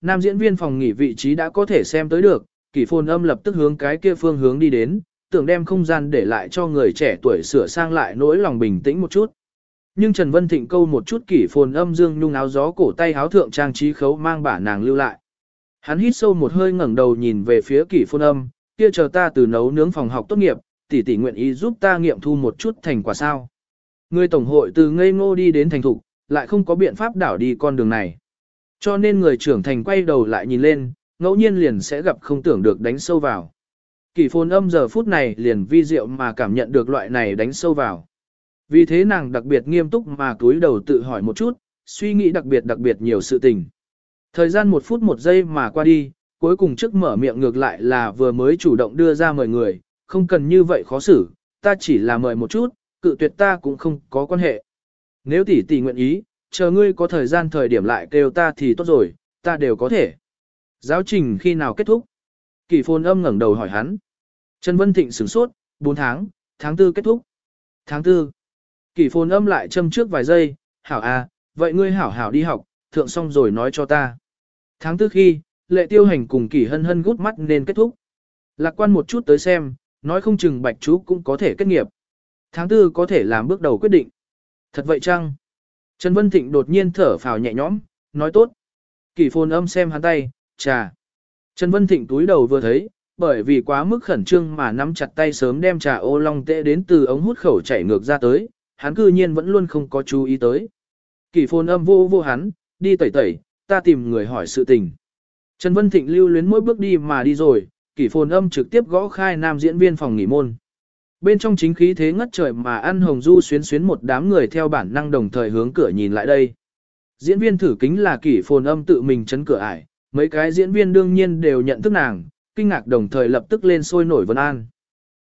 nam diễn viên phòng nghỉ vị trí đã có thể xem tới được, kỷ phồn âm lập tức hướng cái kia phương hướng đi đến, tưởng đem không gian để lại cho người trẻ tuổi sửa sang lại nỗi lòng bình tĩnh một chút. Nhưng Trần Vân Thịnh câu một chút kỷ phồn âm dương nhung áo gió cổ tay áo thượng trang trí khấu mang bả nàng lưu lại. Hắn hít sâu một hơi ngẩng đầu nhìn về phía kỷ phồn âm, kia chờ ta từ nấu nướng phòng học tốt nghiệp, tỷ tỷ nguyện ý giúp ta nghiệm thu một chút thành quả sao. Người tổng hội từ ngây ngô đi đến thành thục, lại không có biện pháp đảo đi con đường này. Cho nên người trưởng thành quay đầu lại nhìn lên, ngẫu nhiên liền sẽ gặp không tưởng được đánh sâu vào. Kỳ phồn âm giờ phút này liền vi diệu mà cảm nhận được loại này đánh sâu vào. Vì thế nàng đặc biệt nghiêm túc mà túi đầu tự hỏi một chút, suy nghĩ đặc biệt đặc biệt nhiều sự tình. Thời gian một phút một giây mà qua đi, cuối cùng trước mở miệng ngược lại là vừa mới chủ động đưa ra mời người, không cần như vậy khó xử, ta chỉ là mời một chút, cự tuyệt ta cũng không có quan hệ. Nếu tỷ tỷ nguyện ý, chờ ngươi có thời gian thời điểm lại kêu ta thì tốt rồi, ta đều có thể. Giáo trình khi nào kết thúc? Kỳ phồn âm ngẩng đầu hỏi hắn. Trần Vân Thịnh sửng sốt, 4 tháng, tháng 4 kết thúc. Tháng 4. Kỳ phồn âm lại châm trước vài giây, hảo à, vậy ngươi hảo hảo đi học, thượng xong rồi nói cho ta. Tháng 4 khi, lệ tiêu hành cùng kỳ hân hân gút mắt nên kết thúc. Lạc quan một chút tới xem, nói không chừng bạch chú cũng có thể kết nghiệp. Tháng 4 có thể làm bước đầu quyết định. Thật vậy chăng? Trần Vân Thịnh đột nhiên thở phào nhẹ nhõm, nói tốt. Kỳ phồn âm xem hắn tay, trà. Trần Vân Thịnh túi đầu vừa thấy, bởi vì quá mức khẩn trương mà nắm chặt tay sớm đem trà ô long tệ đến từ ống hút khẩu chảy ngược ra tới, hắn cư nhiên vẫn luôn không có chú ý tới. Kỳ phồn âm vô vô hắn, đi tẩy tẩy, ta tìm người hỏi sự tình. Trần Vân Thịnh lưu luyến mỗi bước đi mà đi rồi, kỳ phồn âm trực tiếp gõ khai nam diễn viên phòng nghỉ môn. Bên trong chính khí thế ngất trời mà ăn hồng du xuyến xuyến một đám người theo bản năng đồng thời hướng cửa nhìn lại đây. Diễn viên thử kính là kỷ phồn âm tự mình chấn cửa ải, mấy cái diễn viên đương nhiên đều nhận thức nàng, kinh ngạc đồng thời lập tức lên sôi nổi vân an.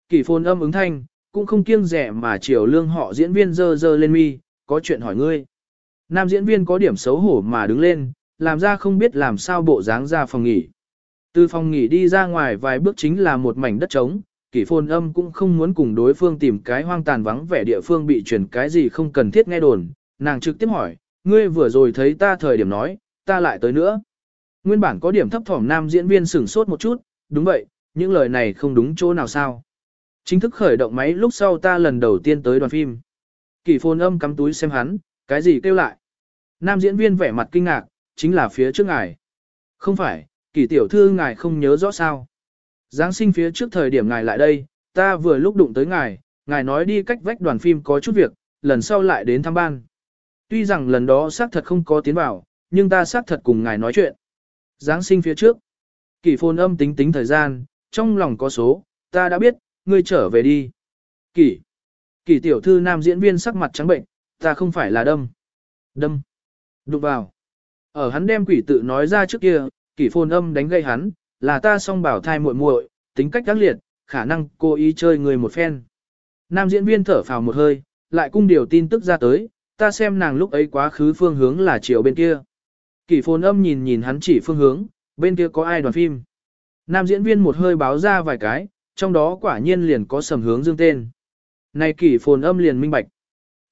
Kỷ phồn âm ứng thanh, cũng không kiêng rẻ mà chiều lương họ diễn viên dơ dơ lên mi, có chuyện hỏi ngươi. Nam diễn viên có điểm xấu hổ mà đứng lên, làm ra không biết làm sao bộ dáng ra phòng nghỉ. Từ phòng nghỉ đi ra ngoài vài bước chính là một mảnh đất trống, kỷ phồn âm cũng không muốn cùng đối phương tìm cái hoang tàn vắng vẻ địa phương bị truyền cái gì không cần thiết nghe đồn, nàng trực tiếp hỏi, ngươi vừa rồi thấy ta thời điểm nói, ta lại tới nữa. Nguyên bản có điểm thấp thỏm nam diễn viên sửng sốt một chút, đúng vậy, những lời này không đúng chỗ nào sao. Chính thức khởi động máy lúc sau ta lần đầu tiên tới đoàn phim. Kỷ phồn âm cắm túi xem hắn, cái gì kêu lại. Nam diễn viên vẻ mặt kinh ngạc, chính là phía trước ngài. Không phải, kỷ tiểu thư ngài không nhớ rõ sao. Giáng sinh phía trước thời điểm ngài lại đây, ta vừa lúc đụng tới ngài, ngài nói đi cách vách đoàn phim có chút việc, lần sau lại đến thăm ban. Tuy rằng lần đó xác thật không có tiến vào, nhưng ta xác thật cùng ngài nói chuyện. Giáng sinh phía trước. Kỷ phồn âm tính tính thời gian, trong lòng có số, ta đã biết, ngươi trở về đi. Kỷ. Kỷ tiểu thư nam diễn viên sắc mặt trắng bệnh, ta không phải là đâm. Đâm. Đụng vào. Ở hắn đem quỷ tự nói ra trước kia, kỷ phồn âm đánh gây hắn, là ta song bảo thai muội muội, tính cách ác liệt, khả năng cố ý chơi người một phen. Nam diễn viên thở phào một hơi, lại cung điều tin tức ra tới, ta xem nàng lúc ấy quá khứ phương hướng là chiều bên kia. Kỷ phồn âm nhìn nhìn hắn chỉ phương hướng, bên kia có ai đoàn phim. Nam diễn viên một hơi báo ra vài cái, trong đó quả nhiên liền có sầm hướng dương tên. Này kỷ phồn âm liền minh bạch.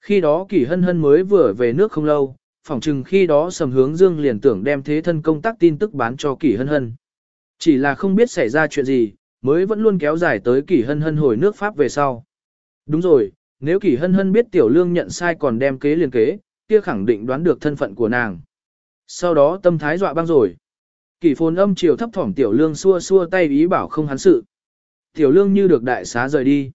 Khi đó kỷ hân hân mới vừa về nước không lâu, phỏng chừng khi đó sầm hướng dương liền tưởng đem thế thân công tác tin tức bán cho kỷ hân hân. Chỉ là không biết xảy ra chuyện gì, mới vẫn luôn kéo dài tới kỷ hân hân hồi nước Pháp về sau. Đúng rồi, nếu kỷ hân hân biết tiểu lương nhận sai còn đem kế liền kế, kia khẳng định đoán được thân phận của nàng. Sau đó tâm thái dọa băng rồi. Kỷ phồn âm chiều thấp thỏm tiểu lương xua xua tay ý bảo không hắn sự. Tiểu lương như được đại xá rời đi.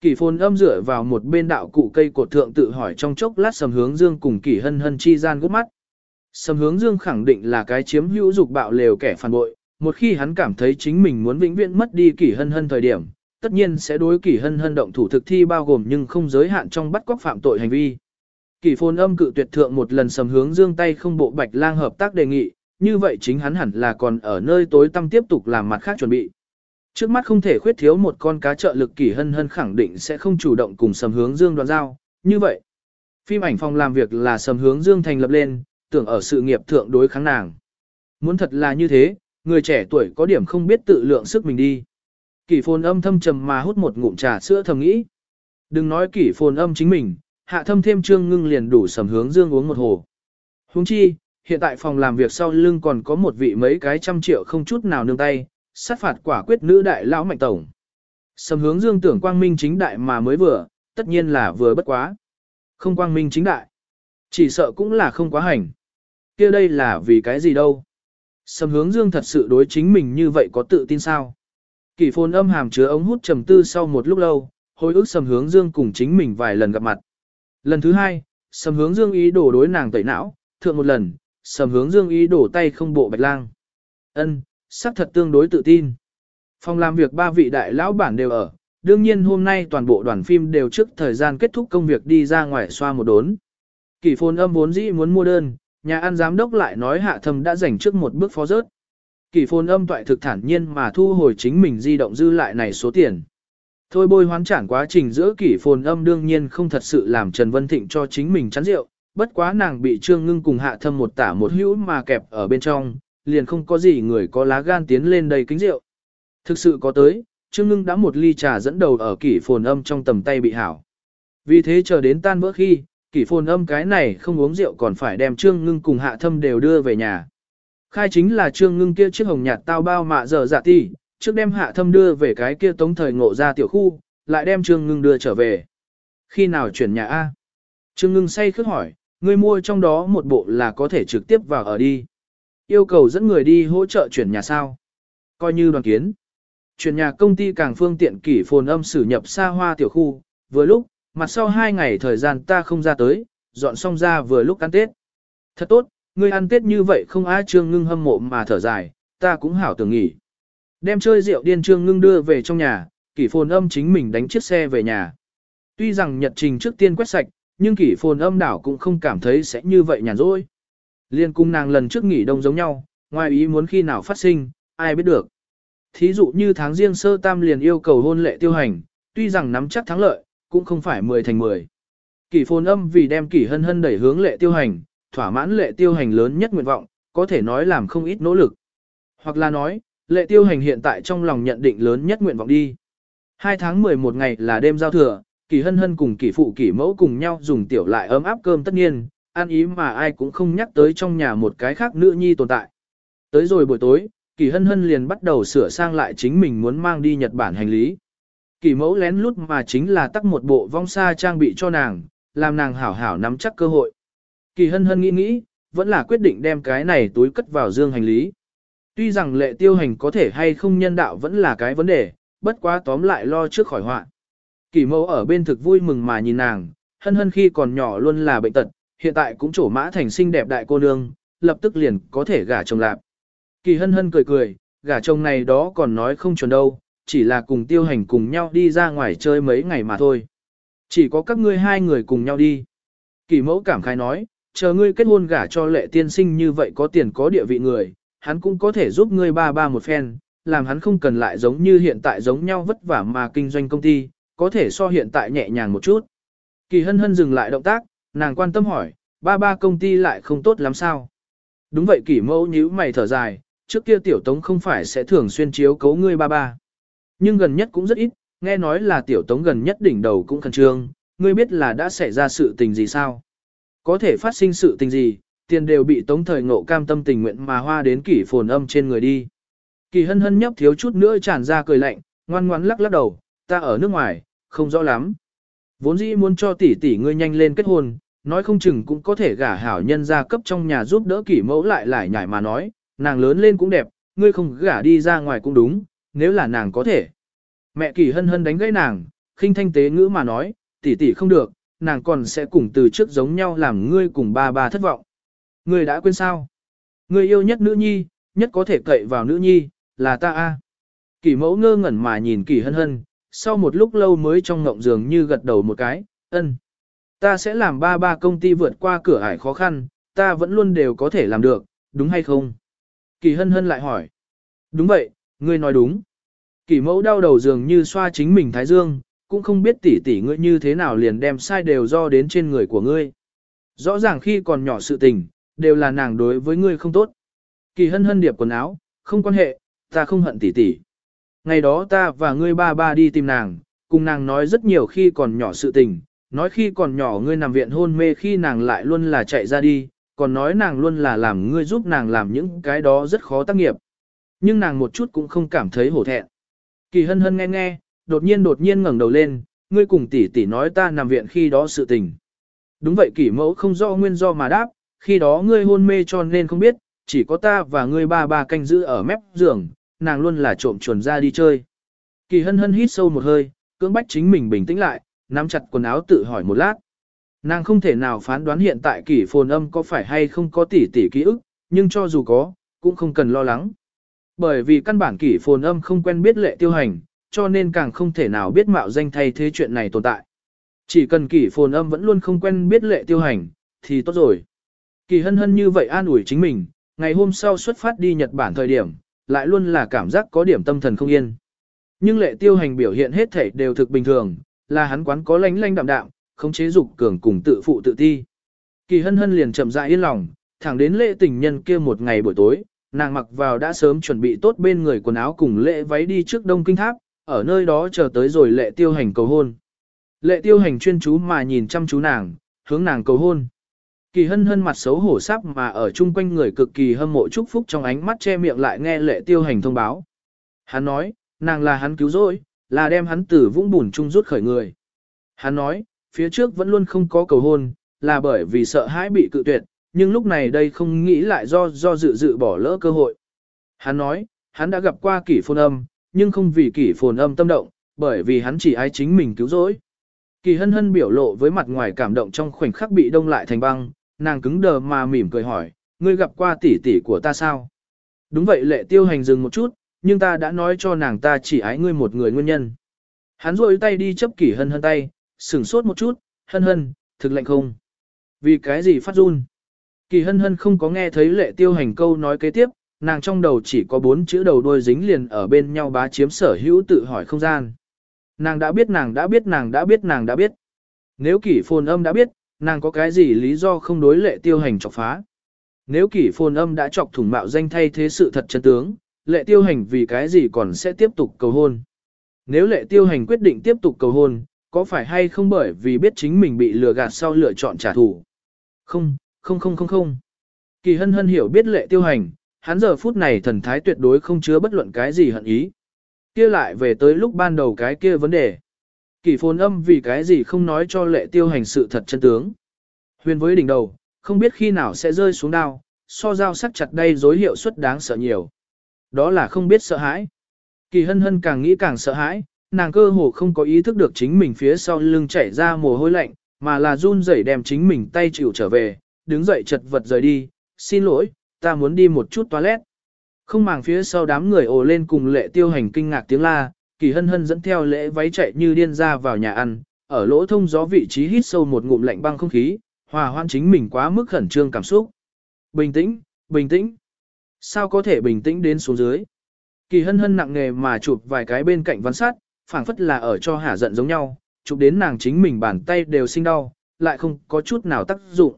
Kỷ phồn âm dựa vào một bên đạo cụ cây cột thượng tự hỏi trong chốc lát sầm hướng dương cùng kỷ hân hân chi gian gút mắt. Sầm hướng dương khẳng định là cái chiếm hữu dục bạo lều kẻ phản bội, một khi hắn cảm thấy chính mình muốn vĩnh viễn mất đi kỷ hân hân thời điểm, tất nhiên sẽ đối kỷ hân hân động thủ thực thi bao gồm nhưng không giới hạn trong bắt cóc phạm tội hành vi. Kỷ phồn âm cự tuyệt thượng một lần sầm hướng dương tay không bộ bạch lang hợp tác đề nghị, như vậy chính hắn hẳn là còn ở nơi tối tăm tiếp tục làm mặt khác chuẩn bị. Trước mắt không thể khuyết thiếu một con cá trợ lực kỷ hân hân khẳng định sẽ không chủ động cùng sầm hướng dương đoàn giao, như vậy. Phim ảnh phòng làm việc là sầm hướng dương thành lập lên, tưởng ở sự nghiệp thượng đối kháng nàng. Muốn thật là như thế, người trẻ tuổi có điểm không biết tự lượng sức mình đi. Kỷ phồn âm thâm trầm mà hút một ngụm trà sữa thầm nghĩ. Đừng nói kỷ phồn âm chính mình, hạ thâm thêm trương ngưng liền đủ sầm hướng dương uống một hồ. Huống chi, Hiện tại phòng làm việc sau lưng còn có một vị mấy cái trăm triệu không chút nào nương tay, sát phạt quả quyết nữ đại lão mạnh tổng. Sầm hướng dương tưởng quang minh chính đại mà mới vừa, tất nhiên là vừa bất quá. Không quang minh chính đại. Chỉ sợ cũng là không quá hành. kia đây là vì cái gì đâu. Sầm hướng dương thật sự đối chính mình như vậy có tự tin sao? Kỷ phồn âm hàm chứa ống hút trầm tư sau một lúc lâu, hồi ức sầm hướng dương cùng chính mình vài lần gặp mặt. Lần thứ hai, sầm hướng dương ý đổ đối nàng tẩy não, thượng một lần, sầm hướng dương ý đổ tay không bộ bạch lang. ân sắc thật tương đối tự tin. Phòng làm việc ba vị đại lão bản đều ở, đương nhiên hôm nay toàn bộ đoàn phim đều trước thời gian kết thúc công việc đi ra ngoài xoa một đốn. Kỷ phồn âm vốn dĩ muốn mua đơn, nhà ăn giám đốc lại nói hạ thâm đã dành trước một bước phó rớt. Kỷ phồn âm toại thực thản nhiên mà thu hồi chính mình di động dư lại này số tiền. Thôi bôi hoán trản quá trình giữa kỷ phồn âm đương nhiên không thật sự làm Trần Vân Thịnh cho chính mình chán rượu, bất quá nàng bị trương ngưng cùng hạ thâm một tả một hữu mà kẹp ở bên trong, liền không có gì người có lá gan tiến lên đầy kính rượu. Thực sự có tới, trương ngưng đã một ly trà dẫn đầu ở kỷ phồn âm trong tầm tay bị hảo. Vì thế chờ đến tan vỡ khi, kỷ phồn âm cái này không uống rượu còn phải đem trương ngưng cùng hạ thâm đều đưa về nhà. Khai chính là trương ngưng kia chiếc hồng nhạt tao bao mạ giờ dạ ti, trước đem hạ thâm đưa về cái kia tống thời ngộ ra tiểu khu, lại đem trương ngưng đưa trở về. Khi nào chuyển nhà A? Trương ngưng say khước hỏi, người mua trong đó một bộ là có thể trực tiếp vào ở đi. Yêu cầu dẫn người đi hỗ trợ chuyển nhà sao? Coi như đoàn kiến. Chuyển nhà công ty càng phương tiện kỷ phồn âm sử nhập xa hoa tiểu khu, vừa lúc, mặt sau hai ngày thời gian ta không ra tới, dọn xong ra vừa lúc ăn Tết. Thật tốt, ngươi ăn Tết như vậy không á trương ngưng hâm mộ mà thở dài, ta cũng hảo tưởng nghỉ. Đem chơi rượu điên trương ngưng đưa về trong nhà, kỷ phồn âm chính mình đánh chiếc xe về nhà. Tuy rằng nhật trình trước tiên quét sạch, nhưng kỷ phồn âm đảo cũng không cảm thấy sẽ như vậy nhàn rỗi. Liên cung nàng lần trước nghỉ đông giống nhau, ngoài ý muốn khi nào phát sinh, ai biết được. Thí dụ như tháng riêng sơ tam liền yêu cầu hôn lệ tiêu hành, tuy rằng nắm chắc thắng lợi, cũng không phải 10 thành 10. Kỷ phồn âm vì đem kỷ hân hân đẩy hướng lệ tiêu hành, thỏa mãn lệ tiêu hành lớn nhất nguyện vọng, có thể nói làm không ít nỗ lực. Hoặc là nói, lệ tiêu hành hiện tại trong lòng nhận định lớn nhất nguyện vọng đi. Hai tháng 11 ngày là đêm giao thừa, kỷ hân hân cùng kỷ phụ kỷ mẫu cùng nhau dùng tiểu lại ấm áp cơm tất nhiên, ăn ý mà ai cũng không nhắc tới trong nhà một cái khác nữ nhi tồn tại. Tới rồi buổi tối, Kỳ hân hân liền bắt đầu sửa sang lại chính mình muốn mang đi Nhật Bản hành lý. Kỳ mẫu lén lút mà chính là tắc một bộ vong xa trang bị cho nàng, làm nàng hảo hảo nắm chắc cơ hội. Kỳ hân hân nghĩ nghĩ, vẫn là quyết định đem cái này túi cất vào dương hành lý. Tuy rằng lệ tiêu hành có thể hay không nhân đạo vẫn là cái vấn đề, bất quá tóm lại lo trước khỏi họa. Kỳ mẫu ở bên thực vui mừng mà nhìn nàng, hân hân khi còn nhỏ luôn là bệnh tật, hiện tại cũng trổ mã thành xinh đẹp đại cô nương, lập tức liền có thể gả chồng lạp. Kỳ hân hân cười cười, gả chồng này đó còn nói không chuẩn đâu, chỉ là cùng tiêu hành cùng nhau đi ra ngoài chơi mấy ngày mà thôi. Chỉ có các ngươi hai người cùng nhau đi. Kỳ mẫu cảm khai nói, chờ ngươi kết hôn gả cho lệ tiên sinh như vậy có tiền có địa vị người, hắn cũng có thể giúp ngươi ba ba một phen, làm hắn không cần lại giống như hiện tại giống nhau vất vả mà kinh doanh công ty, có thể so hiện tại nhẹ nhàng một chút. Kỳ hân hân dừng lại động tác, nàng quan tâm hỏi, ba ba công ty lại không tốt lắm sao? Đúng vậy kỷ mẫu nhíu mày thở dài, trước kia tiểu tống không phải sẽ thường xuyên chiếu cấu ngươi ba ba. Nhưng gần nhất cũng rất ít, nghe nói là tiểu tống gần nhất đỉnh đầu cũng khẩn trương, ngươi biết là đã xảy ra sự tình gì sao? Có thể phát sinh sự tình gì, tiền đều bị tống thời ngộ cam tâm tình nguyện mà hoa đến kỷ phồn âm trên người đi. Kỳ hân hân nhấp thiếu chút nữa tràn ra cười lạnh, ngoan ngoãn lắc lắc đầu, ta ở nước ngoài, không rõ lắm. Vốn dĩ muốn cho tỷ tỷ ngươi nhanh lên kết hôn, nói không chừng cũng có thể gả hảo nhân gia cấp trong nhà giúp đỡ kỷ mẫu lại lại nhảy mà nói, nàng lớn lên cũng đẹp, ngươi không gả đi ra ngoài cũng đúng, nếu là nàng có thể. Mẹ kỳ hân hân đánh gãy nàng, khinh thanh tế ngữ mà nói, tỷ tỷ không được, nàng còn sẽ cùng từ trước giống nhau làm ngươi cùng ba ba thất vọng. Ngươi đã quên sao? Ngươi yêu nhất nữ nhi, nhất có thể cậy vào nữ nhi, là ta a. Kỳ mẫu ngơ ngẩn mà nhìn kỳ hân hân, sau một lúc lâu mới trong ngộng dường như gật đầu một cái, ân. Ta sẽ làm ba ba công ty vượt qua cửa ải khó khăn, ta vẫn luôn đều có thể làm được, đúng hay không? Kỳ hân hân lại hỏi. Đúng vậy, ngươi nói đúng. Kỷ mẫu đau đầu dường như xoa chính mình thái dương, cũng không biết tỷ tỷ ngươi như thế nào liền đem sai đều do đến trên người của ngươi. Rõ ràng khi còn nhỏ sự tình, đều là nàng đối với ngươi không tốt. Kỳ hân hân điệp quần áo, không quan hệ, ta không hận tỷ tỷ. Ngày đó ta và ngươi ba ba đi tìm nàng, cùng nàng nói rất nhiều khi còn nhỏ sự tình, nói khi còn nhỏ ngươi nằm viện hôn mê khi nàng lại luôn là chạy ra đi, còn nói nàng luôn là làm ngươi giúp nàng làm những cái đó rất khó tác nghiệp. Nhưng nàng một chút cũng không cảm thấy hổ thẹn. Kỳ hân hân nghe nghe, đột nhiên đột nhiên ngẩng đầu lên, ngươi cùng tỷ tỷ nói ta nằm viện khi đó sự tình. Đúng vậy kỷ mẫu không do nguyên do mà đáp, khi đó ngươi hôn mê cho nên không biết, chỉ có ta và ngươi ba ba canh giữ ở mép giường, nàng luôn là trộm chuồn ra đi chơi. Kỳ hân hân hít sâu một hơi, cưỡng bách chính mình bình tĩnh lại, nắm chặt quần áo tự hỏi một lát. Nàng không thể nào phán đoán hiện tại kỷ phồn âm có phải hay không có tỷ tỷ ký ức, nhưng cho dù có, cũng không cần lo lắng. Bởi vì căn bản kỷ phồn âm không quen biết lệ tiêu hành, cho nên càng không thể nào biết mạo danh thay thế chuyện này tồn tại. Chỉ cần kỷ phồn âm vẫn luôn không quen biết lệ tiêu hành, thì tốt rồi. Kỳ hân hân như vậy an ủi chính mình, ngày hôm sau xuất phát đi Nhật Bản thời điểm, lại luôn là cảm giác có điểm tâm thần không yên. Nhưng lệ tiêu hành biểu hiện hết thể đều thực bình thường, là hắn quán có lánh lánh đạm đạm, không chế dục cường cùng tự phụ tự ti. Kỳ hân hân liền chậm rãi yên lòng, thẳng đến lệ tình nhân kia một ngày buổi tối, nàng mặc vào đã sớm chuẩn bị tốt bên người quần áo cùng lễ váy đi trước đông kinh tháp, ở nơi đó chờ tới rồi lệ tiêu hành cầu hôn. Lệ tiêu hành chuyên chú mà nhìn chăm chú nàng, hướng nàng cầu hôn. Kỳ hân hân mặt xấu hổ sắp mà ở chung quanh người cực kỳ hâm mộ chúc phúc trong ánh mắt che miệng lại nghe lệ tiêu hành thông báo. Hắn nói, nàng là hắn cứu rỗi, là đem hắn từ vũng bùn chung rút khởi người. Hắn nói, phía trước vẫn luôn không có cầu hôn, là bởi vì sợ hãi bị cự tuyệt, nhưng lúc này đây không nghĩ lại do do dự dự bỏ lỡ cơ hội. Hắn nói, hắn đã gặp qua kỷ phồn âm, nhưng không vì kỷ phồn âm tâm động, bởi vì hắn chỉ ái chính mình cứu rỗi. Kỳ hân hân biểu lộ với mặt ngoài cảm động trong khoảnh khắc bị đông lại thành băng, nàng cứng đờ mà mỉm cười hỏi, ngươi gặp qua tỷ tỷ của ta sao? Đúng vậy lệ tiêu hành dừng một chút, nhưng ta đã nói cho nàng ta chỉ ái ngươi một người nguyên nhân. Hắn rôi tay đi chấp kỷ hân hân tay, sửng sốt một chút, hân hân, thực lạnh không? Vì cái gì phát run? Kỳ hân hân không có nghe thấy lệ tiêu hành câu nói kế tiếp, nàng trong đầu chỉ có bốn chữ đầu đôi dính liền ở bên nhau bá chiếm sở hữu tự hỏi không gian. Nàng đã biết nàng đã biết nàng đã biết nàng đã biết. Nếu kỷ phồn âm đã biết, nàng có cái gì lý do không đối lệ tiêu hành chọc phá. Nếu kỷ phồn âm đã chọc thủng mạo danh thay thế sự thật chân tướng, lệ tiêu hành vì cái gì còn sẽ tiếp tục cầu hôn. Nếu lệ tiêu hành quyết định tiếp tục cầu hôn, có phải hay không bởi vì biết chính mình bị lừa gạt sau lựa chọn trả thù? Không, không không không không. Kỳ hân hân hiểu biết lệ tiêu hành, hắn giờ phút này thần thái tuyệt đối không chứa bất luận cái gì hận ý. Kia lại về tới lúc ban đầu cái kia vấn đề. Kỳ phồn âm vì cái gì không nói cho lệ tiêu hành sự thật chân tướng. Huyền với đỉnh đầu, không biết khi nào sẽ rơi xuống đao, so dao sắc chặt đây dối hiệu suất đáng sợ nhiều. Đó là không biết sợ hãi. Kỳ hân hân càng nghĩ càng sợ hãi, nàng cơ hồ không có ý thức được chính mình phía sau lưng chảy ra mồ hôi lạnh, mà là run rẩy đem chính mình tay chịu trở về, đứng dậy chật vật rời đi, xin lỗi, ta muốn đi một chút toilet. Không màng phía sau đám người ồ lên cùng lệ tiêu hành kinh ngạc tiếng la, kỳ hân hân dẫn theo lễ váy chạy như điên ra vào nhà ăn, ở lỗ thông gió vị trí hít sâu một ngụm lạnh băng không khí, hòa hoan chính mình quá mức khẩn trương cảm xúc. Bình tĩnh, bình tĩnh. Sao có thể bình tĩnh đến xuống dưới? Kỳ hân hân nặng nghề mà chụp vài cái bên cạnh văn sát, phảng phất là ở cho hả giận giống nhau, chụp đến nàng chính mình bàn tay đều sinh đau, lại không có chút nào tác dụng.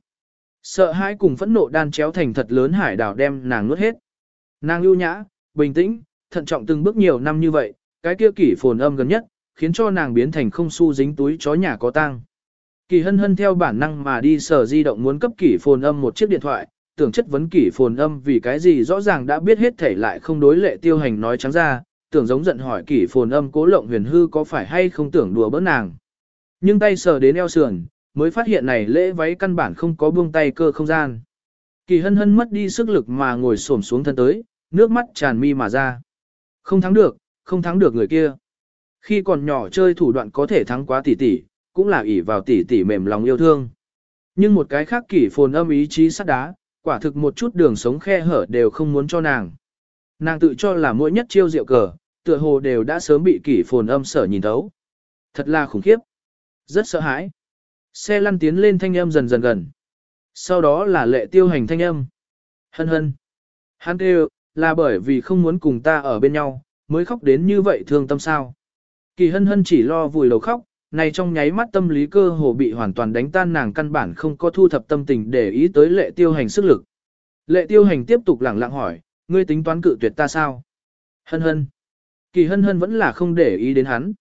Sợ hãi cùng phẫn nộ đan chéo thành thật lớn hải đảo đem nàng nuốt hết. Nàng ưu nhã, bình tĩnh, thận trọng từng bước nhiều năm như vậy, cái kia kỷ phồn âm gần nhất, khiến cho nàng biến thành không su dính túi chó nhà có tang. Kỳ hân hân theo bản năng mà đi sở di động muốn cấp kỷ phồn âm một chiếc điện thoại, tưởng chất vấn kỷ phồn âm vì cái gì rõ ràng đã biết hết thể lại không đối lệ tiêu hành nói trắng ra, tưởng giống giận hỏi kỷ phồn âm cố lộng huyền hư có phải hay không tưởng đùa bỡn nàng. Nhưng tay sờ đến eo sườn, mới phát hiện này lễ váy căn bản không có buông tay cơ không gian. Kỳ hân hân mất đi sức lực mà ngồi xổm xuống thân tới, nước mắt tràn mi mà ra. Không thắng được, không thắng được người kia. Khi còn nhỏ chơi thủ đoạn có thể thắng quá tỷ tỷ, cũng là ỷ vào tỷ tỷ mềm lòng yêu thương. Nhưng một cái khác kỷ phồn âm ý chí sắt đá, quả thực một chút đường sống khe hở đều không muốn cho nàng. Nàng tự cho là mỗi nhất chiêu rượu cờ, tựa hồ đều đã sớm bị kỷ phồn âm sở nhìn thấu. Thật là khủng khiếp. Rất sợ hãi. Xe lăn tiến lên thanh âm dần dần gần. Sau đó là lệ tiêu hành thanh âm. Hân hân. Hắn kêu, là bởi vì không muốn cùng ta ở bên nhau, mới khóc đến như vậy thương tâm sao. Kỳ hân hân chỉ lo vùi đầu khóc, này trong nháy mắt tâm lý cơ hồ bị hoàn toàn đánh tan nàng căn bản không có thu thập tâm tình để ý tới lệ tiêu hành sức lực. Lệ tiêu hành tiếp tục lẳng lặng hỏi, ngươi tính toán cự tuyệt ta sao? Hân hân. Kỳ hân hân vẫn là không để ý đến hắn.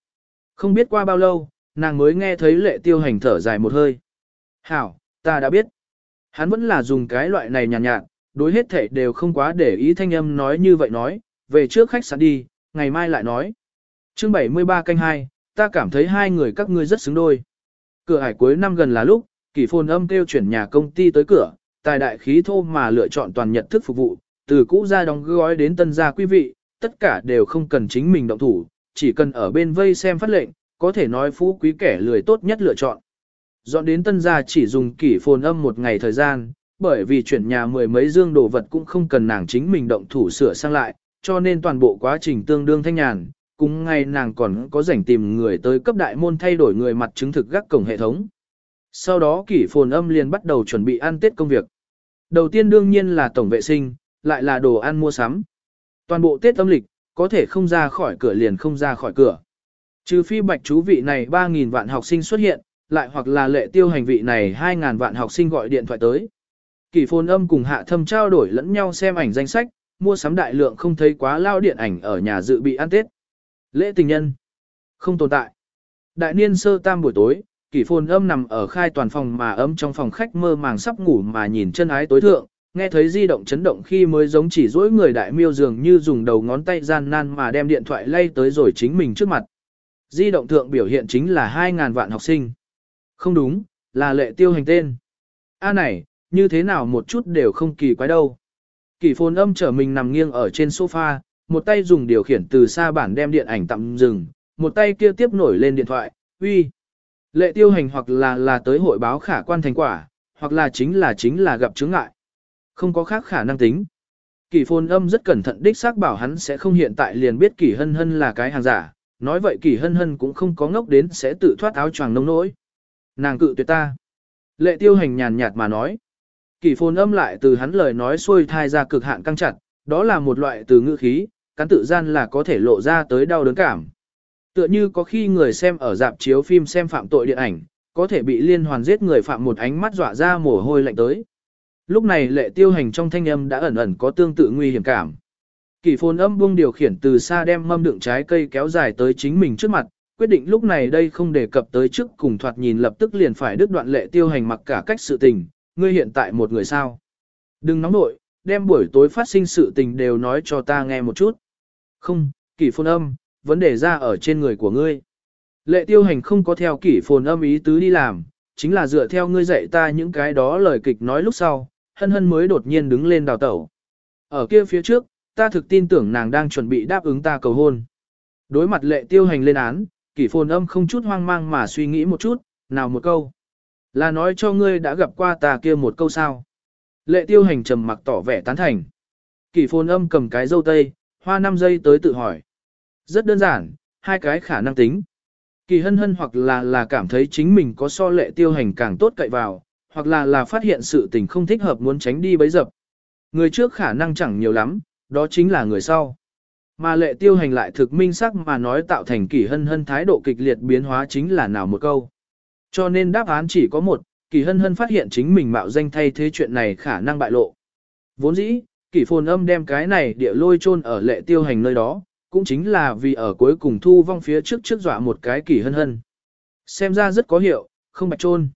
Không biết qua bao lâu, nàng mới nghe thấy lệ tiêu hành thở dài một hơi. Hảo, ta đã biết. Hắn vẫn là dùng cái loại này nhàn nhạt, nhạt, đối hết thể đều không quá để ý thanh âm nói như vậy nói, về trước khách sạn đi, ngày mai lại nói. chương 73 canh 2, ta cảm thấy hai người các ngươi rất xứng đôi. Cửa hải cuối năm gần là lúc, kỷ phồn âm kêu chuyển nhà công ty tới cửa, tài đại khí thô mà lựa chọn toàn nhật thức phục vụ, từ cũ ra đóng gói đến tân gia quý vị, tất cả đều không cần chính mình động thủ, chỉ cần ở bên vây xem phát lệnh, có thể nói phú quý kẻ lười tốt nhất lựa chọn. Dọn đến tân gia chỉ dùng kỷ phồn âm một ngày thời gian, bởi vì chuyển nhà mười mấy dương đồ vật cũng không cần nàng chính mình động thủ sửa sang lại, cho nên toàn bộ quá trình tương đương thanh nhàn, cùng ngày nàng còn có rảnh tìm người tới cấp đại môn thay đổi người mặt chứng thực gác cổng hệ thống. Sau đó kỷ phồn âm liền bắt đầu chuẩn bị ăn tết công việc. Đầu tiên đương nhiên là tổng vệ sinh, lại là đồ ăn mua sắm. Toàn bộ tết âm lịch, có thể không ra khỏi cửa liền không ra khỏi cửa. Trừ phi bạch chú vị này 3.000 vạn học sinh xuất hiện, lại hoặc là lệ tiêu hành vị này 2.000 vạn học sinh gọi điện thoại tới. Kỷ phôn âm cùng hạ thâm trao đổi lẫn nhau xem ảnh danh sách, mua sắm đại lượng không thấy quá lao điện ảnh ở nhà dự bị ăn Tết. Lễ tình nhân. Không tồn tại. Đại niên sơ tam buổi tối, kỷ phồn âm nằm ở khai toàn phòng mà ấm trong phòng khách mơ màng sắp ngủ mà nhìn chân ái tối thượng, nghe thấy di động chấn động khi mới giống chỉ dỗi người đại miêu dường như dùng đầu ngón tay gian nan mà đem điện thoại lay tới rồi chính mình trước mặt. Di động thượng biểu hiện chính là 2.000 vạn học sinh. Không đúng, là lệ tiêu hành tên. A này, như thế nào một chút đều không kỳ quái đâu. Kỷ phồn âm trở mình nằm nghiêng ở trên sofa, một tay dùng điều khiển từ xa bản đem điện ảnh tạm dừng, một tay kia tiếp nổi lên điện thoại, uy. Lệ tiêu hành hoặc là là tới hội báo khả quan thành quả, hoặc là chính là chính là gặp chứng ngại. Không có khác khả năng tính. Kỷ phồn âm rất cẩn thận đích xác bảo hắn sẽ không hiện tại liền biết kỷ hân hân là cái hàng giả, nói vậy kỳ hân hân cũng không có ngốc đến sẽ tự thoát áo choàng nông nỗi. Nàng cự tuyệt ta. Lệ tiêu hành nhàn nhạt mà nói. kỳ phồn âm lại từ hắn lời nói xuôi thai ra cực hạn căng chặt, đó là một loại từ ngữ khí, cắn tự gian là có thể lộ ra tới đau đớn cảm. Tựa như có khi người xem ở dạp chiếu phim xem phạm tội điện ảnh, có thể bị liên hoàn giết người phạm một ánh mắt dọa ra mồ hôi lạnh tới. Lúc này lệ tiêu hành trong thanh âm đã ẩn ẩn có tương tự nguy hiểm cảm. Kỷ phồn âm buông điều khiển từ xa đem mâm đựng trái cây kéo dài tới chính mình trước mặt, quyết định lúc này đây không đề cập tới trước cùng thoạt nhìn lập tức liền phải đứt đoạn lệ tiêu hành mặc cả cách sự tình, ngươi hiện tại một người sao. Đừng nóng nội, đem buổi tối phát sinh sự tình đều nói cho ta nghe một chút. Không, kỷ phồn âm, vấn đề ra ở trên người của ngươi. Lệ tiêu hành không có theo kỷ phồn âm ý tứ đi làm, chính là dựa theo ngươi dạy ta những cái đó lời kịch nói lúc sau, hân hân mới đột nhiên đứng lên đào tẩu. Ở kia phía trước, ta thực tin tưởng nàng đang chuẩn bị đáp ứng ta cầu hôn. Đối mặt lệ tiêu hành lên án, kỷ phồn âm không chút hoang mang mà suy nghĩ một chút, nào một câu. Là nói cho ngươi đã gặp qua ta kia một câu sao. Lệ tiêu hành trầm mặc tỏ vẻ tán thành. Kỷ phồn âm cầm cái dâu tây, hoa 5 giây tới tự hỏi. Rất đơn giản, hai cái khả năng tính. Kỳ hân hân hoặc là là cảm thấy chính mình có so lệ tiêu hành càng tốt cậy vào, hoặc là là phát hiện sự tình không thích hợp muốn tránh đi bấy dập. Người trước khả năng chẳng nhiều lắm, đó chính là người sau. Mà lệ tiêu hành lại thực minh sắc mà nói tạo thành kỳ hân hân thái độ kịch liệt biến hóa chính là nào một câu. Cho nên đáp án chỉ có một, kỳ hân hân phát hiện chính mình mạo danh thay thế chuyện này khả năng bại lộ. Vốn dĩ, kỳ phồn âm đem cái này địa lôi chôn ở lệ tiêu hành nơi đó, cũng chính là vì ở cuối cùng thu vong phía trước trước dọa một cái kỳ hân hân. Xem ra rất có hiệu, không bạch chôn.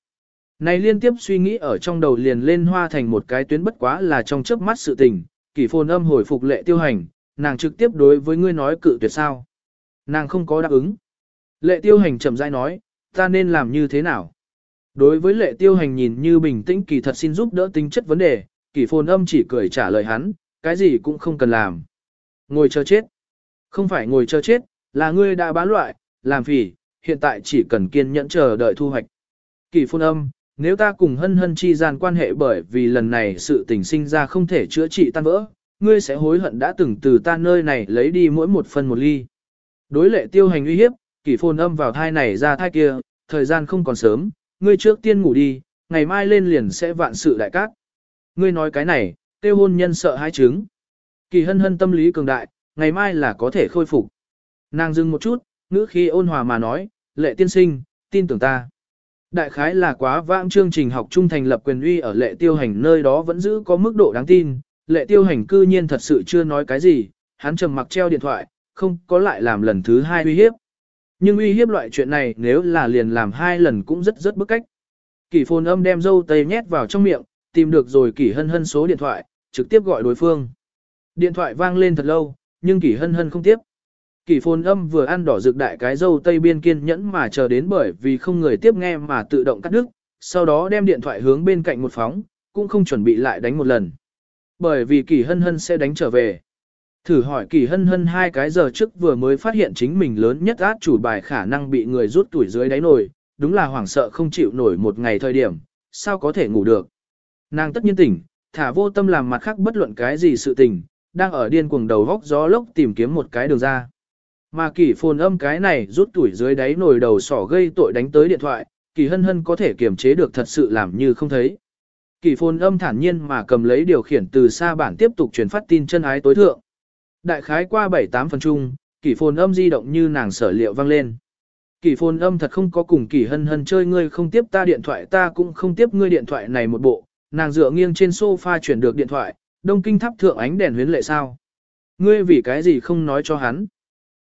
Này liên tiếp suy nghĩ ở trong đầu liền lên hoa thành một cái tuyến bất quá là trong chớp mắt sự tình, kỳ phồn âm hồi phục lệ tiêu hành, nàng trực tiếp đối với ngươi nói cự tuyệt sao. Nàng không có đáp ứng. Lệ tiêu hành chậm rãi nói, ta nên làm như thế nào? Đối với lệ tiêu hành nhìn như bình tĩnh kỳ thật xin giúp đỡ tính chất vấn đề, kỳ phồn âm chỉ cười trả lời hắn, cái gì cũng không cần làm. Ngồi chờ chết. Không phải ngồi chờ chết, là ngươi đã bán loại, làm phỉ, hiện tại chỉ cần kiên nhẫn chờ đợi thu hoạch. Kỳ phồn âm, nếu ta cùng hân hân chi gian quan hệ bởi vì lần này sự tình sinh ra không thể chữa trị tan vỡ, ngươi sẽ hối hận đã từng từ ta nơi này lấy đi mỗi một phần một ly. Đối lệ tiêu hành uy hiếp, kỷ phồn âm vào thai này ra thai kia, thời gian không còn sớm, ngươi trước tiên ngủ đi, ngày mai lên liền sẽ vạn sự đại cát. Ngươi nói cái này, tiêu hôn nhân sợ hai chứng. Kỳ hân hân tâm lý cường đại, ngày mai là có thể khôi phục. Nàng dừng một chút, ngữ khi ôn hòa mà nói, lệ tiên sinh, tin tưởng ta. Đại khái là quá vãng chương trình học trung thành lập quyền uy ở lệ tiêu hành nơi đó vẫn giữ có mức độ đáng tin, lệ tiêu hành cư nhiên thật sự chưa nói cái gì, hắn trầm mặc treo điện thoại, không có lại làm lần thứ hai uy hiếp. Nhưng uy hiếp loại chuyện này nếu là liền làm hai lần cũng rất rất bức cách. Kỷ phồn âm đem dâu tây nhét vào trong miệng, tìm được rồi kỷ hân hân số điện thoại, trực tiếp gọi đối phương. Điện thoại vang lên thật lâu, nhưng kỷ hân hân không tiếp. Kỳ phồn âm vừa ăn đỏ rực đại cái dâu tây biên kiên nhẫn mà chờ đến bởi vì không người tiếp nghe mà tự động cắt đứt, sau đó đem điện thoại hướng bên cạnh một phóng, cũng không chuẩn bị lại đánh một lần. Bởi vì Kỳ hân hân sẽ đánh trở về. Thử hỏi Kỳ hân hân hai cái giờ trước vừa mới phát hiện chính mình lớn nhất át chủ bài khả năng bị người rút tuổi dưới đáy nồi, đúng là hoảng sợ không chịu nổi một ngày thời điểm, sao có thể ngủ được. Nàng tất nhiên tỉnh, thả vô tâm làm mặt khác bất luận cái gì sự tình, đang ở điên cuồng đầu góc gió lốc tìm kiếm một cái đường ra. Mà kỷ phồn âm cái này rút tuổi dưới đáy nồi đầu sỏ gây tội đánh tới điện thoại, kỳ hân hân có thể kiềm chế được thật sự làm như không thấy. Kỳ phồn âm thản nhiên mà cầm lấy điều khiển từ xa bản tiếp tục truyền phát tin chân ái tối thượng. Đại khái qua 7-8 phần chung, kỳ phồn âm di động như nàng sở liệu vang lên. Kỳ phồn âm thật không có cùng kỳ hân hân chơi ngươi không tiếp ta điện thoại ta cũng không tiếp ngươi điện thoại này một bộ, nàng dựa nghiêng trên sofa chuyển được điện thoại, đông kinh thắp thượng ánh đèn huyến lệ sao. Ngươi vì cái gì không nói cho hắn?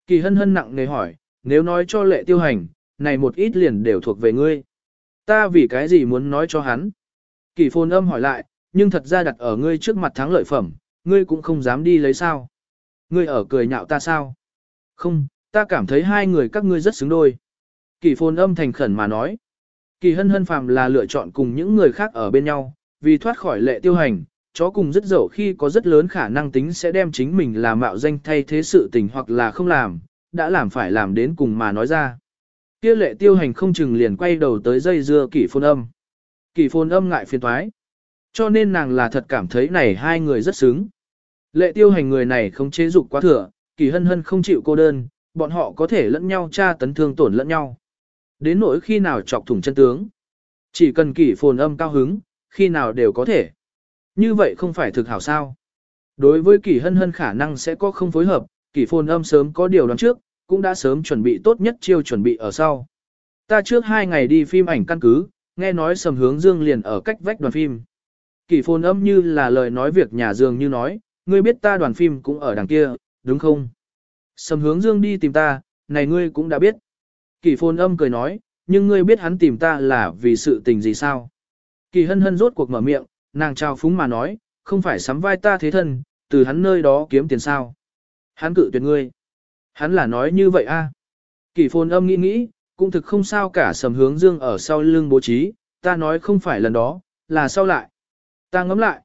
Kỳ hân hân nặng nề hỏi, nếu nói cho lệ tiêu hành, này một ít liền đều thuộc về ngươi. Ta vì cái gì muốn nói cho hắn? Kỳ phồn âm hỏi lại, nhưng thật ra đặt ở ngươi trước mặt thắng lợi phẩm, ngươi cũng không dám đi lấy sao. Ngươi ở cười nhạo ta sao? Không, ta cảm thấy hai người các ngươi rất xứng đôi. Kỳ phồn âm thành khẩn mà nói. Kỳ hân hân phàm là lựa chọn cùng những người khác ở bên nhau, vì thoát khỏi lệ tiêu hành, chó cùng rất dậu khi có rất lớn khả năng tính sẽ đem chính mình là mạo danh thay thế sự tình hoặc là không làm, đã làm phải làm đến cùng mà nói ra. Kia lệ tiêu hành không chừng liền quay đầu tới dây dưa kỷ phôn âm. Kỷ phôn âm ngại phiền thoái. Cho nên nàng là thật cảm thấy này hai người rất xứng. Lệ tiêu hành người này không chế dục quá thừa, kỷ hân hân không chịu cô đơn, bọn họ có thể lẫn nhau tra tấn thương tổn lẫn nhau. Đến nỗi khi nào chọc thủng chân tướng. Chỉ cần kỷ phồn âm cao hứng, khi nào đều có thể. Như vậy không phải thực hảo sao. Đối với kỷ hân hân khả năng sẽ có không phối hợp, kỷ phồn âm sớm có điều đoán trước, cũng đã sớm chuẩn bị tốt nhất chiêu chuẩn bị ở sau. Ta trước hai ngày đi phim ảnh căn cứ, nghe nói sầm hướng dương liền ở cách vách đoàn phim. Kỷ phồn âm như là lời nói việc nhà dương như nói, ngươi biết ta đoàn phim cũng ở đằng kia, đúng không? Sầm hướng dương đi tìm ta, này ngươi cũng đã biết. Kỷ phồn âm cười nói, nhưng ngươi biết hắn tìm ta là vì sự tình gì sao? Kỳ hân hân rốt cuộc mở miệng, nàng trao phúng mà nói, không phải sắm vai ta thế thân, từ hắn nơi đó kiếm tiền sao. Hắn cự tuyệt ngươi. Hắn là nói như vậy a. À. Kỳ phồn âm nghĩ nghĩ, cũng thực không sao cả sầm hướng dương ở sau lưng bố trí, ta nói không phải lần đó, là sau lại. Ta ngẫm lại.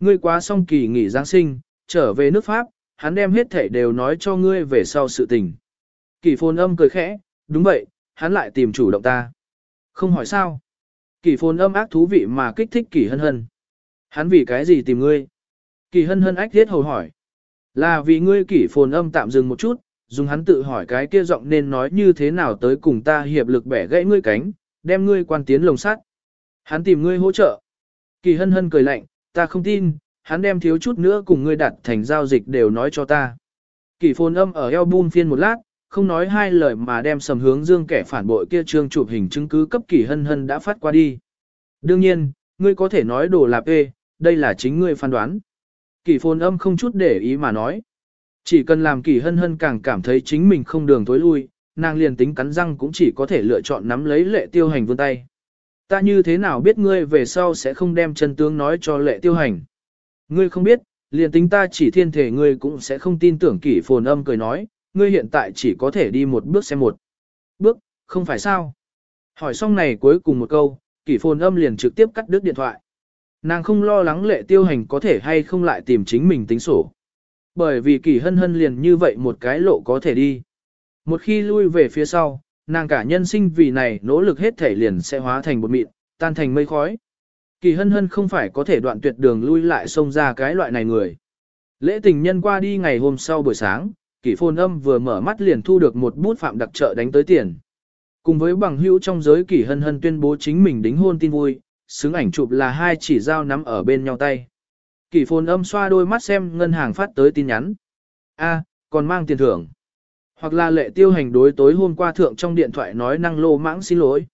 Ngươi quá xong kỳ nghỉ Giáng sinh, trở về nước Pháp, hắn đem hết thể đều nói cho ngươi về sau sự tình. Kỳ phồn âm cười khẽ, đúng vậy, hắn lại tìm chủ động ta. Không hỏi sao. Kỳ phồn âm ác thú vị mà kích thích kỳ hân hân. Hắn vì cái gì tìm ngươi? Kỳ hân hân ách thiết hầu hỏi. Là vì ngươi kỷ phồn âm tạm dừng một chút, dùng hắn tự hỏi cái kia giọng nên nói như thế nào tới cùng ta hiệp lực bẻ gãy ngươi cánh, đem ngươi quan tiến lồng sắt. Hắn tìm ngươi hỗ trợ. Kỳ hân hân cười lạnh, ta không tin, hắn đem thiếu chút nữa cùng ngươi đặt thành giao dịch đều nói cho ta. Kỳ phồn âm ở eo bun phiên một lát, không nói hai lời mà đem sầm hướng dương kẻ phản bội kia trương chụp hình chứng cứ cấp kỳ hân hân đã phát qua đi. Đương nhiên, ngươi có thể nói đồ lạp ê, đây là chính ngươi phán đoán. Kỳ phồn âm không chút để ý mà nói. Chỉ cần làm kỳ hân hân càng cảm thấy chính mình không đường tối lui, nàng liền tính cắn răng cũng chỉ có thể lựa chọn nắm lấy lệ tiêu hành vươn tay. Ta như thế nào biết ngươi về sau sẽ không đem chân tướng nói cho lệ tiêu hành. Ngươi không biết, liền tính ta chỉ thiên thể ngươi cũng sẽ không tin tưởng kỷ phồn âm cười nói, ngươi hiện tại chỉ có thể đi một bước xem một. Bước, không phải sao. Hỏi xong này cuối cùng một câu, kỷ phồn âm liền trực tiếp cắt đứt điện thoại. Nàng không lo lắng lệ tiêu hành có thể hay không lại tìm chính mình tính sổ. Bởi vì kỳ hân hân liền như vậy một cái lộ có thể đi. Một khi lui về phía sau, nàng cả nhân sinh vì này nỗ lực hết thể liền sẽ hóa thành bột mịn, tan thành mây khói. Kỳ hân hân không phải có thể đoạn tuyệt đường lui lại xông ra cái loại này người. Lễ tình nhân qua đi ngày hôm sau buổi sáng, kỳ phôn âm vừa mở mắt liền thu được một bút phạm đặc trợ đánh tới tiền. Cùng với bằng hữu trong giới kỳ hân hân tuyên bố chính mình đính hôn tin vui, xứng ảnh chụp là hai chỉ dao nắm ở bên nhau tay. Kỷ phồn âm xoa đôi mắt xem ngân hàng phát tới tin nhắn. A, còn mang tiền thưởng. Hoặc là lệ tiêu hành đối tối hôm qua thượng trong điện thoại nói năng lô mãng xin lỗi.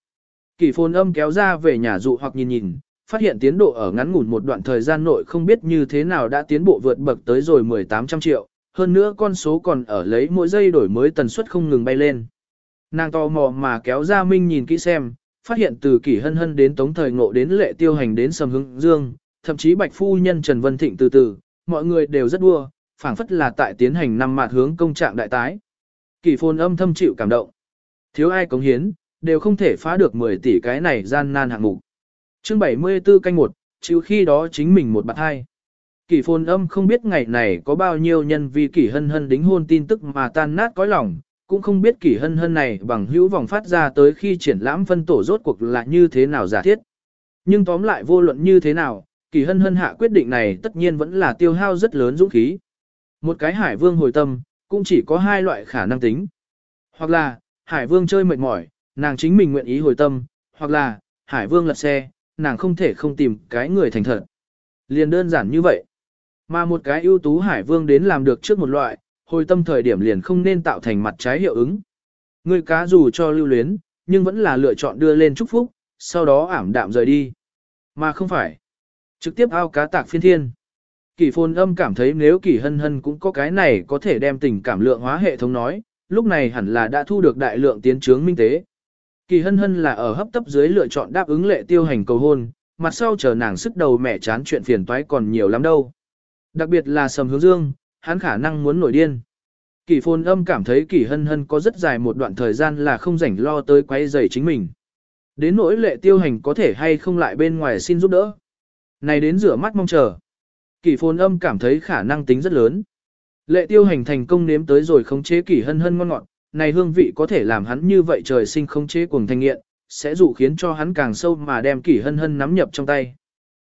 Kỷ phồn âm kéo ra về nhà dụ hoặc nhìn nhìn, phát hiện tiến độ ở ngắn ngủn một đoạn thời gian nội không biết như thế nào đã tiến bộ vượt bậc tới rồi 1800 triệu, hơn nữa con số còn ở lấy mỗi giây đổi mới tần suất không ngừng bay lên. Nàng to mò mà kéo ra minh nhìn kỹ xem, phát hiện từ kỷ hân hân đến tống thời ngộ đến lệ tiêu hành đến sầm hưng dương, thậm chí Bạch Phu Nhân Trần Vân Thịnh từ từ, mọi người đều rất đua, phảng phất là tại tiến hành năm mạt hướng công trạng đại tái. kỷ phồn âm thâm chịu cảm động. Thiếu ai cống hiến, đều không thể phá được 10 tỷ cái này gian nan hạng mục. Chương 74 canh 1, chịu khi đó chính mình một bạn hai. kỷ phồn âm không biết ngày này có bao nhiêu nhân vì kỷ hân hân đính hôn tin tức mà tan nát cõi lòng, cũng không biết kỳ hân hân này bằng hữu vòng phát ra tới khi triển lãm phân tổ rốt cuộc là như thế nào giả thiết. Nhưng tóm lại vô luận như thế nào, kỳ hân hân hạ quyết định này tất nhiên vẫn là tiêu hao rất lớn dũng khí. Một cái hải vương hồi tâm, cũng chỉ có hai loại khả năng tính. Hoặc là, hải vương chơi mệt mỏi, nàng chính mình nguyện ý hồi tâm, hoặc là, hải vương lật xe, nàng không thể không tìm cái người thành thật. Liền đơn giản như vậy. Mà một cái ưu tú hải vương đến làm được trước một loại, hồi tâm thời điểm liền không nên tạo thành mặt trái hiệu ứng. Người cá dù cho lưu luyến, nhưng vẫn là lựa chọn đưa lên chúc phúc, sau đó ảm đạm rời đi. Mà không phải. Trực tiếp ao cá tạc phiên thiên. Kỷ phồn âm cảm thấy nếu kỷ hân hân cũng có cái này có thể đem tình cảm lượng hóa hệ thống nói, lúc này hẳn là đã thu được đại lượng tiến trướng minh tế. Kỳ hân hân là ở hấp tấp dưới lựa chọn đáp ứng lệ tiêu hành cầu hôn, mặt sau chờ nàng sức đầu mẹ chán chuyện phiền toái còn nhiều lắm đâu. Đặc biệt là sầm hướng dương, hắn khả năng muốn nổi điên. kỷ phồn âm cảm thấy kỷ hân hân có rất dài một đoạn thời gian là không rảnh lo tới quay giày chính mình. Đến nỗi lệ tiêu hành có thể hay không lại bên ngoài xin giúp đỡ. Này đến rửa mắt mong chờ. kỷ phồn âm cảm thấy khả năng tính rất lớn. Lệ tiêu hành thành công nếm tới rồi khống chế kỷ hân hân ngon ngọt, này hương vị có thể làm hắn như vậy trời sinh khống chế cuồng thanh nghiện, sẽ dụ khiến cho hắn càng sâu mà đem kỷ hân hân nắm nhập trong tay.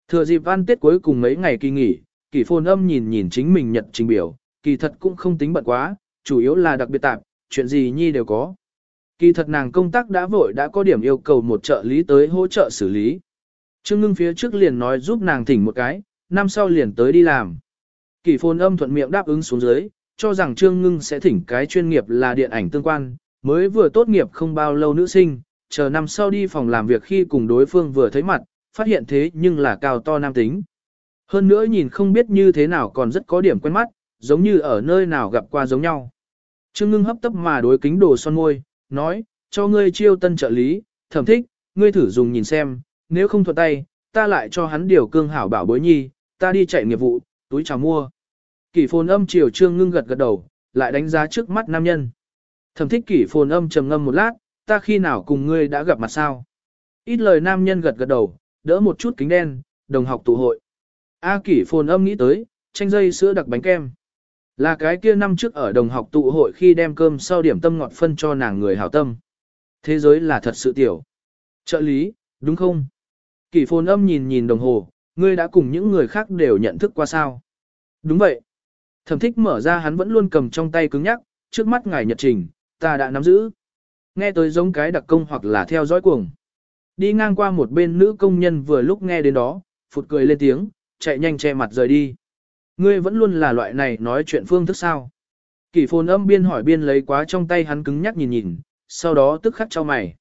Thừa dịp ăn tết cuối cùng mấy ngày kỳ nghỉ, kỳ phồn âm nhìn nhìn chính mình nhật trình biểu, kỳ thật cũng không tính bận quá, chủ yếu là đặc biệt tạp, chuyện gì nhi đều có. Kỳ thật nàng công tác đã vội đã có điểm yêu cầu một trợ lý tới hỗ trợ xử lý. Trương ngưng phía trước liền nói giúp nàng thỉnh một cái, năm sau liền tới đi làm. Kỳ phồn âm thuận miệng đáp ứng xuống dưới, cho rằng Trương ngưng sẽ thỉnh cái chuyên nghiệp là điện ảnh tương quan, mới vừa tốt nghiệp không bao lâu nữ sinh, chờ năm sau đi phòng làm việc khi cùng đối phương vừa thấy mặt, phát hiện thế nhưng là cao to nam tính. Hơn nữa nhìn không biết như thế nào còn rất có điểm quen mắt, giống như ở nơi nào gặp qua giống nhau. Trương ngưng hấp tấp mà đối kính đồ son môi, nói, cho ngươi chiêu tân trợ lý, thẩm thích, ngươi thử dùng nhìn xem, nếu không thuận tay, ta lại cho hắn điều cương hảo bảo bối nhi, ta đi chạy nghiệp vụ, túi chào mua. Kỷ phồn âm chiều trương ngưng gật gật đầu, lại đánh giá trước mắt nam nhân. Thẩm thích kỷ phồn âm trầm ngâm một lát, ta khi nào cùng ngươi đã gặp mặt sao? Ít lời nam nhân gật gật đầu, đỡ một chút kính đen, đồng học tụ hội. A kỷ phồn âm nghĩ tới, tranh dây sữa đặc bánh kem. Là cái kia năm trước ở đồng học tụ hội khi đem cơm sau điểm tâm ngọt phân cho nàng người hảo tâm. Thế giới là thật sự tiểu. Trợ lý, đúng không? Kỷ phồn âm nhìn nhìn đồng hồ, ngươi đã cùng những người khác đều nhận thức qua sao? Đúng vậy. Thẩm thích mở ra hắn vẫn luôn cầm trong tay cứng nhắc, trước mắt ngài nhật trình, ta đã nắm giữ. Nghe tới giống cái đặc công hoặc là theo dõi cuồng. Đi ngang qua một bên nữ công nhân vừa lúc nghe đến đó, phụt cười lên tiếng, chạy nhanh che mặt rời đi. Ngươi vẫn luôn là loại này nói chuyện phương thức sao. Kỷ phồn âm biên hỏi biên lấy quá trong tay hắn cứng nhắc nhìn nhìn, sau đó tức khắc cho mày.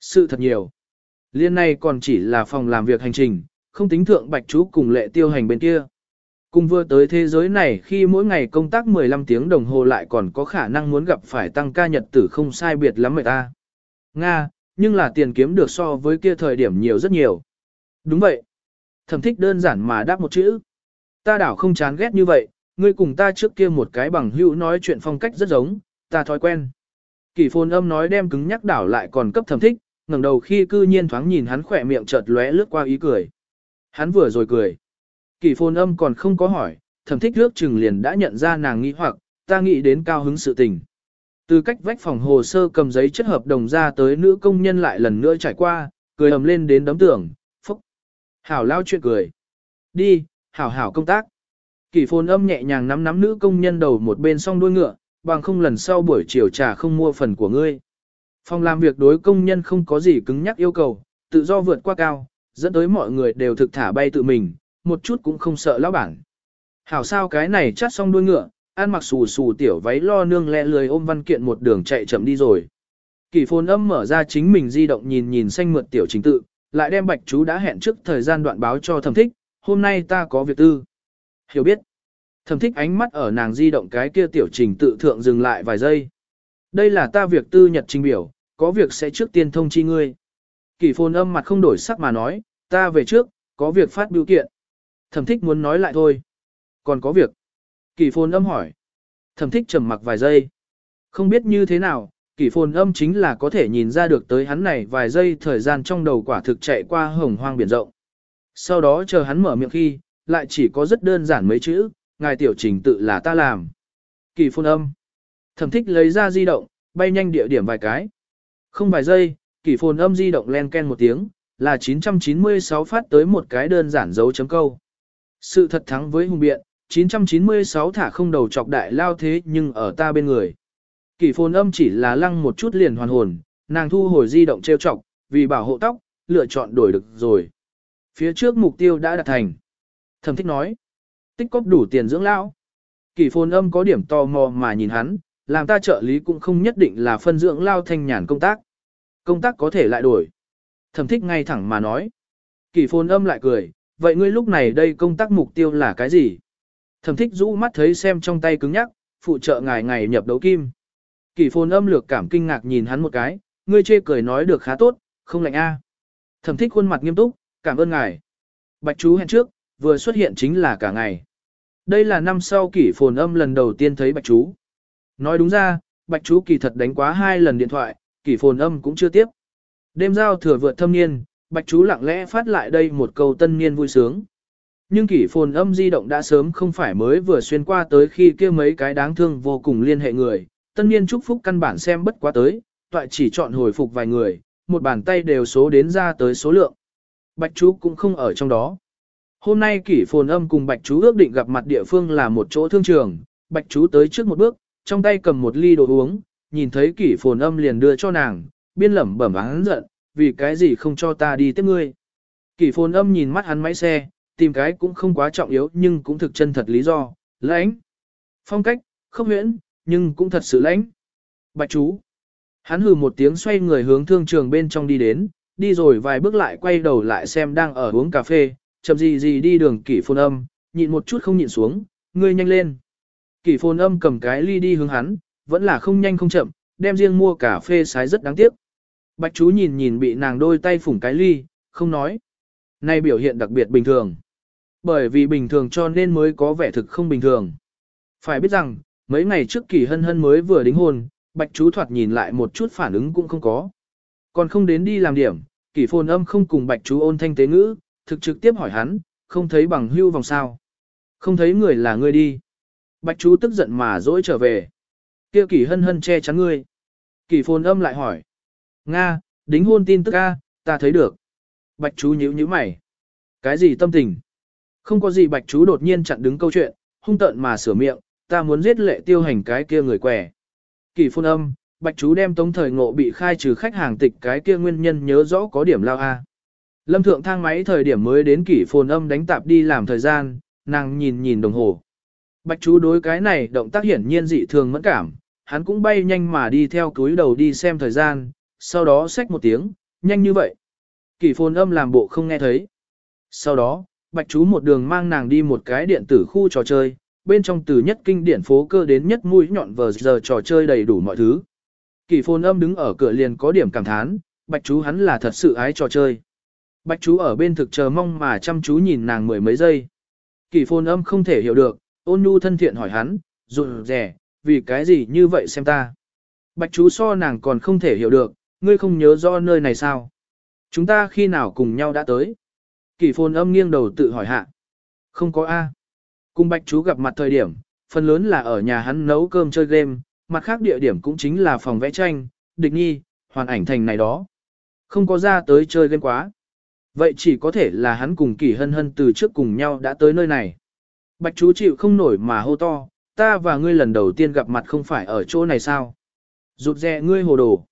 Sự thật nhiều. Liên này còn chỉ là phòng làm việc hành trình, không tính thượng bạch chú cùng lệ tiêu hành bên kia. Cùng vừa tới thế giới này khi mỗi ngày công tác 15 tiếng đồng hồ lại còn có khả năng muốn gặp phải tăng ca nhật tử không sai biệt lắm người ta. Nga, nhưng là tiền kiếm được so với kia thời điểm nhiều rất nhiều. Đúng vậy. Thẩm thích đơn giản mà đáp một chữ. Ta đảo không chán ghét như vậy, ngươi cùng ta trước kia một cái bằng hữu nói chuyện phong cách rất giống, ta thói quen. Kỷ phồn âm nói đem cứng nhắc đảo lại còn cấp thẩm thích, ngẩng đầu khi cư nhiên thoáng nhìn hắn khỏe miệng chợt lóe lướt qua ý cười. Hắn vừa rồi cười. Kỷ phồn âm còn không có hỏi, thẩm thích nước chừng liền đã nhận ra nàng nghĩ hoặc, ta nghĩ đến cao hứng sự tình. Từ cách vách phòng hồ sơ cầm giấy chất hợp đồng ra tới nữ công nhân lại lần nữa trải qua, cười ầm lên đến đấm tưởng. Hảo lao chuyện cười. Đi, hảo hảo công tác. Kỷ phồn âm nhẹ nhàng nắm nắm nữ công nhân đầu một bên song đuôi ngựa, bằng không lần sau buổi chiều trà không mua phần của ngươi. Phòng làm việc đối công nhân không có gì cứng nhắc yêu cầu, tự do vượt qua cao, dẫn tới mọi người đều thực thả bay tự mình, một chút cũng không sợ lão bản. Hảo sao cái này chắt xong đuôi ngựa, ăn mặc xù xù tiểu váy lo nương lẹ lười ôm văn kiện một đường chạy chậm đi rồi. Kỷ phồn âm mở ra chính mình di động nhìn nhìn xanh mượt tiểu chính tự, lại đem bạch chú đã hẹn trước thời gian đoạn báo cho thẩm thích, hôm nay ta có việc tư. Hiểu biết. Thẩm thích ánh mắt ở nàng di động cái kia tiểu trình tự thượng dừng lại vài giây. Đây là ta việc tư nhật trình biểu, có việc sẽ trước tiên thông chi ngươi. Kỳ phồn âm mặt không đổi sắc mà nói, ta về trước, có việc phát biểu kiện. Thẩm thích muốn nói lại thôi. Còn có việc. Kỷ phồn âm hỏi. Thẩm thích trầm mặc vài giây. Không biết như thế nào, kỷ phồn âm chính là có thể nhìn ra được tới hắn này vài giây thời gian trong đầu quả thực chạy qua hồng hoang biển rộng. Sau đó chờ hắn mở miệng khi, lại chỉ có rất đơn giản mấy chữ, ngài tiểu trình tự là ta làm. Kỷ phồn âm. Thẩm thích lấy ra di động, bay nhanh địa điểm vài cái. Không vài giây, kỷ phồn âm di động len ken một tiếng, là 996 phát tới một cái đơn giản dấu chấm câu. Sự thật thắng với hùng biện, 996 thả không đầu chọc đại lao thế nhưng ở ta bên người. Kỷ phồn âm chỉ là lăng một chút liền hoàn hồn, nàng thu hồi di động trêu chọc, vì bảo hộ tóc, lựa chọn đổi được rồi. Phía trước mục tiêu đã đạt thành. Thẩm thích nói, tích cóp đủ tiền dưỡng lão. Kỷ phồn âm có điểm tò mò mà nhìn hắn, làm ta trợ lý cũng không nhất định là phân dưỡng lao thanh nhàn công tác. Công tác có thể lại đổi. Thẩm thích ngay thẳng mà nói. Kỷ phồn âm lại cười, vậy ngươi lúc này đây công tác mục tiêu là cái gì? Thẩm thích rũ mắt thấy xem trong tay cứng nhắc, phụ trợ ngài ngày nhập đấu kim. Kỷ phồn âm lược cảm kinh ngạc nhìn hắn một cái, ngươi chê cười nói được khá tốt, không lạnh a. À. Thẩm thích khuôn mặt nghiêm túc, cảm ơn ngài. Bạch chú hẹn trước, vừa xuất hiện chính là cả ngày. Đây là năm sau kỷ phồn âm lần đầu tiên thấy bạch chú. Nói đúng ra, bạch chú kỳ thật đánh quá hai lần điện thoại, kỷ phồn âm cũng chưa tiếp. Đêm giao thừa vượt thâm niên, bạch chú lặng lẽ phát lại đây một câu tân niên vui sướng. Nhưng kỷ phồn âm di động đã sớm không phải mới vừa xuyên qua tới khi kia mấy cái đáng thương vô cùng liên hệ người, tân niên chúc phúc căn bản xem bất quá tới, toại chỉ chọn hồi phục vài người, một bàn tay đều số đến ra tới số lượng. Bạch chú cũng không ở trong đó. Hôm nay kỷ phồn âm cùng bạch chú ước định gặp mặt địa phương là một chỗ thương trường, bạch chú tới trước một bước, trong tay cầm một ly đồ uống, nhìn thấy kỷ phồn âm liền đưa cho nàng, biên lẩm bẩm hắn giận, vì cái gì không cho ta đi tiếp ngươi. Kỷ phồn âm nhìn mắt hắn máy xe, tìm cái cũng không quá trọng yếu nhưng cũng thực chân thật lý do, lãnh. Phong cách, không huyễn, nhưng cũng thật sự lãnh. Bạch chú. Hắn hừ một tiếng xoay người hướng thương trường bên trong đi đến, đi rồi vài bước lại quay đầu lại xem đang ở uống cà phê, chậm gì gì đi đường kỷ phôn âm, nhịn một chút không nhịn xuống, ngươi nhanh lên. Kỷ phôn âm cầm cái ly đi hướng hắn, vẫn là không nhanh không chậm, đem riêng mua cà phê sái rất đáng tiếc. Bạch chú nhìn nhìn bị nàng đôi tay phủng cái ly, không nói. Nay biểu hiện đặc biệt bình thường. Bởi vì bình thường cho nên mới có vẻ thực không bình thường. Phải biết rằng, mấy ngày trước kỳ hân hân mới vừa đính hôn, bạch chú thoạt nhìn lại một chút phản ứng cũng không có. Còn không đến đi làm điểm, kỳ phồn âm không cùng bạch chú ôn thanh tế ngữ, thực trực tiếp hỏi hắn, không thấy bằng hưu vòng sao. Không thấy người là ngươi đi. Bạch chú tức giận mà dỗi trở về. kia kỳ hân hân che chắn ngươi. Kỳ phồn âm lại hỏi. Nga, đính hôn tin tức A, ta thấy được. Bạch chú nhíu nhíu mày. Cái gì tâm tình? Không có gì bạch chú đột nhiên chặn đứng câu chuyện, hung tợn mà sửa miệng, ta muốn giết lệ tiêu hành cái kia người quẻ. Kỳ phun âm, bạch chú đem tống thời ngộ bị khai trừ khách hàng tịch cái kia nguyên nhân nhớ rõ có điểm lao A. Lâm thượng thang máy thời điểm mới đến kỷ phồn âm đánh tạp đi làm thời gian, nàng nhìn nhìn đồng hồ. Bạch chú đối cái này động tác hiển nhiên dị thường mẫn cảm, hắn cũng bay nhanh mà đi theo túi đầu đi xem thời gian, sau đó xách một tiếng, nhanh như vậy. Kỷ phồn âm làm bộ không nghe thấy. Sau đó, bạch chú một đường mang nàng đi một cái điện tử khu trò chơi, bên trong từ nhất kinh điển phố cơ đến nhất mũi nhọn vờ giờ trò chơi đầy đủ mọi thứ. kỳ phồn âm đứng ở cửa liền có điểm cảm thán, bạch chú hắn là thật sự ái trò chơi. Bạch chú ở bên thực chờ mong mà chăm chú nhìn nàng mười mấy giây. kỳ phồn âm không thể hiểu được, ôn nhu thân thiện hỏi hắn, rụt rẻ, vì cái gì như vậy xem ta. Bạch chú so nàng còn không thể hiểu được, ngươi không nhớ rõ nơi này sao? Chúng ta khi nào cùng nhau đã tới? kỳ phồn âm nghiêng đầu tự hỏi hạ. Không có A. Cùng bạch chú gặp mặt thời điểm, phần lớn là ở nhà hắn nấu cơm chơi game, mặt khác địa điểm cũng chính là phòng vẽ tranh, địch nhi, hoàn ảnh thành này đó. Không có ra tới chơi game quá. Vậy chỉ có thể là hắn cùng kỳ hân hân từ trước cùng nhau đã tới nơi này. Bạch chú chịu không nổi mà hô to, ta và ngươi lần đầu tiên gặp mặt không phải ở chỗ này sao? Rụt rè ngươi hồ đồ.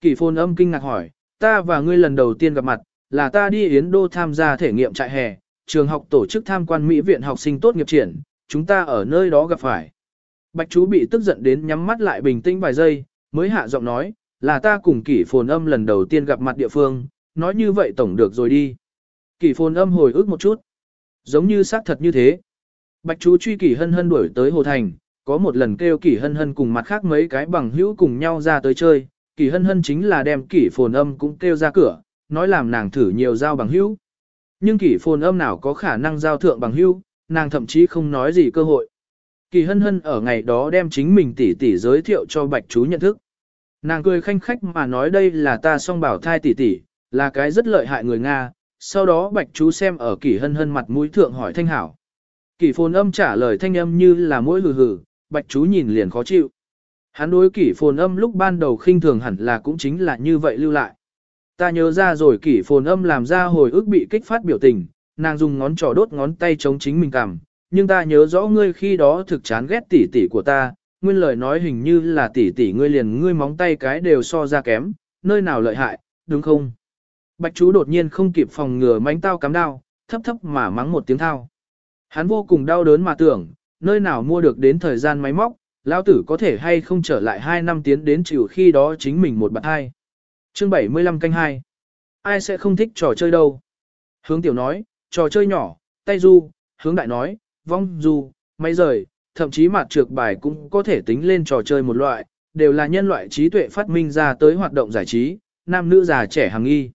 Kỳ phồn âm kinh ngạc hỏi, ta và ngươi lần đầu tiên gặp mặt, là ta đi Yến Đô tham gia thể nghiệm trại hè, trường học tổ chức tham quan Mỹ viện học sinh tốt nghiệp triển, chúng ta ở nơi đó gặp phải. Bạch chú bị tức giận đến nhắm mắt lại bình tĩnh vài giây, mới hạ giọng nói, là ta cùng kỷ phồn âm lần đầu tiên gặp mặt địa phương, nói như vậy tổng được rồi đi. Kỷ phồn âm hồi ức một chút, giống như xác thật như thế. Bạch chú truy kỷ hân hân đuổi tới Hồ Thành, có một lần kêu kỷ hân hân cùng mặt khác mấy cái bằng hữu cùng nhau ra tới chơi, kỷ hân hân chính là đem kỷ phồn âm cũng kêu ra cửa, nói làm nàng thử nhiều giao bằng hữu. Nhưng kỷ phồn âm nào có khả năng giao thượng bằng hưu, nàng thậm chí không nói gì cơ hội. Kỳ hân hân ở ngày đó đem chính mình tỷ tỷ giới thiệu cho bạch chú nhận thức. Nàng cười khanh khách mà nói đây là ta song bảo thai tỷ tỷ, là cái rất lợi hại người Nga. Sau đó bạch chú xem ở kỷ hân hân mặt mũi thượng hỏi thanh hảo. Kỷ phồn âm trả lời thanh âm như là mũi hừ hừ, bạch chú nhìn liền khó chịu. Hắn đối kỷ phồn âm lúc ban đầu khinh thường hẳn là cũng chính là như vậy lưu lại. Ta nhớ ra rồi kỷ phồn âm làm ra hồi ức bị kích phát biểu tình, nàng dùng ngón trỏ đốt ngón tay chống chính mình cằm, nhưng ta nhớ rõ ngươi khi đó thực chán ghét tỷ tỷ của ta, nguyên lời nói hình như là tỷ tỷ ngươi liền ngươi móng tay cái đều so ra kém, nơi nào lợi hại, đúng không? Bạch chú đột nhiên không kịp phòng ngừa mánh tao cắm đao, thấp thấp mà mắng một tiếng thao. Hắn vô cùng đau đớn mà tưởng, nơi nào mua được đến thời gian máy móc, lão tử có thể hay không trở lại 2 năm tiến đến chịu khi đó chính mình một bạn hai. Chương 75 canh 2. Ai sẽ không thích trò chơi đâu? Hướng tiểu nói, trò chơi nhỏ, tay du, hướng đại nói, vong du, máy rời, thậm chí mặt trược bài cũng có thể tính lên trò chơi một loại, đều là nhân loại trí tuệ phát minh ra tới hoạt động giải trí, nam nữ già trẻ hàng y.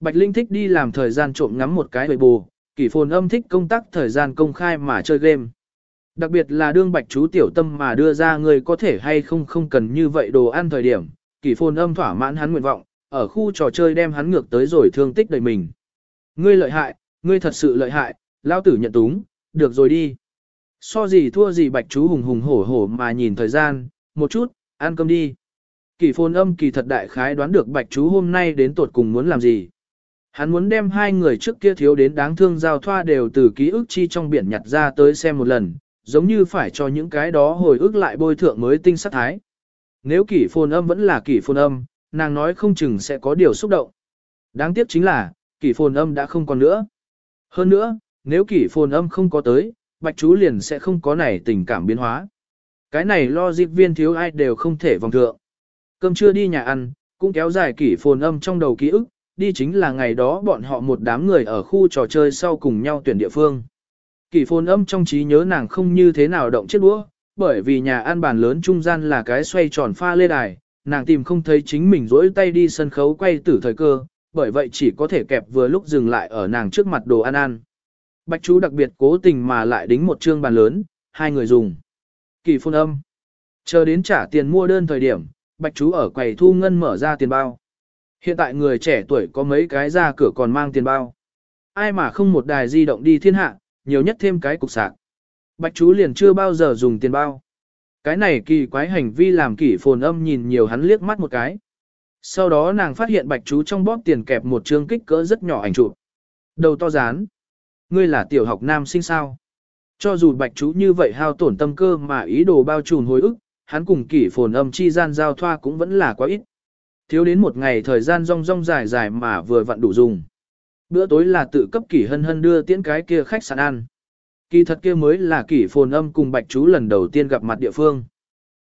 Bạch Linh thích đi làm thời gian trộm ngắm một cái bầy bù, kỷ phồn âm thích công tác thời gian công khai mà chơi game. Đặc biệt là đương bạch chú tiểu tâm mà đưa ra người có thể hay không không cần như vậy đồ ăn thời điểm, kỷ phồn âm thỏa mãn hắn nguyện vọng, ở khu trò chơi đem hắn ngược tới rồi thương tích đầy mình. Ngươi lợi hại, ngươi thật sự lợi hại, lao tử nhận túng, được rồi đi. So gì thua gì bạch chú hùng hùng hổ hổ mà nhìn thời gian, một chút, ăn cơm đi. Kỳ Phôn âm kỳ thật đại khái đoán được bạch chú hôm nay đến tột cùng muốn làm gì. Hắn muốn đem hai người trước kia thiếu đến đáng thương giao thoa đều từ ký ức chi trong biển nhặt ra tới xem một lần, giống như phải cho những cái đó hồi ức lại bôi thượng mới tinh sắc thái. Nếu kỷ phồn âm vẫn là kỷ phồn âm, nàng nói không chừng sẽ có điều xúc động. Đáng tiếc chính là, kỷ phồn âm đã không còn nữa. Hơn nữa, nếu kỷ phồn âm không có tới, bạch chú liền sẽ không có này tình cảm biến hóa. Cái này lo dịp viên thiếu ai đều không thể vòng thượng. Cơm chưa đi nhà ăn, cũng kéo dài kỷ phồn âm trong đầu ký ức, đi chính là ngày đó bọn họ một đám người ở khu trò chơi sau cùng nhau tuyển địa phương. Kỷ phồn âm trong trí nhớ nàng không như thế nào động chiếc đũa, bởi vì nhà ăn bàn lớn trung gian là cái xoay tròn pha lê đài, nàng tìm không thấy chính mình rỗi tay đi sân khấu quay tử thời cơ, bởi vậy chỉ có thể kẹp vừa lúc dừng lại ở nàng trước mặt đồ ăn ăn. Bạch chú đặc biệt cố tình mà lại đính một trương bàn lớn, hai người dùng. Kỳ phun âm. Chờ đến trả tiền mua đơn thời điểm, bạch chú ở quầy thu ngân mở ra tiền bao. Hiện tại người trẻ tuổi có mấy cái ra cửa còn mang tiền bao. Ai mà không một đài di động đi thiên hạ, nhiều nhất thêm cái cục sạc. Bạch chú liền chưa bao giờ dùng tiền bao. Cái này kỳ quái hành vi làm kỷ phồn âm nhìn nhiều hắn liếc mắt một cái. Sau đó nàng phát hiện bạch chú trong bóp tiền kẹp một chương kích cỡ rất nhỏ ảnh chụp. Đầu to rán. Ngươi là tiểu học nam sinh sao? Cho dù bạch chú như vậy hao tổn tâm cơ mà ý đồ bao trùm hồi ức, hắn cùng kỷ phồn âm chi gian giao thoa cũng vẫn là quá ít. Thiếu đến một ngày thời gian rong rong dài dài mà vừa vặn đủ dùng. Bữa tối là tự cấp kỷ hân hân đưa tiễn cái kia khách sạn ăn. Kỳ thật kia mới là kỷ phồn âm cùng bạch chú lần đầu tiên gặp mặt địa phương.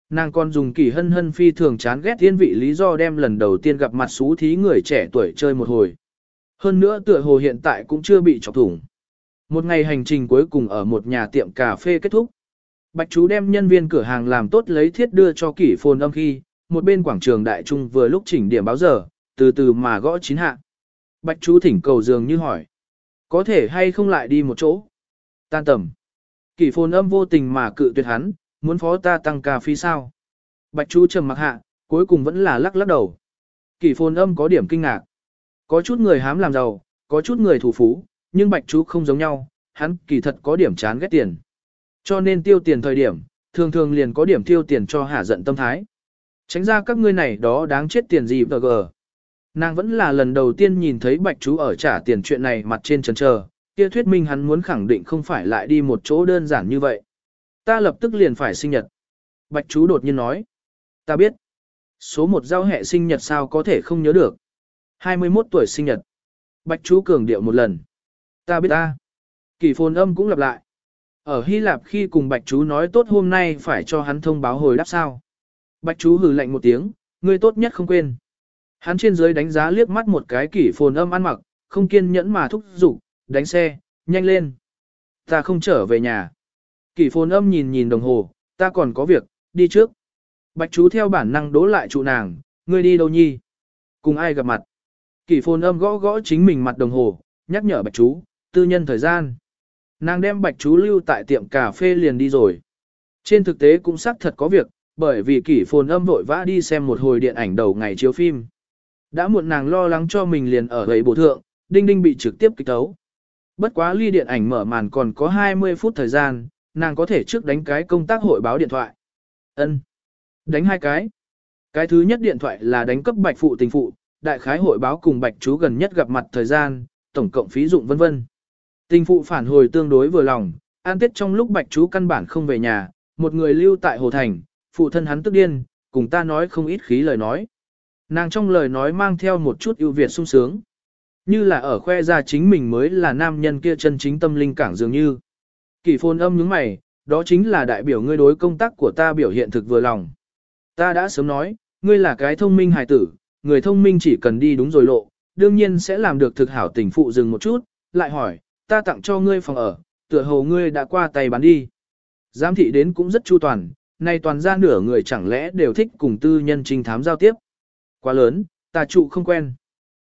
Nàng còn dùng kỷ hân hân phi thường chán ghét thiên vị lý do đem lần đầu tiên gặp mặt xú thí người trẻ tuổi chơi một hồi. Hơn nữa tựa hồ hiện tại cũng chưa bị chọc thủng. Một ngày hành trình cuối cùng ở một nhà tiệm cà phê kết thúc. Bạch chú đem nhân viên cửa hàng làm tốt lấy thiết đưa cho kỷ phồn âm khi, một bên quảng trường đại trung vừa lúc chỉnh điểm báo giờ, từ từ mà gõ chín hạ. Bạch chú thỉnh cầu dường như hỏi. Có thể hay không lại đi một chỗ? Tan tầm. Kỷ phồn âm vô tình mà cự tuyệt hắn, muốn phó ta tăng ca phí sao? Bạch chú trầm mặc hạ, cuối cùng vẫn là lắc lắc đầu. Kỷ phồn âm có điểm kinh ngạc. Có chút người hám làm giàu, có chút người thủ phú, nhưng bạch chú không giống nhau, hắn kỳ thật có điểm chán ghét tiền. Cho nên tiêu tiền thời điểm, thường thường liền có điểm tiêu tiền cho hạ giận tâm thái. Tránh ra các ngươi này đó đáng chết tiền gì vờ gờ. Nàng vẫn là lần đầu tiên nhìn thấy bạch chú ở trả tiền chuyện này mặt trên trần trờ, kia thuyết minh hắn muốn khẳng định không phải lại đi một chỗ đơn giản như vậy. Ta lập tức liền phải sinh nhật. Bạch chú đột nhiên nói. Ta biết. Số một giao hệ sinh nhật sao có thể không nhớ được. 21 tuổi sinh nhật. Bạch chú cường điệu một lần. Ta biết ta. Kỳ phồn âm cũng lặp lại. Ở Hy Lạp khi cùng Bạch chú nói tốt hôm nay phải cho hắn thông báo hồi đáp sao. Bạch chú hừ lạnh một tiếng, ngươi tốt nhất không quên. Hắn trên dưới đánh giá liếc mắt một cái kỷ phồn âm ăn mặc, không kiên nhẫn mà thúc giục, đánh xe, nhanh lên. Ta không trở về nhà. Kỷ phồn âm nhìn nhìn đồng hồ, ta còn có việc, đi trước. Bạch chú theo bản năng đố lại trụ nàng, ngươi đi đâu nhi? Cùng ai gặp mặt? Kỷ phồn âm gõ gõ chính mình mặt đồng hồ, nhắc nhở bạch chú, tư nhân thời gian. Nàng đem bạch chú lưu tại tiệm cà phê liền đi rồi. Trên thực tế cũng xác thật có việc, bởi vì kỷ phồn âm vội vã đi xem một hồi điện ảnh đầu ngày chiếu phim. Đã muộn nàng lo lắng cho mình liền ở gầy bổ thượng, đinh đinh bị trực tiếp kích tấu. Bất quá ly điện ảnh mở màn còn có 20 phút thời gian, nàng có thể trước đánh cái công tác hội báo điện thoại. ân Đánh hai cái. Cái thứ nhất điện thoại là đánh cấp bạch phụ tình phụ, đại khái hội báo cùng bạch chú gần nhất gặp mặt thời gian, tổng cộng phí dụng vân vân. Tình phụ phản hồi tương đối vừa lòng, an tiết trong lúc bạch chú căn bản không về nhà, một người lưu tại Hồ Thành, phụ thân hắn tức điên, cùng ta nói không ít khí lời nói. Nàng trong lời nói mang theo một chút ưu việt sung sướng. Như là ở khoe ra chính mình mới là nam nhân kia chân chính tâm linh cảng dường như. Kỳ phôn âm nhướng mày, đó chính là đại biểu ngươi đối công tác của ta biểu hiện thực vừa lòng. Ta đã sớm nói, ngươi là cái thông minh hài tử, người thông minh chỉ cần đi đúng rồi lộ, đương nhiên sẽ làm được thực hảo tình phụ dừng một chút, lại hỏi, ta tặng cho ngươi phòng ở, tựa hồ ngươi đã qua tay bán đi. Giám thị đến cũng rất chu toàn, nay toàn ra nửa người chẳng lẽ đều thích cùng tư nhân trinh thám giao tiếp. Quá lớn, ta trụ không quen.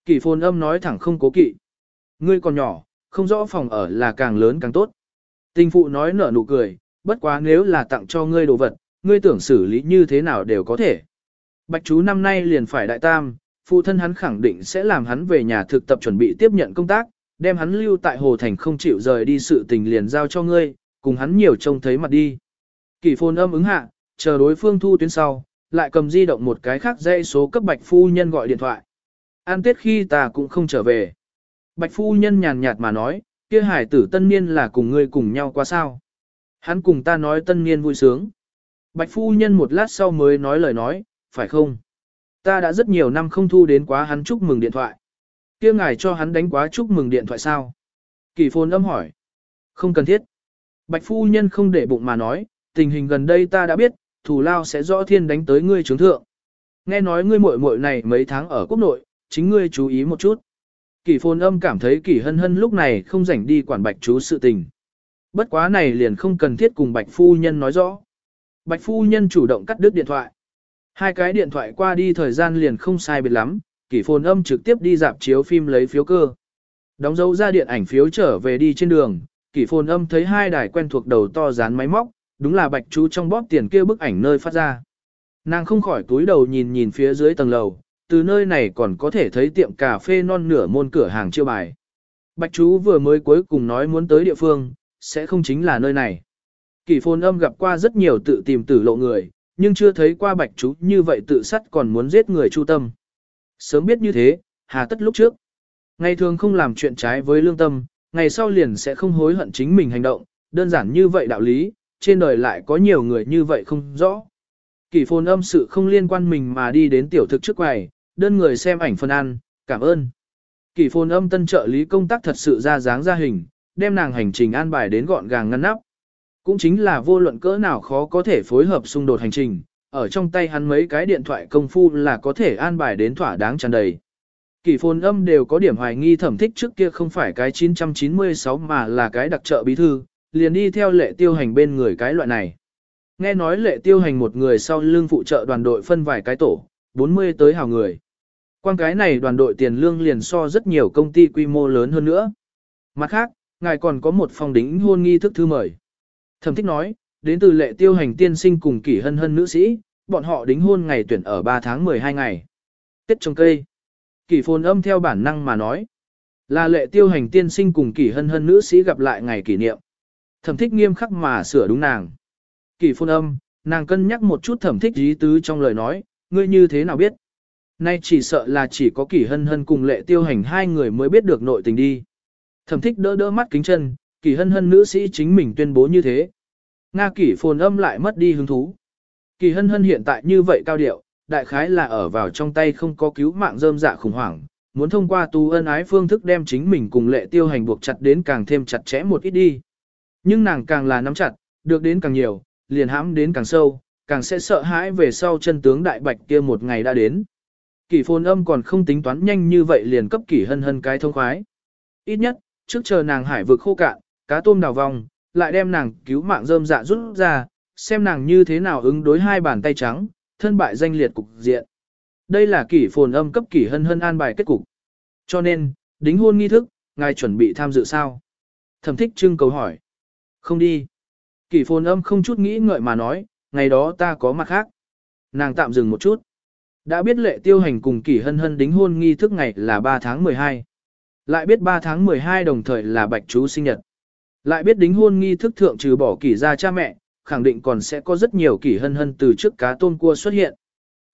Kỳ phồn âm nói thẳng không cố kỵ. Ngươi còn nhỏ, không rõ phòng ở là càng lớn càng tốt. Tình phụ nói nở nụ cười, bất quá nếu là tặng cho ngươi đồ vật, ngươi tưởng xử lý như thế nào đều có thể. Bạch chú năm nay liền phải đại tam, phụ thân hắn khẳng định sẽ làm hắn về nhà thực tập chuẩn bị tiếp nhận công tác, đem hắn lưu tại Hồ Thành không chịu rời đi sự tình liền giao cho ngươi, cùng hắn nhiều trông thấy mặt đi. Kỳ phồn âm ứng hạ, chờ đối phương thu tuyến sau, lại cầm di động một cái khác dây số cấp bạch phu nhân gọi điện thoại. An tết khi ta cũng không trở về. Bạch phu nhân nhàn nhạt mà nói, kia hải tử tân niên là cùng ngươi cùng nhau qua sao. Hắn cùng ta nói tân niên vui sướng. Bạch phu nhân một lát sau mới nói lời nói, phải không? Ta đã rất nhiều năm không thu đến quá hắn chúc mừng điện thoại. Kia ngài cho hắn đánh quá chúc mừng điện thoại sao? Kỳ phồn âm hỏi. Không cần thiết. Bạch phu nhân không để bụng mà nói, tình hình gần đây ta đã biết, thủ lao sẽ rõ thiên đánh tới ngươi trướng thượng. Nghe nói ngươi muội muội này mấy tháng ở quốc nội, chính ngươi chú ý một chút. Kỷ phồn âm cảm thấy Kỷ hân hân lúc này không rảnh đi quản bạch chú sự tình. Bất quá này liền không cần thiết cùng bạch phu nhân nói rõ. Bạch phu nhân chủ động cắt đứt điện thoại. Hai cái điện thoại qua đi thời gian liền không sai biệt lắm, kỷ phồn âm trực tiếp đi dạp chiếu phim lấy phiếu cơ. Đóng dấu ra điện ảnh phiếu trở về đi trên đường, kỷ phồn âm thấy hai đài quen thuộc đầu to dán máy móc, đúng là bạch chú trong bóp tiền kia bức ảnh nơi phát ra. Nàng không khỏi túi đầu nhìn nhìn phía dưới tầng lầu, từ nơi này còn có thể thấy tiệm cà phê non nửa môn cửa hàng chiêu bài. Bạch chú vừa mới cuối cùng nói muốn tới địa phương, sẽ không chính là nơi này. Kỷ phồn âm gặp qua rất nhiều tự tìm tử lộ người, nhưng chưa thấy qua bạch chú như vậy tự sắt còn muốn giết người chu tâm. Sớm biết như thế, hà tất lúc trước. Ngày thường không làm chuyện trái với lương tâm, ngày sau liền sẽ không hối hận chính mình hành động, đơn giản như vậy đạo lý, trên đời lại có nhiều người như vậy không rõ. Kỷ phồn âm sự không liên quan mình mà đi đến tiểu thực trước quầy, đơn người xem ảnh phân ăn, cảm ơn. Kỷ phồn âm tân trợ lý công tác thật sự ra dáng ra hình, đem nàng hành trình an bài đến gọn gàng ngăn nắp. Cũng chính là vô luận cỡ nào khó có thể phối hợp xung đột hành trình, ở trong tay hắn mấy cái điện thoại công phu là có thể an bài đến thỏa đáng tràn đầy. Kỳ phồn âm đều có điểm hoài nghi thẩm thích trước kia không phải cái 996 mà là cái đặc trợ bí thư, liền đi theo lệ tiêu hành bên người cái loại này. Nghe nói lệ tiêu hành một người sau lưng phụ trợ đoàn đội phân vài cái tổ, 40 tới hào người. Quan cái này đoàn đội tiền lương liền so rất nhiều công ty quy mô lớn hơn nữa. Mặt khác, ngài còn có một phòng đính hôn nghi thức thư mời. Thẩm thích nói, đến từ lệ tiêu hành tiên sinh cùng kỷ hân hân nữ sĩ, bọn họ đính hôn ngày tuyển ở 3 tháng 12 ngày. Tết trồng cây. Kỷ phồn âm theo bản năng mà nói. Là lệ tiêu hành tiên sinh cùng kỷ hân hân nữ sĩ gặp lại ngày kỷ niệm. Thẩm thích nghiêm khắc mà sửa đúng nàng. Kỷ phồn âm, nàng cân nhắc một chút thẩm thích ý tứ trong lời nói, ngươi như thế nào biết. Nay chỉ sợ là chỉ có kỷ hân hân cùng lệ tiêu hành hai người mới biết được nội tình đi. Thẩm thích đỡ đỡ mắt kính chân, kỷ hân hân nữ sĩ chính mình tuyên bố như thế. Nga kỷ phồn âm lại mất đi hứng thú. Kỳ hân hân hiện tại như vậy cao điệu, đại khái là ở vào trong tay không có cứu mạng rơm dạ khủng hoảng, muốn thông qua tu ân ái phương thức đem chính mình cùng lệ tiêu hành buộc chặt đến càng thêm chặt chẽ một ít đi. Nhưng nàng càng là nắm chặt, được đến càng nhiều, liền hãm đến càng sâu, càng sẽ sợ hãi về sau chân tướng đại bạch kia một ngày đã đến. Kỷ phồn âm còn không tính toán nhanh như vậy liền cấp kỷ hân hân cái thông khoái. Ít nhất, trước chờ nàng hải vực khô cạn, cá tôm đào vòng, lại đem nàng cứu mạng rơm dạ rút ra, xem nàng như thế nào ứng đối hai bàn tay trắng, thân bại danh liệt cục diện. Đây là kỷ phồn âm cấp kỷ hân hân an bài kết cục. Cho nên, đính hôn nghi thức, ngài chuẩn bị tham dự sao? Thẩm thích trưng cầu hỏi. Không đi. Kỷ phồn âm không chút nghĩ ngợi mà nói, ngày đó ta có mặt khác. Nàng tạm dừng một chút. Đã biết lệ tiêu hành cùng kỷ hân hân đính hôn nghi thức ngày là 3 tháng 12. Lại biết 3 tháng 12 đồng thời là bạch chú sinh nhật. Lại biết đính hôn nghi thức thượng trừ bỏ kỷ ra cha mẹ, khẳng định còn sẽ có rất nhiều kỷ hân hân từ trước cá tôm cua xuất hiện.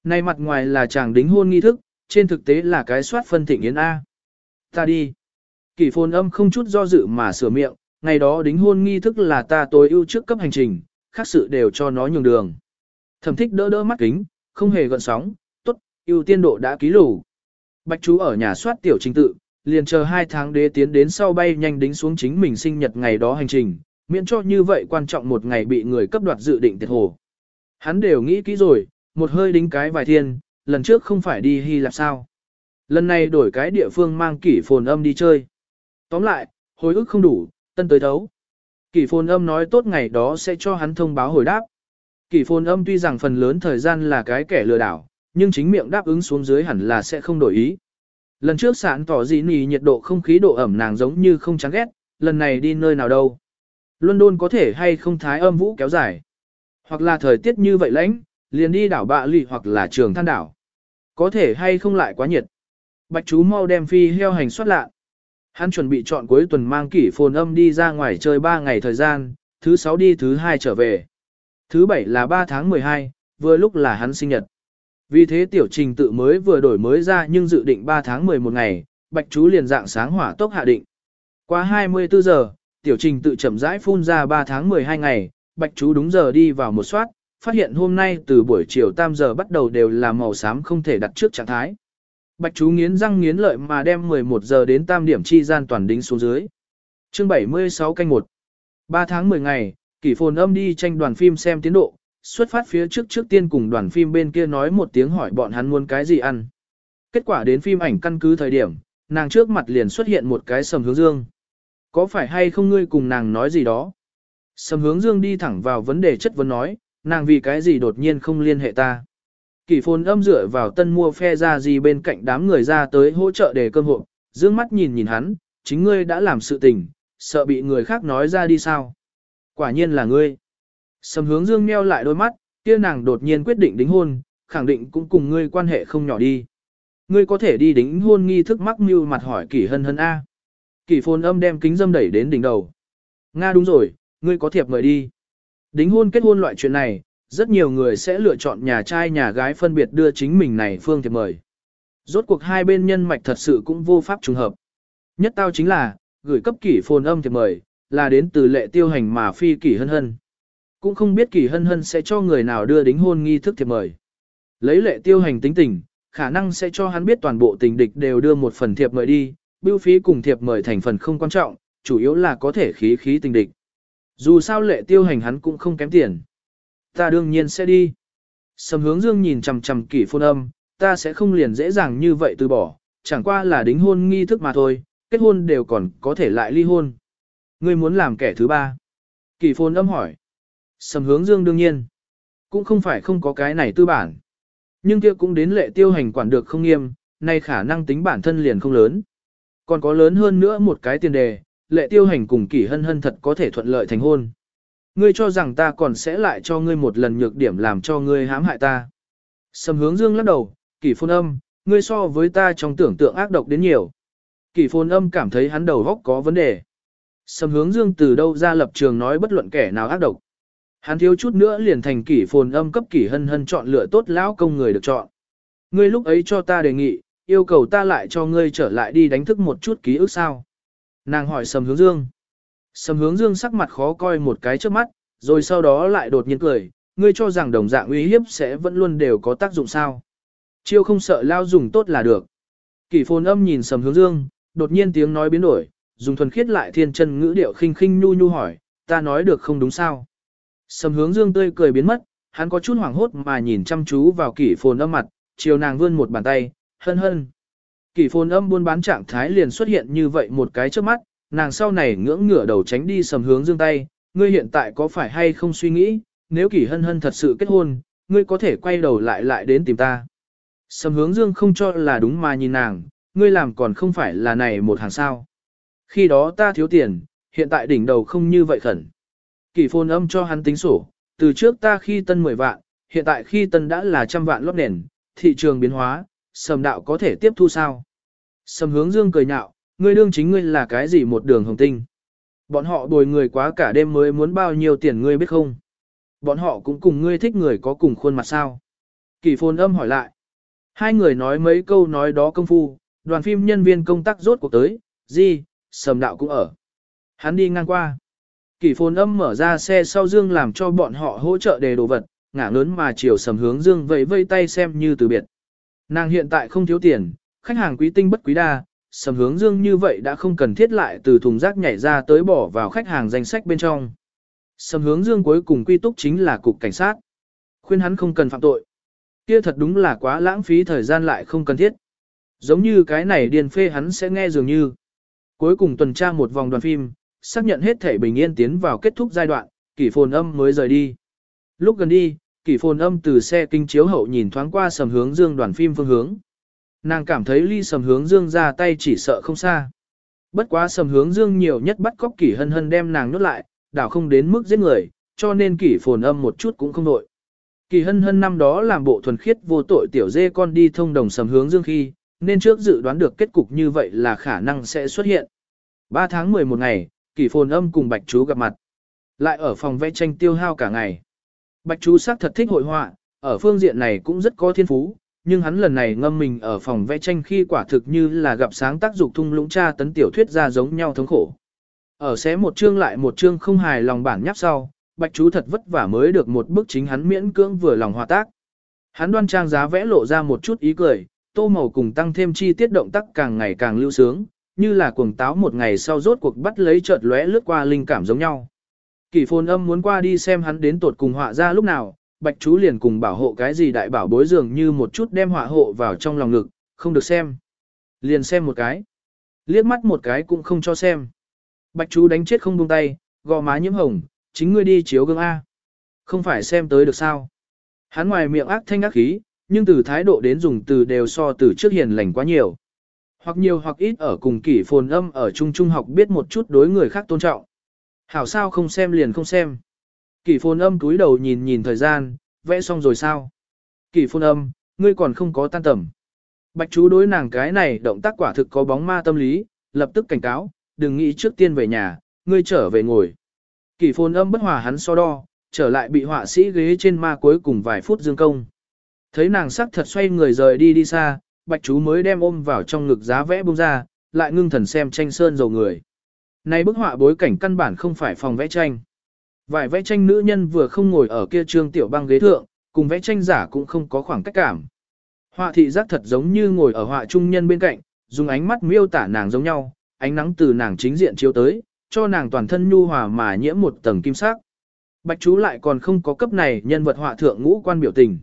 Nay mặt ngoài là chàng đính hôn nghi thức, trên thực tế là cái soát phân thịnh yến A. Ta đi. Kỷ phồn âm không chút do dự mà sửa miệng, ngày đó đính hôn nghi thức là ta tối ưu trước cấp hành trình, khác sự đều cho nó nhường đường. Thẩm thích đỡ đỡ mắt kính, không hề gợn sóng, ưu tiên độ đã ký lủ. Bạch chú ở nhà soát tiểu trình tự, liền chờ hai tháng đế tiến đến sau bay nhanh đính xuống chính mình sinh nhật ngày đó hành trình, miễn cho như vậy quan trọng một ngày bị người cấp đoạt dự định tiệt hồ. Hắn đều nghĩ kỹ rồi, một hơi đính cái vài thiên, lần trước không phải đi Hy Lạp sao. Lần này đổi cái địa phương mang kỷ phồn âm đi chơi. Tóm lại, hồi ức không đủ, tân tới thấu. Kỷ phồn âm nói tốt ngày đó sẽ cho hắn thông báo hồi đáp. Kỷ phồn âm tuy rằng phần lớn thời gian là cái kẻ lừa đảo, nhưng chính miệng đáp ứng xuống dưới hẳn là sẽ không đổi ý. Lần trước sản tỏ gì nì nhiệt độ không khí độ ẩm nàng giống như không chán ghét, lần này đi nơi nào đâu. London có thể hay không thái âm vũ kéo dài. Hoặc là thời tiết như vậy lãnh, liền đi đảo bạ lì hoặc là trường than đảo. Có thể hay không lại quá nhiệt. Bạch chú mau đem phi heo hành xuất lạ. Hắn chuẩn bị chọn cuối tuần mang kỷ phồn âm đi ra ngoài chơi 3 ngày thời gian, thứ 6 đi thứ 2 trở về. Thứ 7 là 3 tháng 12, vừa lúc là hắn sinh nhật. Vì thế tiểu trình tự mới vừa đổi mới ra nhưng dự định 3 tháng 11 ngày, bạch chú liền dạng sáng hỏa tốc hạ định. Qua 24 giờ, tiểu trình tự chậm rãi phun ra 3 tháng 12 ngày, bạch chú đúng giờ đi vào một soát, phát hiện hôm nay từ buổi chiều 3 giờ bắt đầu đều là màu xám không thể đặt trước trạng thái. Bạch chú nghiến răng nghiến lợi mà đem 11 giờ đến tam điểm chi gian toàn đính xuống dưới. Chương 76 canh 1 3 tháng 10 ngày, kỷ phồn âm đi tranh đoàn phim xem tiến độ, xuất phát phía trước trước tiên cùng đoàn phim bên kia nói một tiếng hỏi bọn hắn muốn cái gì ăn. Kết quả đến phim ảnh căn cứ thời điểm, nàng trước mặt liền xuất hiện một cái sầm hướng dương. Có phải hay không ngươi cùng nàng nói gì đó? Sầm hướng dương đi thẳng vào vấn đề chất vấn nói, nàng vì cái gì đột nhiên không liên hệ ta. Kỷ phồn âm dựa vào tân mua phe ra gì bên cạnh đám người ra tới hỗ trợ để cơm hộ, dương mắt nhìn nhìn hắn, chính ngươi đã làm sự tình, sợ bị người khác nói ra đi sao. Quả nhiên là ngươi. Sầm hướng dương meo lại đôi mắt, kia nàng đột nhiên quyết định đính hôn, khẳng định cũng cùng ngươi quan hệ không nhỏ đi. Ngươi có thể đi đính hôn nghi thức mắc mưu mặt hỏi kỷ hân hân A. Kỷ phồn âm đem kính dâm đẩy đến đỉnh đầu. Nga đúng rồi, ngươi có thiệp mời đi. Đính hôn kết hôn loại chuyện này, rất nhiều người sẽ lựa chọn nhà trai nhà gái phân biệt đưa chính mình này phương thiệp mời. Rốt cuộc hai bên nhân mạch thật sự cũng vô pháp trùng hợp. Nhất tao chính là, gửi cấp kỷ phồn âm thiệp mời, là đến từ lệ tiêu hành mà phi kỷ hân hân. Cũng không biết kỳ hân hân sẽ cho người nào đưa đính hôn nghi thức thiệp mời. Lấy lệ tiêu hành tính tình, khả năng sẽ cho hắn biết toàn bộ tình địch đều đưa một phần thiệp mời đi, bưu phí cùng thiệp mời thành phần không quan trọng, chủ yếu là có thể khí khí tình địch. Dù sao lệ tiêu hành hắn cũng không kém tiền. Ta đương nhiên sẽ đi. Sầm hướng dương nhìn chằm chằm kỷ phôn âm, ta sẽ không liền dễ dàng như vậy từ bỏ, chẳng qua là đính hôn nghi thức mà thôi, kết hôn đều còn có thể lại ly hôn. Ngươi muốn làm kẻ thứ ba. Kỷ phôn âm hỏi. Sầm hướng dương đương nhiên. Cũng không phải không có cái này tư bản. Nhưng kia cũng đến lệ tiêu hành quản được không nghiêm, nay khả năng tính bản thân liền không lớn. Còn có lớn hơn nữa một cái tiền đề, lệ tiêu hành cùng kỷ hân hân thật có thể thuận lợi thành hôn. Ngươi cho rằng ta còn sẽ lại cho ngươi một lần nhược điểm làm cho ngươi hãm hại ta. Sầm hướng dương lắc đầu, kỷ phôn âm, ngươi so với ta trong tưởng tượng ác độc đến nhiều. Kỷ phôn âm cảm thấy hắn đầu góc có vấn đề. Sầm hướng dương từ đâu ra lập trường nói bất luận kẻ nào ác độc. Hắn thiếu chút nữa liền thành kỷ phồn âm cấp kỷ hân hân chọn lựa tốt lão công người được chọn. Ngươi lúc ấy cho ta đề nghị, yêu cầu ta lại cho ngươi trở lại đi đánh thức một chút ký ức sao. Nàng hỏi sầm hướng dương. Sầm hướng dương sắc mặt khó coi một cái trước mắt, rồi sau đó lại đột nhiên cười, ngươi cho rằng đồng dạng uy hiếp sẽ vẫn luôn đều có tác dụng sao. Chiêu không sợ lao dùng tốt là được. Kỷ phồn âm nhìn sầm hướng dương, đột nhiên tiếng nói biến đổi, dùng thuần khiết lại thiên chân ngữ điệu khinh khinh nhu nhu hỏi, ta nói được không đúng sao. Sầm hướng dương tươi cười biến mất, hắn có chút hoảng hốt mà nhìn chăm chú vào kỷ phồn âm mặt, chiều nàng vươn một bàn tay, hân hân. Kỷ phồn âm buôn bán trạng thái liền xuất hiện như vậy một cái trước mắt, nàng sau này ngưỡng ngửa đầu tránh đi sầm hướng dương tay, ngươi hiện tại có phải hay không suy nghĩ, nếu kỷ hân hân thật sự kết hôn, ngươi có thể quay đầu lại lại đến tìm ta. Sầm hướng dương không cho là đúng mà nhìn nàng, ngươi làm còn không phải là này một hàng sao. Khi đó ta thiếu tiền, hiện tại đỉnh đầu không như vậy khẩn. Kỳ phồn âm cho hắn tính sổ, từ trước ta khi tân 10 vạn, hiện tại khi tân đã là trăm vạn lót nền, thị trường biến hóa, sầm đạo có thể tiếp thu sao. Sầm hướng dương cười nhạo, ngươi đương chính ngươi là cái gì một đường hồng tinh. Bọn họ đùi người quá cả đêm mới muốn bao nhiêu tiền ngươi biết không. Bọn họ cũng cùng ngươi thích người có cùng khuôn mặt sao. Kỳ phồn âm hỏi lại. Hai người nói mấy câu nói đó công phu, đoàn phim nhân viên công tác rốt cuộc tới, gì, sầm đạo cũng ở. Hắn đi ngang qua. Kỳ phồn âm mở ra xe sau dương làm cho bọn họ hỗ trợ đề đồ vật, ngả lớn mà chiều sầm hướng dương vẫy vây tay xem như từ biệt. Nàng hiện tại không thiếu tiền, khách hàng quý tinh bất quý đa, sầm hướng dương như vậy đã không cần thiết lại từ thùng rác nhảy ra tới bỏ vào khách hàng danh sách bên trong. Sầm hướng dương cuối cùng quy túc chính là cục cảnh sát. Khuyên hắn không cần phạm tội. Kia thật đúng là quá lãng phí thời gian lại không cần thiết. Giống như cái này điền phê hắn sẽ nghe dường như. Cuối cùng tuần tra một vòng đoàn phim, xác nhận hết thể bình yên tiến vào kết thúc giai đoạn, kỷ phồn âm mới rời đi. Lúc gần đi, kỷ phồn âm từ xe kinh chiếu hậu nhìn thoáng qua sầm hướng dương đoàn phim phương hướng. Nàng cảm thấy ly sầm hướng dương ra tay chỉ sợ không xa. Bất quá sầm hướng dương nhiều nhất bắt cóc kỷ hân hân đem nàng nhốt lại, đảo không đến mức giết người, cho nên kỷ phồn âm một chút cũng không nội. Kỷ hân hân năm đó làm bộ thuần khiết vô tội tiểu dê con đi thông đồng sầm hướng dương khi, nên trước dự đoán được kết cục như vậy là khả năng sẽ xuất hiện. 3 tháng 11 ngày, kỷ phồn âm cùng bạch chú gặp mặt. Lại ở phòng vẽ tranh tiêu hao cả ngày. Bạch chú xác thật thích hội họa, ở phương diện này cũng rất có thiên phú, nhưng hắn lần này ngâm mình ở phòng vẽ tranh khi quả thực như là gặp sáng tác dục thung lũng tra tấn tiểu thuyết ra giống nhau thống khổ. Ở xé một chương lại một chương không hài lòng bản nháp sau, bạch chú thật vất vả mới được một bức chính hắn miễn cưỡng vừa lòng hòa tác. Hắn đoan trang giá vẽ lộ ra một chút ý cười, tô màu cùng tăng thêm chi tiết động tác càng ngày càng lưu sướng, như là cuồng táo một ngày sau rốt cuộc bắt lấy chợt lóe lướt qua linh cảm giống nhau. Kỷ phồn âm muốn qua đi xem hắn đến tột cùng họa ra lúc nào, bạch chú liền cùng bảo hộ cái gì đại bảo bối dường như một chút đem họa hộ vào trong lòng ngực, không được xem. Liền xem một cái. Liếc mắt một cái cũng không cho xem. Bạch chú đánh chết không buông tay, gò má nhiễm hồng, chính ngươi đi chiếu gương A. Không phải xem tới được sao. Hắn ngoài miệng ác thanh ác khí, nhưng từ thái độ đến dùng từ đều so từ trước hiền lành quá nhiều. Hoặc nhiều hoặc ít ở cùng kỷ phồn âm ở trung trung học biết một chút đối người khác tôn trọng. Hảo sao không xem liền không xem. Kỷ phồn âm túi đầu nhìn nhìn thời gian, vẽ xong rồi sao? Kỷ phồn âm, ngươi còn không có tan tầm. Bạch chú đối nàng cái này động tác quả thực có bóng ma tâm lý, lập tức cảnh cáo, đừng nghĩ trước tiên về nhà, ngươi trở về ngồi. Kỷ phồn âm bất hòa hắn so đo, trở lại bị họa sĩ ghế trên ma cuối cùng vài phút dương công. Thấy nàng sắc thật xoay người rời đi đi xa, bạch chú mới đem ôm vào trong ngực giá vẽ bông ra, lại ngưng thần xem tranh sơn dầu người. Này bức họa bối cảnh căn bản không phải phòng vẽ tranh. Vài vẽ tranh nữ nhân vừa không ngồi ở kia trương tiểu băng ghế thượng, cùng vẽ tranh giả cũng không có khoảng cách cảm. Họa thị giác thật giống như ngồi ở họa trung nhân bên cạnh, dùng ánh mắt miêu tả nàng giống nhau, ánh nắng từ nàng chính diện chiếu tới, cho nàng toàn thân nhu hòa mà nhiễm một tầng kim sắc. Bạch chú lại còn không có cấp này nhân vật họa thượng ngũ quan biểu tình.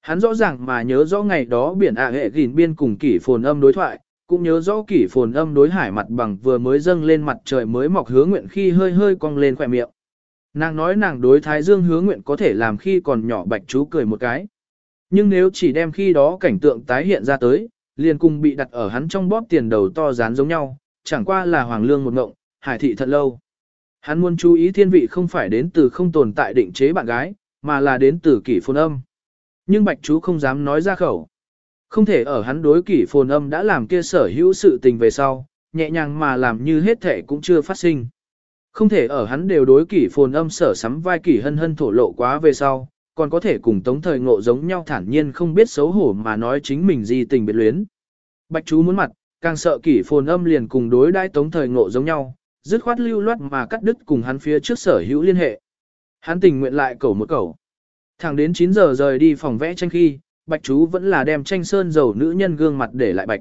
Hắn rõ ràng mà nhớ rõ ngày đó biển ạ hệ gìn biên cùng kỷ phồn âm đối thoại, cũng nhớ rõ kỷ phồn âm đối hải mặt bằng vừa mới dâng lên mặt trời mới mọc hứa nguyện khi hơi hơi cong lên khỏe miệng. Nàng nói nàng đối thái dương hứa nguyện có thể làm khi còn nhỏ bạch chú cười một cái. Nhưng nếu chỉ đem khi đó cảnh tượng tái hiện ra tới, liền cùng bị đặt ở hắn trong bóp tiền đầu to dán giống nhau, chẳng qua là hoàng lương một ngộng, hải thị thật lâu. Hắn muốn chú ý thiên vị không phải đến từ không tồn tại định chế bạn gái, mà là đến từ kỷ phồn âm. Nhưng bạch chú không dám nói ra khẩu. Không thể ở hắn đối kỷ phồn âm đã làm kia sở hữu sự tình về sau, nhẹ nhàng mà làm như hết thể cũng chưa phát sinh. Không thể ở hắn đều đối kỷ phồn âm sở sắm vai kỷ hân hân thổ lộ quá về sau, còn có thể cùng tống thời ngộ giống nhau thản nhiên không biết xấu hổ mà nói chính mình gì tình biệt luyến. Bạch chú muốn mặt, càng sợ kỷ phồn âm liền cùng đối đãi tống thời ngộ giống nhau, dứt khoát lưu loát mà cắt đứt cùng hắn phía trước sở hữu liên hệ. Hắn tình nguyện lại cầu một cầu. Thẳng đến 9 giờ rời đi phòng vẽ tranh khi, bạch chú vẫn là đem tranh sơn dầu nữ nhân gương mặt để lại bạch.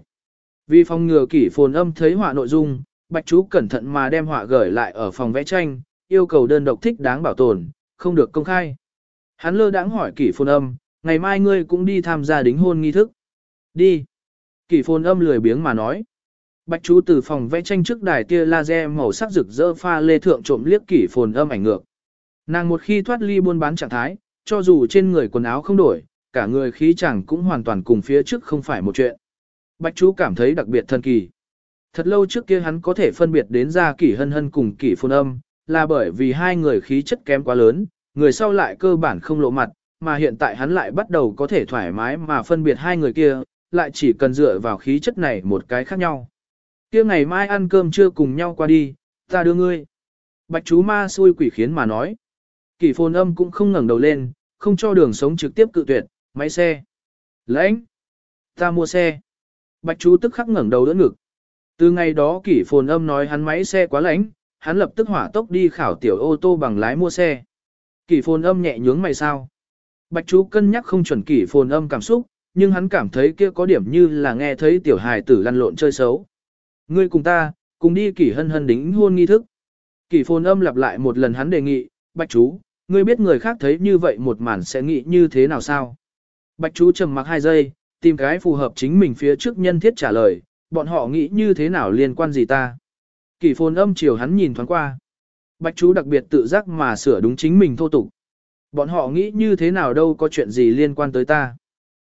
Vì phòng ngừa kỷ phồn âm thấy họa nội dung, bạch chú cẩn thận mà đem họa gửi lại ở phòng vẽ tranh, yêu cầu đơn độc thích đáng bảo tồn, không được công khai. Hắn lơ đãng hỏi kỷ phồn âm, ngày mai ngươi cũng đi tham gia đính hôn nghi thức. Đi. Kỷ phồn âm lười biếng mà nói. Bạch chú từ phòng vẽ tranh trước đài tia laser màu sắc rực rỡ pha lê thượng trộm liếc kỷ phồn âm ảnh ngược. Nàng một khi thoát ly buôn bán trạng thái, cho dù trên người quần áo không đổi, cả người khí chẳng cũng hoàn toàn cùng phía trước không phải một chuyện. Bạch chú cảm thấy đặc biệt thần kỳ. Thật lâu trước kia hắn có thể phân biệt đến ra kỷ hân hân cùng kỷ phồn âm, là bởi vì hai người khí chất kém quá lớn, người sau lại cơ bản không lộ mặt, mà hiện tại hắn lại bắt đầu có thể thoải mái mà phân biệt hai người kia, lại chỉ cần dựa vào khí chất này một cái khác nhau. kia ngày mai ăn cơm trưa cùng nhau qua đi, ta đưa ngươi. Bạch chú ma xui quỷ khiến mà nói. Kỷ phồn âm cũng không ngẩng đầu lên, không cho đường sống trực tiếp cự tuyệt, máy xe. Lãnh! Ta mua xe. Bạch chú tức khắc ngẩng đầu đỡ ngực. Từ ngày đó kỷ phồn âm nói hắn máy xe quá lãnh, hắn lập tức hỏa tốc đi khảo tiểu ô tô bằng lái mua xe. Kỷ phồn âm nhẹ nhướng mày sao. Bạch chú cân nhắc không chuẩn kỷ phồn âm cảm xúc, nhưng hắn cảm thấy kia có điểm như là nghe thấy tiểu hài tử lăn lộn chơi xấu. Ngươi cùng ta, cùng đi kỷ hân hân đính hôn nghi thức. Kỷ phồn âm lặp lại một lần hắn đề nghị, bạch chú, ngươi biết người khác thấy như vậy một màn sẽ nghĩ như thế nào sao? Bạch chú trầm mặc hai giây, tìm cái phù hợp chính mình phía trước nhân thiết trả lời, bọn họ nghĩ như thế nào liên quan gì ta? Kỷ phồn âm chiều hắn nhìn thoáng qua. Bạch chú đặc biệt tự giác mà sửa đúng chính mình thô tục. Bọn họ nghĩ như thế nào đâu có chuyện gì liên quan tới ta.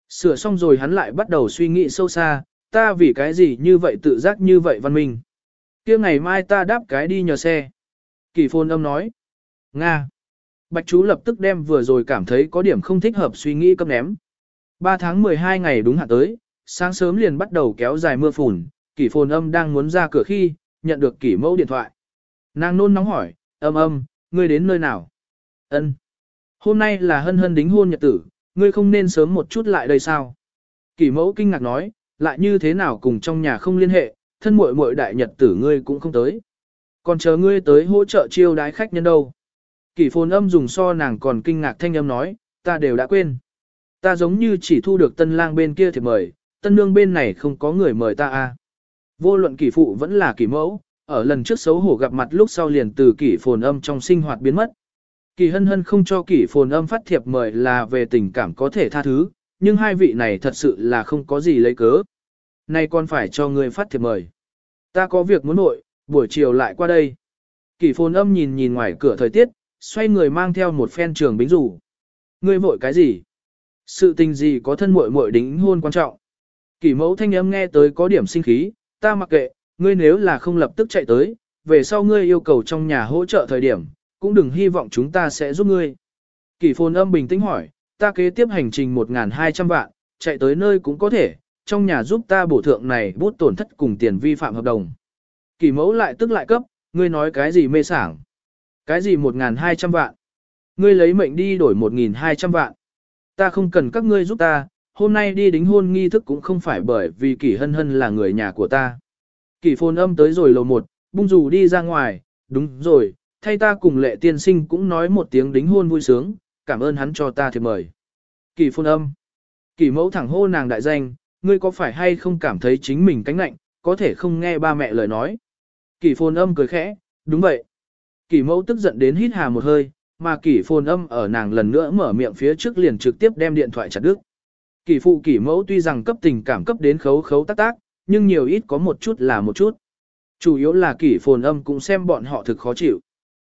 Sửa xong rồi hắn lại bắt đầu suy nghĩ sâu xa, ta vì cái gì như vậy tự giác như vậy văn minh. kia ngày mai ta đáp cái đi nhờ xe. Kỳ phồn âm nói. Nga. Bạch chú lập tức đem vừa rồi cảm thấy có điểm không thích hợp suy nghĩ cấp ném. 3 tháng 12 ngày đúng hạn tới, sáng sớm liền bắt đầu kéo dài mưa phùn, kỷ phồn âm đang muốn ra cửa khi, nhận được kỷ mẫu điện thoại. Nàng nôn nóng hỏi, âm âm, ngươi đến nơi nào? Ân. Hôm nay là hân hân đính hôn nhật tử, ngươi không nên sớm một chút lại đây sao? Kỷ mẫu kinh ngạc nói, lại như thế nào cùng trong nhà không liên hệ, thân muội muội đại nhật tử ngươi cũng không tới. Còn chờ ngươi tới hỗ trợ chiêu đái khách nhân đâu. Kỷ phồn âm dùng so nàng còn kinh ngạc thanh âm nói, ta đều đã quên. Ta giống như chỉ thu được tân lang bên kia thì mời, tân nương bên này không có người mời ta a. À. Vô luận kỷ phụ vẫn là kỷ mẫu, ở lần trước xấu hổ gặp mặt lúc sau liền từ kỷ phồn âm trong sinh hoạt biến mất. Kỳ hân hân không cho kỷ phồn âm phát thiệp mời là về tình cảm có thể tha thứ, nhưng hai vị này thật sự là không có gì lấy cớ. Nay còn phải cho người phát thiệp mời. Ta có việc muốn nội, buổi chiều lại qua đây. Kỷ phồn âm nhìn nhìn ngoài cửa thời tiết, xoay người mang theo một phen trường bính rủ. Ngươi vội cái gì? Sự tình gì có thân muội muội đính hôn quan trọng? Kỷ mẫu thanh âm nghe tới có điểm sinh khí, ta mặc kệ, ngươi nếu là không lập tức chạy tới, về sau ngươi yêu cầu trong nhà hỗ trợ thời điểm, cũng đừng hy vọng chúng ta sẽ giúp ngươi. Kỷ phồn âm bình tĩnh hỏi, ta kế tiếp hành trình 1.200 vạn, chạy tới nơi cũng có thể, trong nhà giúp ta bổ thượng này bút tổn thất cùng tiền vi phạm hợp đồng. Kỷ mẫu lại tức lại cấp, ngươi nói cái gì mê sảng? Cái gì 1.200 vạn? Ngươi lấy mệnh đi đổi 1.200 vạn. Ta không cần các ngươi giúp ta, hôm nay đi đính hôn nghi thức cũng không phải bởi vì kỷ hân hân là người nhà của ta. Kỷ phồn âm tới rồi lầu một, bung dù đi ra ngoài, đúng rồi, thay ta cùng lệ tiên sinh cũng nói một tiếng đính hôn vui sướng, cảm ơn hắn cho ta thiệp mời. Kỷ phồn âm. Kỷ mẫu thẳng hô nàng đại danh, ngươi có phải hay không cảm thấy chính mình cánh lạnh, có thể không nghe ba mẹ lời nói. Kỷ phồn âm cười khẽ, đúng vậy. Kỷ mẫu tức giận đến hít hà một hơi, mà kỷ phồn âm ở nàng lần nữa mở miệng phía trước liền trực tiếp đem điện thoại chặt đứt. Kỷ phụ kỷ mẫu tuy rằng cấp tình cảm cấp đến khấu khấu tác tác, nhưng nhiều ít có một chút là một chút. Chủ yếu là kỷ phồn âm cũng xem bọn họ thực khó chịu.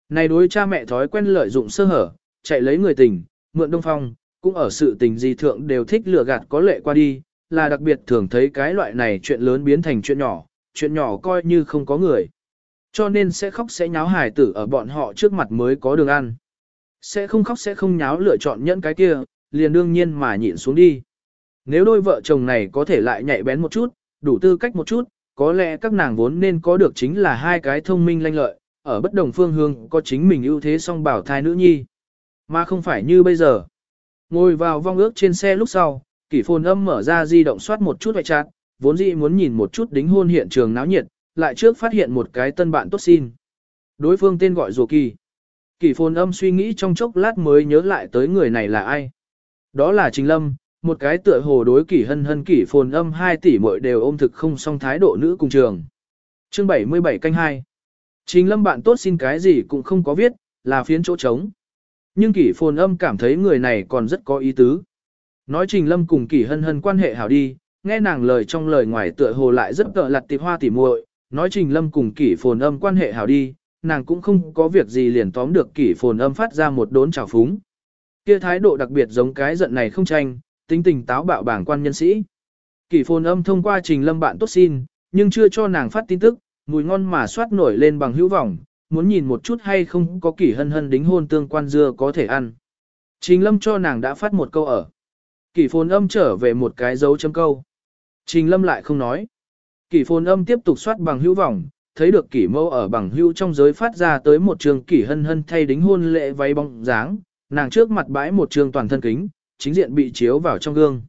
Này đối cha mẹ thói quen lợi dụng sơ hở, chạy lấy người tình, mượn đông phong, cũng ở sự tình gì thượng đều thích lừa gạt có lệ qua đi, là đặc biệt thường thấy cái loại này chuyện lớn biến thành chuyện nhỏ, chuyện nhỏ coi như không có người. Cho nên sẽ khóc sẽ nháo hài tử ở bọn họ trước mặt mới có đường ăn. Sẽ không khóc sẽ không nháo lựa chọn nhẫn cái kia, liền đương nhiên mà nhịn xuống đi. Nếu đôi vợ chồng này có thể lại nhạy bén một chút, đủ tư cách một chút, có lẽ các nàng vốn nên có được chính là hai cái thông minh lanh lợi, ở bất đồng phương hướng có chính mình ưu thế song bảo thai nữ nhi. Mà không phải như bây giờ. Ngồi vào vong ước trên xe lúc sau, kỷ phồn âm mở ra di động soát một chút hoại chát, vốn dĩ muốn nhìn một chút đính hôn hiện trường náo nhiệt, lại trước phát hiện một cái tân bạn tốt xin. Đối phương tên gọi Dồ Kỳ. Kỳ phồn âm suy nghĩ trong chốc lát mới nhớ lại tới người này là ai. Đó là Trình Lâm, một cái tựa hồ đối Kỳ hân hân Kỳ phồn âm 2 tỷ mỗi đều ôm thực không song thái độ nữ cùng trường. Chương 77 canh 2 Trình lâm bạn tốt xin cái gì cũng không có viết, là phiến chỗ trống. Nhưng kỷ phồn âm cảm thấy người này còn rất có ý tứ. Nói trình lâm cùng kỷ hân hân quan hệ hảo đi, nghe nàng lời trong lời ngoài tựa hồ lại rất tợ lặt tịp hoa tỉ muội nói trình lâm cùng kỷ phồn âm quan hệ hảo đi, nàng cũng không có việc gì liền tóm được kỷ phồn âm phát ra một đốn trào phúng. Kia thái độ đặc biệt giống cái giận này không tranh, tính tình táo bạo bảng quan nhân sĩ. Kỷ phồn âm thông qua trình lâm bạn tốt xin, nhưng chưa cho nàng phát tin tức, mùi ngon mà soát nổi lên bằng hữu vọng, muốn nhìn một chút hay không có kỷ hân hân đính hôn tương quan dưa có thể ăn. Trình lâm cho nàng đã phát một câu ở. Kỷ phồn âm trở về một cái dấu chấm câu. Trình lâm lại không nói. Kỷ phồn âm tiếp tục soát bằng hữu vọng, thấy được kỷ mâu ở bằng hữu trong giới phát ra tới một trường kỷ hân hân thay đính hôn lệ váy bóng dáng, nàng trước mặt bãi một trường toàn thân kính, chính diện bị chiếu vào trong gương.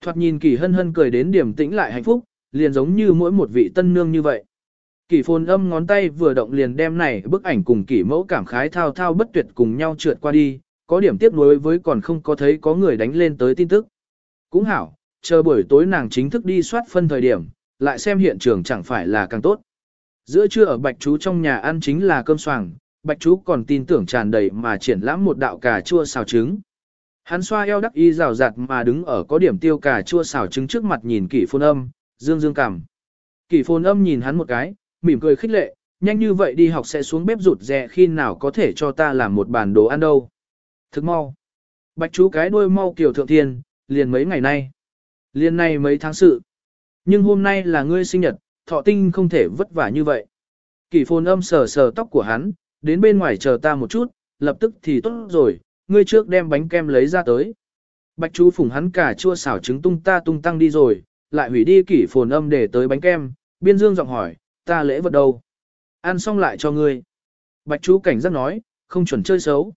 Thoạt nhìn kỷ hân hân cười đến điểm tĩnh lại hạnh phúc, liền giống như mỗi một vị tân nương như vậy. Kỷ phồn âm ngón tay vừa động liền đem này bức ảnh cùng kỷ mẫu cảm khái thao thao bất tuyệt cùng nhau trượt qua đi, có điểm tiếp nối với còn không có thấy có người đánh lên tới tin tức. Cũng hảo, chờ buổi tối nàng chính thức đi soát phân thời điểm, lại xem hiện trường chẳng phải là càng tốt. Giữa trưa ở Bạch Chú trong nhà ăn chính là cơm xoàng, Bạch Chú còn tin tưởng tràn đầy mà triển lãm một đạo cà chua xào trứng. Hắn xoa eo đắc y rào rạt mà đứng ở có điểm tiêu cà chua xào trứng trước mặt nhìn kỷ phôn âm, dương dương cảm. Kỷ phôn âm nhìn hắn một cái, mỉm cười khích lệ, nhanh như vậy đi học sẽ xuống bếp rụt rè khi nào có thể cho ta làm một bàn đồ ăn đâu. Thức mau. Bạch chú cái đuôi mau kiểu thượng thiên, liền mấy ngày nay. Liền nay mấy tháng sự. Nhưng hôm nay là ngươi sinh nhật, thọ tinh không thể vất vả như vậy. Kỷ phồn âm sờ sờ tóc của hắn, đến bên ngoài chờ ta một chút, lập tức thì tốt rồi, ngươi trước đem bánh kem lấy ra tới. Bạch chú phủng hắn cả chua xảo trứng tung ta tung tăng đi rồi, lại hủy đi kỷ phồn âm để tới bánh kem, biên dương giọng hỏi, ta lễ vật đâu? Ăn xong lại cho ngươi. Bạch chú cảnh giác nói, không chuẩn chơi xấu.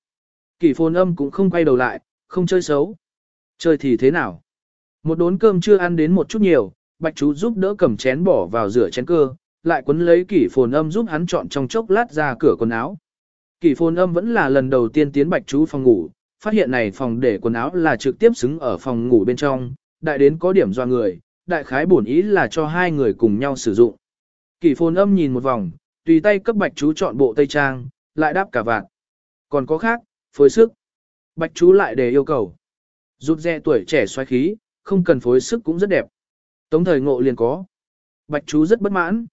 Kỷ phồn âm cũng không quay đầu lại, không chơi xấu. Chơi thì thế nào? Một đốn cơm chưa ăn đến một chút nhiều, bạch chú giúp đỡ cầm chén bỏ vào rửa chén cơ, lại quấn lấy kỷ phồn âm giúp hắn chọn trong chốc lát ra cửa quần áo. Kỷ phồn âm vẫn là lần đầu tiên tiến bạch chú phòng ngủ, phát hiện này phòng để quần áo là trực tiếp xứng ở phòng ngủ bên trong, đại đến có điểm do người, đại khái bổn ý là cho hai người cùng nhau sử dụng. Kỷ phồn âm nhìn một vòng, tùy tay cấp bạch chú chọn bộ tây trang, lại đáp cả vạn. Còn có khác, phối sức. Bạch chú lại để yêu cầu. Rút re tuổi trẻ xoáy khí, không cần phối sức cũng rất đẹp. Tống thời ngộ liền có. Bạch chú rất bất mãn.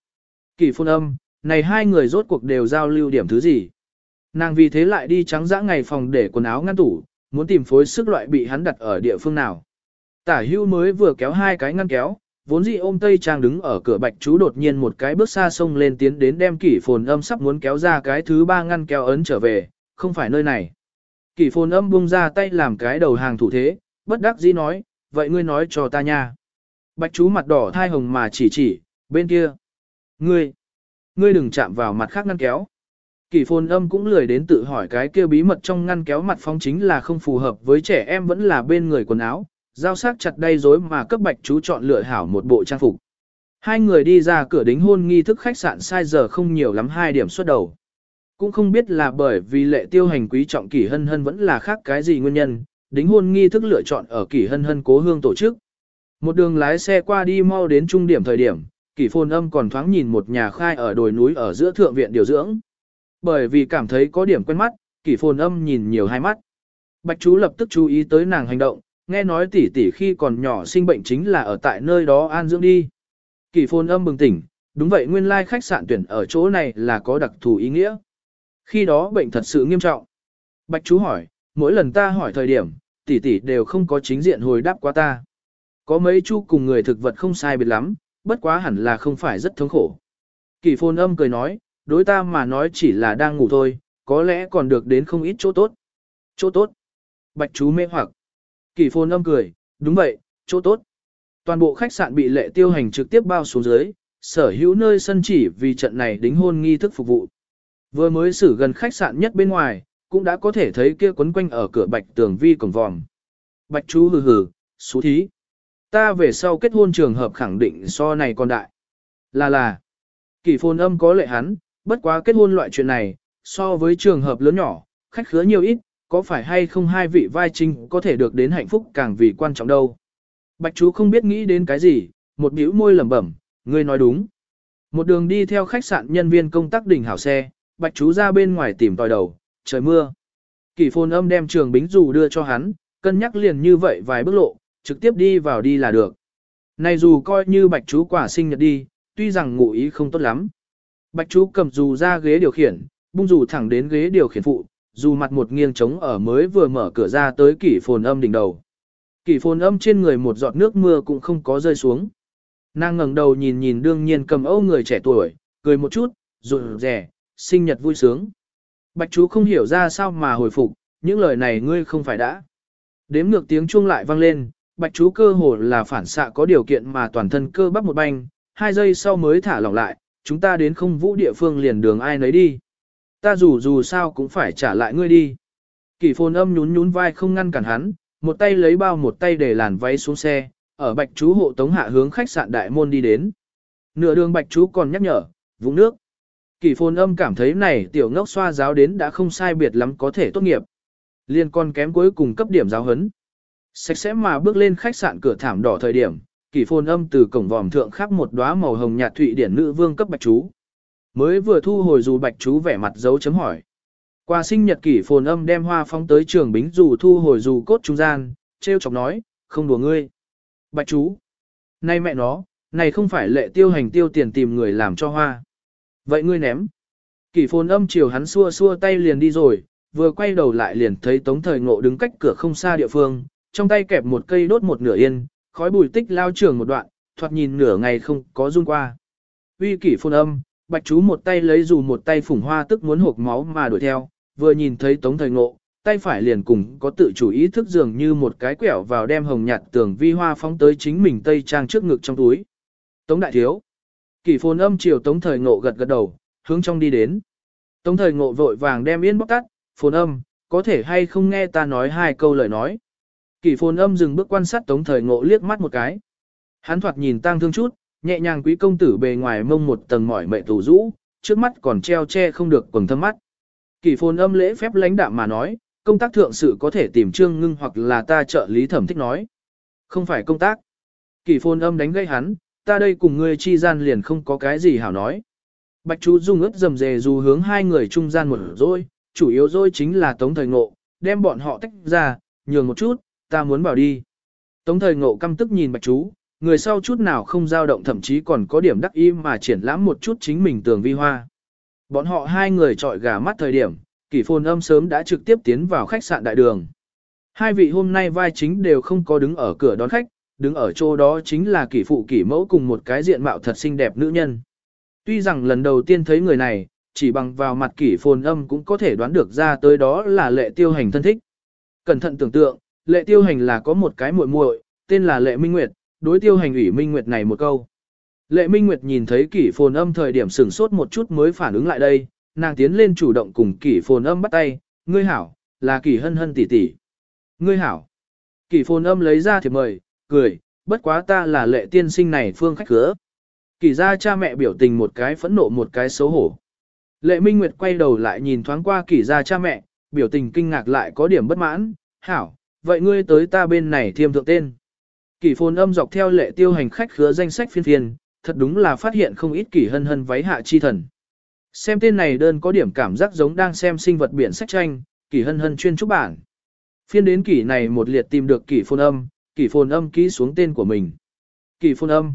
Kỳ phôn âm, này hai người rốt cuộc đều giao lưu điểm thứ gì. Nàng vì thế lại đi trắng dã ngày phòng để quần áo ngăn tủ, muốn tìm phối sức loại bị hắn đặt ở địa phương nào. Tả hưu mới vừa kéo hai cái ngăn kéo, vốn dĩ ôm tây trang đứng ở cửa bạch chú đột nhiên một cái bước xa sông lên tiến đến đem kỷ phồn âm sắp muốn kéo ra cái thứ ba ngăn kéo ấn trở về, không phải nơi này. Kỷ phồn âm bung ra tay làm cái đầu hàng thủ thế, bất đắc dĩ nói, vậy ngươi nói cho ta nha. Bạch chú mặt đỏ thai hồng mà chỉ chỉ, bên kia. Ngươi, ngươi đừng chạm vào mặt khác ngăn kéo. Kỷ phồn âm cũng lười đến tự hỏi cái kia bí mật trong ngăn kéo mặt phong chính là không phù hợp với trẻ em vẫn là bên người quần áo, giao sát chặt đây rối mà cấp bạch chú chọn lựa hảo một bộ trang phục. Hai người đi ra cửa đính hôn nghi thức khách sạn sai giờ không nhiều lắm hai điểm xuất đầu. Cũng không biết là bởi vì lệ tiêu hành quý trọng kỷ hân hân vẫn là khác cái gì nguyên nhân, đính hôn nghi thức lựa chọn ở kỷ hân hân cố hương tổ chức. Một đường lái xe qua đi mau đến trung điểm thời điểm, kỷ phồn âm còn thoáng nhìn một nhà khai ở đồi núi ở giữa thượng viện điều dưỡng. Bởi vì cảm thấy có điểm quen mắt, kỷ phồn âm nhìn nhiều hai mắt. Bạch chú lập tức chú ý tới nàng hành động, nghe nói tỷ tỷ khi còn nhỏ sinh bệnh chính là ở tại nơi đó an dưỡng đi. Kỷ phồn âm bừng tỉnh, đúng vậy nguyên lai khách sạn tuyển ở chỗ này là có đặc thù ý nghĩa. Khi đó bệnh thật sự nghiêm trọng. Bạch chú hỏi, mỗi lần ta hỏi thời điểm, tỷ tỷ đều không có chính diện hồi đáp qua ta. Có mấy chu cùng người thực vật không sai biệt lắm, bất quá hẳn là không phải rất thống khổ. Kỳ phôn âm cười nói, đối ta mà nói chỉ là đang ngủ thôi, có lẽ còn được đến không ít chỗ tốt. Chỗ tốt. Bạch chú mê hoặc. Kỳ phôn âm cười, đúng vậy, chỗ tốt. Toàn bộ khách sạn bị lệ tiêu hành trực tiếp bao xuống dưới, sở hữu nơi sân chỉ vì trận này đính hôn nghi thức phục vụ. Vừa mới xử gần khách sạn nhất bên ngoài, cũng đã có thể thấy kia quấn quanh ở cửa bạch tường vi cổng vòm. Bạch chú hừ hừ, xú thí. Ta về sau kết hôn trường hợp khẳng định so này còn đại. Là là, kỳ phồn âm có lệ hắn, bất quá kết hôn loại chuyện này, so với trường hợp lớn nhỏ, khách khứa nhiều ít, có phải hay không hai vị vai chính có thể được đến hạnh phúc càng vì quan trọng đâu. Bạch chú không biết nghĩ đến cái gì, một bĩu môi lẩm bẩm, ngươi nói đúng. Một đường đi theo khách sạn nhân viên công tác đỉnh hảo xe, bạch chú ra bên ngoài tìm tòi đầu, trời mưa. Kỳ phồn âm đem trường bính dù đưa cho hắn, cân nhắc liền như vậy vài bước lộ, trực tiếp đi vào đi là được. Này dù coi như bạch chú quả sinh nhật đi, tuy rằng ngụ ý không tốt lắm. Bạch chú cầm dù ra ghế điều khiển, bung dù thẳng đến ghế điều khiển phụ, dù mặt một nghiêng trống ở mới vừa mở cửa ra tới kỷ phồn âm đỉnh đầu. Kỷ phồn âm trên người một giọt nước mưa cũng không có rơi xuống. Nàng ngẩng đầu nhìn nhìn đương nhiên cầm âu người trẻ tuổi, cười một chút, rụt rẻ, sinh nhật vui sướng. Bạch chú không hiểu ra sao mà hồi phục, những lời này ngươi không phải đã. Đếm ngược tiếng chuông lại vang lên, bạch chú cơ hồ là phản xạ có điều kiện mà toàn thân cơ bắp một banh, hai giây sau mới thả lỏng lại, chúng ta đến không vũ địa phương liền đường ai nấy đi. Ta dù dù sao cũng phải trả lại ngươi đi. Kỷ phồn âm nhún nhún vai không ngăn cản hắn, một tay lấy bao một tay để làn váy xuống xe, ở bạch chú hộ tống hạ hướng khách sạn đại môn đi đến. Nửa đường bạch chú còn nhắc nhở, vũng nước. Kỷ phồn âm cảm thấy này tiểu ngốc xoa giáo đến đã không sai biệt lắm có thể tốt nghiệp. Liên con kém cuối cùng cấp điểm giáo hấn. Sạch sẽ mà bước lên khách sạn cửa thảm đỏ thời điểm, kỷ phồn âm từ cổng vòm thượng khắp một đóa màu hồng nhạt thụy điển nữ vương cấp bạch chú. Mới vừa thu hồi dù bạch chú vẻ mặt dấu chấm hỏi. Qua sinh nhật kỷ phồn âm đem hoa phóng tới trường bính dù thu hồi dù cốt trung gian, treo chọc nói, không đùa ngươi. Bạch chú. nay mẹ nó, này không phải lệ tiêu hành tiêu tiền tìm người làm cho hoa. Vậy ngươi ném. Kỷ phồn âm chiều hắn xua xua tay liền đi rồi, vừa quay đầu lại liền thấy tống thời ngộ đứng cách cửa không xa địa phương, trong tay kẹp một cây đốt một nửa yên, khói bùi tích lao trường một đoạn, thoạt nhìn nửa ngày không có run qua. Uy kỷ phồn âm, bạch chú một tay lấy dù một tay phủng hoa tức muốn hộp máu mà đuổi theo, vừa nhìn thấy tống thời ngộ, tay phải liền cùng có tự chủ ý thức dường như một cái quẹo vào đem hồng nhạt tường vi hoa phóng tới chính mình tây trang trước ngực trong túi. Tống đại thiếu. Kỷ phồn âm chiều tống thời ngộ gật gật đầu, hướng trong đi đến. Tống thời ngộ vội vàng đem yên bóc tắt, phồn âm, có thể hay không nghe ta nói hai câu lời nói. Kỷ phồn âm dừng bước quan sát tống thời ngộ liếc mắt một cái. Hắn thoạt nhìn tang thương chút, nhẹ nhàng quý công tử bề ngoài mông một tầng mỏi mệt tủ rũ, trước mắt còn treo che không được quầng thâm mắt. Kỷ phồn âm lễ phép lãnh đạm mà nói, công tác thượng sự có thể tìm trương ngưng hoặc là ta trợ lý thẩm thích nói. Không phải công tác. Kỷ phồn âm đánh gây hắn, ta đây cùng ngươi chi gian liền không có cái gì hảo nói. Bạch chú dung ướt dầm dề dù hướng hai người trung gian một rồi, chủ yếu rồi chính là tống thời ngộ, đem bọn họ tách ra, nhường một chút, ta muốn bảo đi. Tống thời ngộ căm tức nhìn bạch chú, người sau chút nào không dao động thậm chí còn có điểm đắc ý mà triển lãm một chút chính mình tường vi hoa. Bọn họ hai người trọi gà mắt thời điểm, kỷ phồn âm sớm đã trực tiếp tiến vào khách sạn đại đường. Hai vị hôm nay vai chính đều không có đứng ở cửa đón khách, đứng ở chỗ đó chính là kỷ phụ kỷ mẫu cùng một cái diện mạo thật xinh đẹp nữ nhân. Tuy rằng lần đầu tiên thấy người này, chỉ bằng vào mặt kỷ phồn âm cũng có thể đoán được ra tới đó là lệ tiêu hành thân thích. Cẩn thận tưởng tượng, lệ tiêu hành là có một cái muội muội, tên là lệ minh nguyệt, đối tiêu hành ủy minh nguyệt này một câu. Lệ minh nguyệt nhìn thấy kỷ phồn âm thời điểm sửng sốt một chút mới phản ứng lại đây, nàng tiến lên chủ động cùng kỷ phồn âm bắt tay, ngươi hảo, là kỷ hân hân tỷ tỷ. Ngươi hảo. Kỷ phồn âm lấy ra thì mời, cười, bất quá ta là lệ tiên sinh này phương khách cửa. Kỷ ra cha mẹ biểu tình một cái phẫn nộ một cái xấu hổ. Lệ Minh Nguyệt quay đầu lại nhìn thoáng qua kỷ ra cha mẹ, biểu tình kinh ngạc lại có điểm bất mãn, hảo, vậy ngươi tới ta bên này thiêm thượng tên. Kỷ phồn âm dọc theo lệ tiêu hành khách khứa danh sách phiên phiên, thật đúng là phát hiện không ít kỷ hân hân váy hạ chi thần. Xem tên này đơn có điểm cảm giác giống đang xem sinh vật biển sách tranh, kỷ hân hân chuyên trúc bản. Phiên đến kỷ này một liệt tìm được kỷ phồn âm, kỷ phồn âm ký xuống tên của mình. Kỷ phồn âm.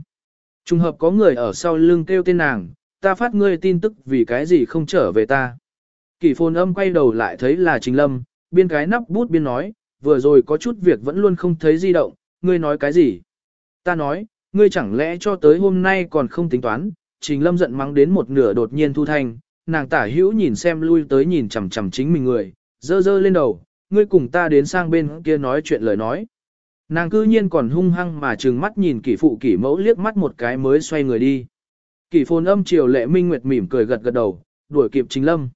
Trùng hợp có người ở sau lưng kêu tên nàng, ta phát ngươi tin tức vì cái gì không trở về ta. Kỷ phồn âm quay đầu lại thấy là Trình Lâm, biên cái nắp bút biên nói, vừa rồi có chút việc vẫn luôn không thấy di động, ngươi nói cái gì? Ta nói, ngươi chẳng lẽ cho tới hôm nay còn không tính toán, Trình Lâm giận mắng đến một nửa đột nhiên thu thanh, nàng tả hữu nhìn xem lui tới nhìn chằm chằm chính mình người, dơ dơ lên đầu, ngươi cùng ta đến sang bên kia nói chuyện lời nói. Nàng cư nhiên còn hung hăng mà trừng mắt nhìn kỷ phụ kỷ mẫu liếc mắt một cái mới xoay người đi. Kỷ phồn âm chiều lệ minh nguyệt mỉm cười gật gật đầu, đuổi kịp Trình Lâm.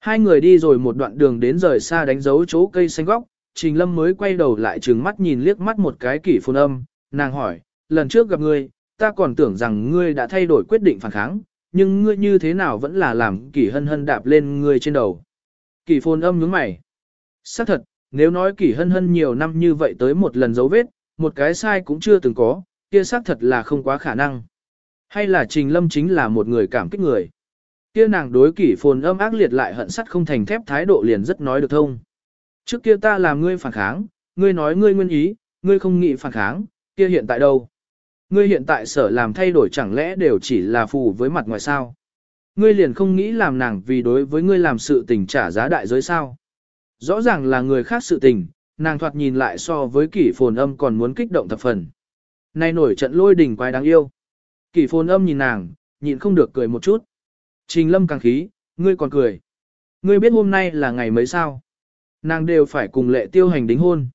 Hai người đi rồi một đoạn đường đến rời xa đánh dấu chỗ cây xanh góc, Trình Lâm mới quay đầu lại trừng mắt nhìn liếc mắt một cái kỷ phồn âm, nàng hỏi, lần trước gặp ngươi, ta còn tưởng rằng ngươi đã thay đổi quyết định phản kháng, nhưng ngươi như thế nào vẫn là làm kỷ hân hân đạp lên ngươi trên đầu. Kỷ phồn âm nhướng mày. xác thật, nếu nói kỷ hân hân nhiều năm như vậy tới một lần dấu vết, một cái sai cũng chưa từng có, kia xác thật là không quá khả năng. Hay là Trình Lâm chính là một người cảm kích người. Kia nàng đối kỷ phồn âm ác liệt lại hận sắt không thành thép thái độ liền rất nói được thông. Trước kia ta làm ngươi phản kháng, ngươi nói ngươi nguyên ý, ngươi không nghĩ phản kháng, kia hiện tại đâu? Ngươi hiện tại sở làm thay đổi chẳng lẽ đều chỉ là phù với mặt ngoài sao? Ngươi liền không nghĩ làm nàng vì đối với ngươi làm sự tình trả giá đại giới sao? Rõ ràng là người khác sự tình, nàng thoạt nhìn lại so với kỷ phồn âm còn muốn kích động thập phần. Nay nổi trận lôi đỉnh quái đáng yêu. Kỷ phồn âm nhìn nàng, nhịn không được cười một chút. Trình lâm càng khí, ngươi còn cười. Ngươi biết hôm nay là ngày mấy sao? Nàng đều phải cùng lệ tiêu hành đính hôn.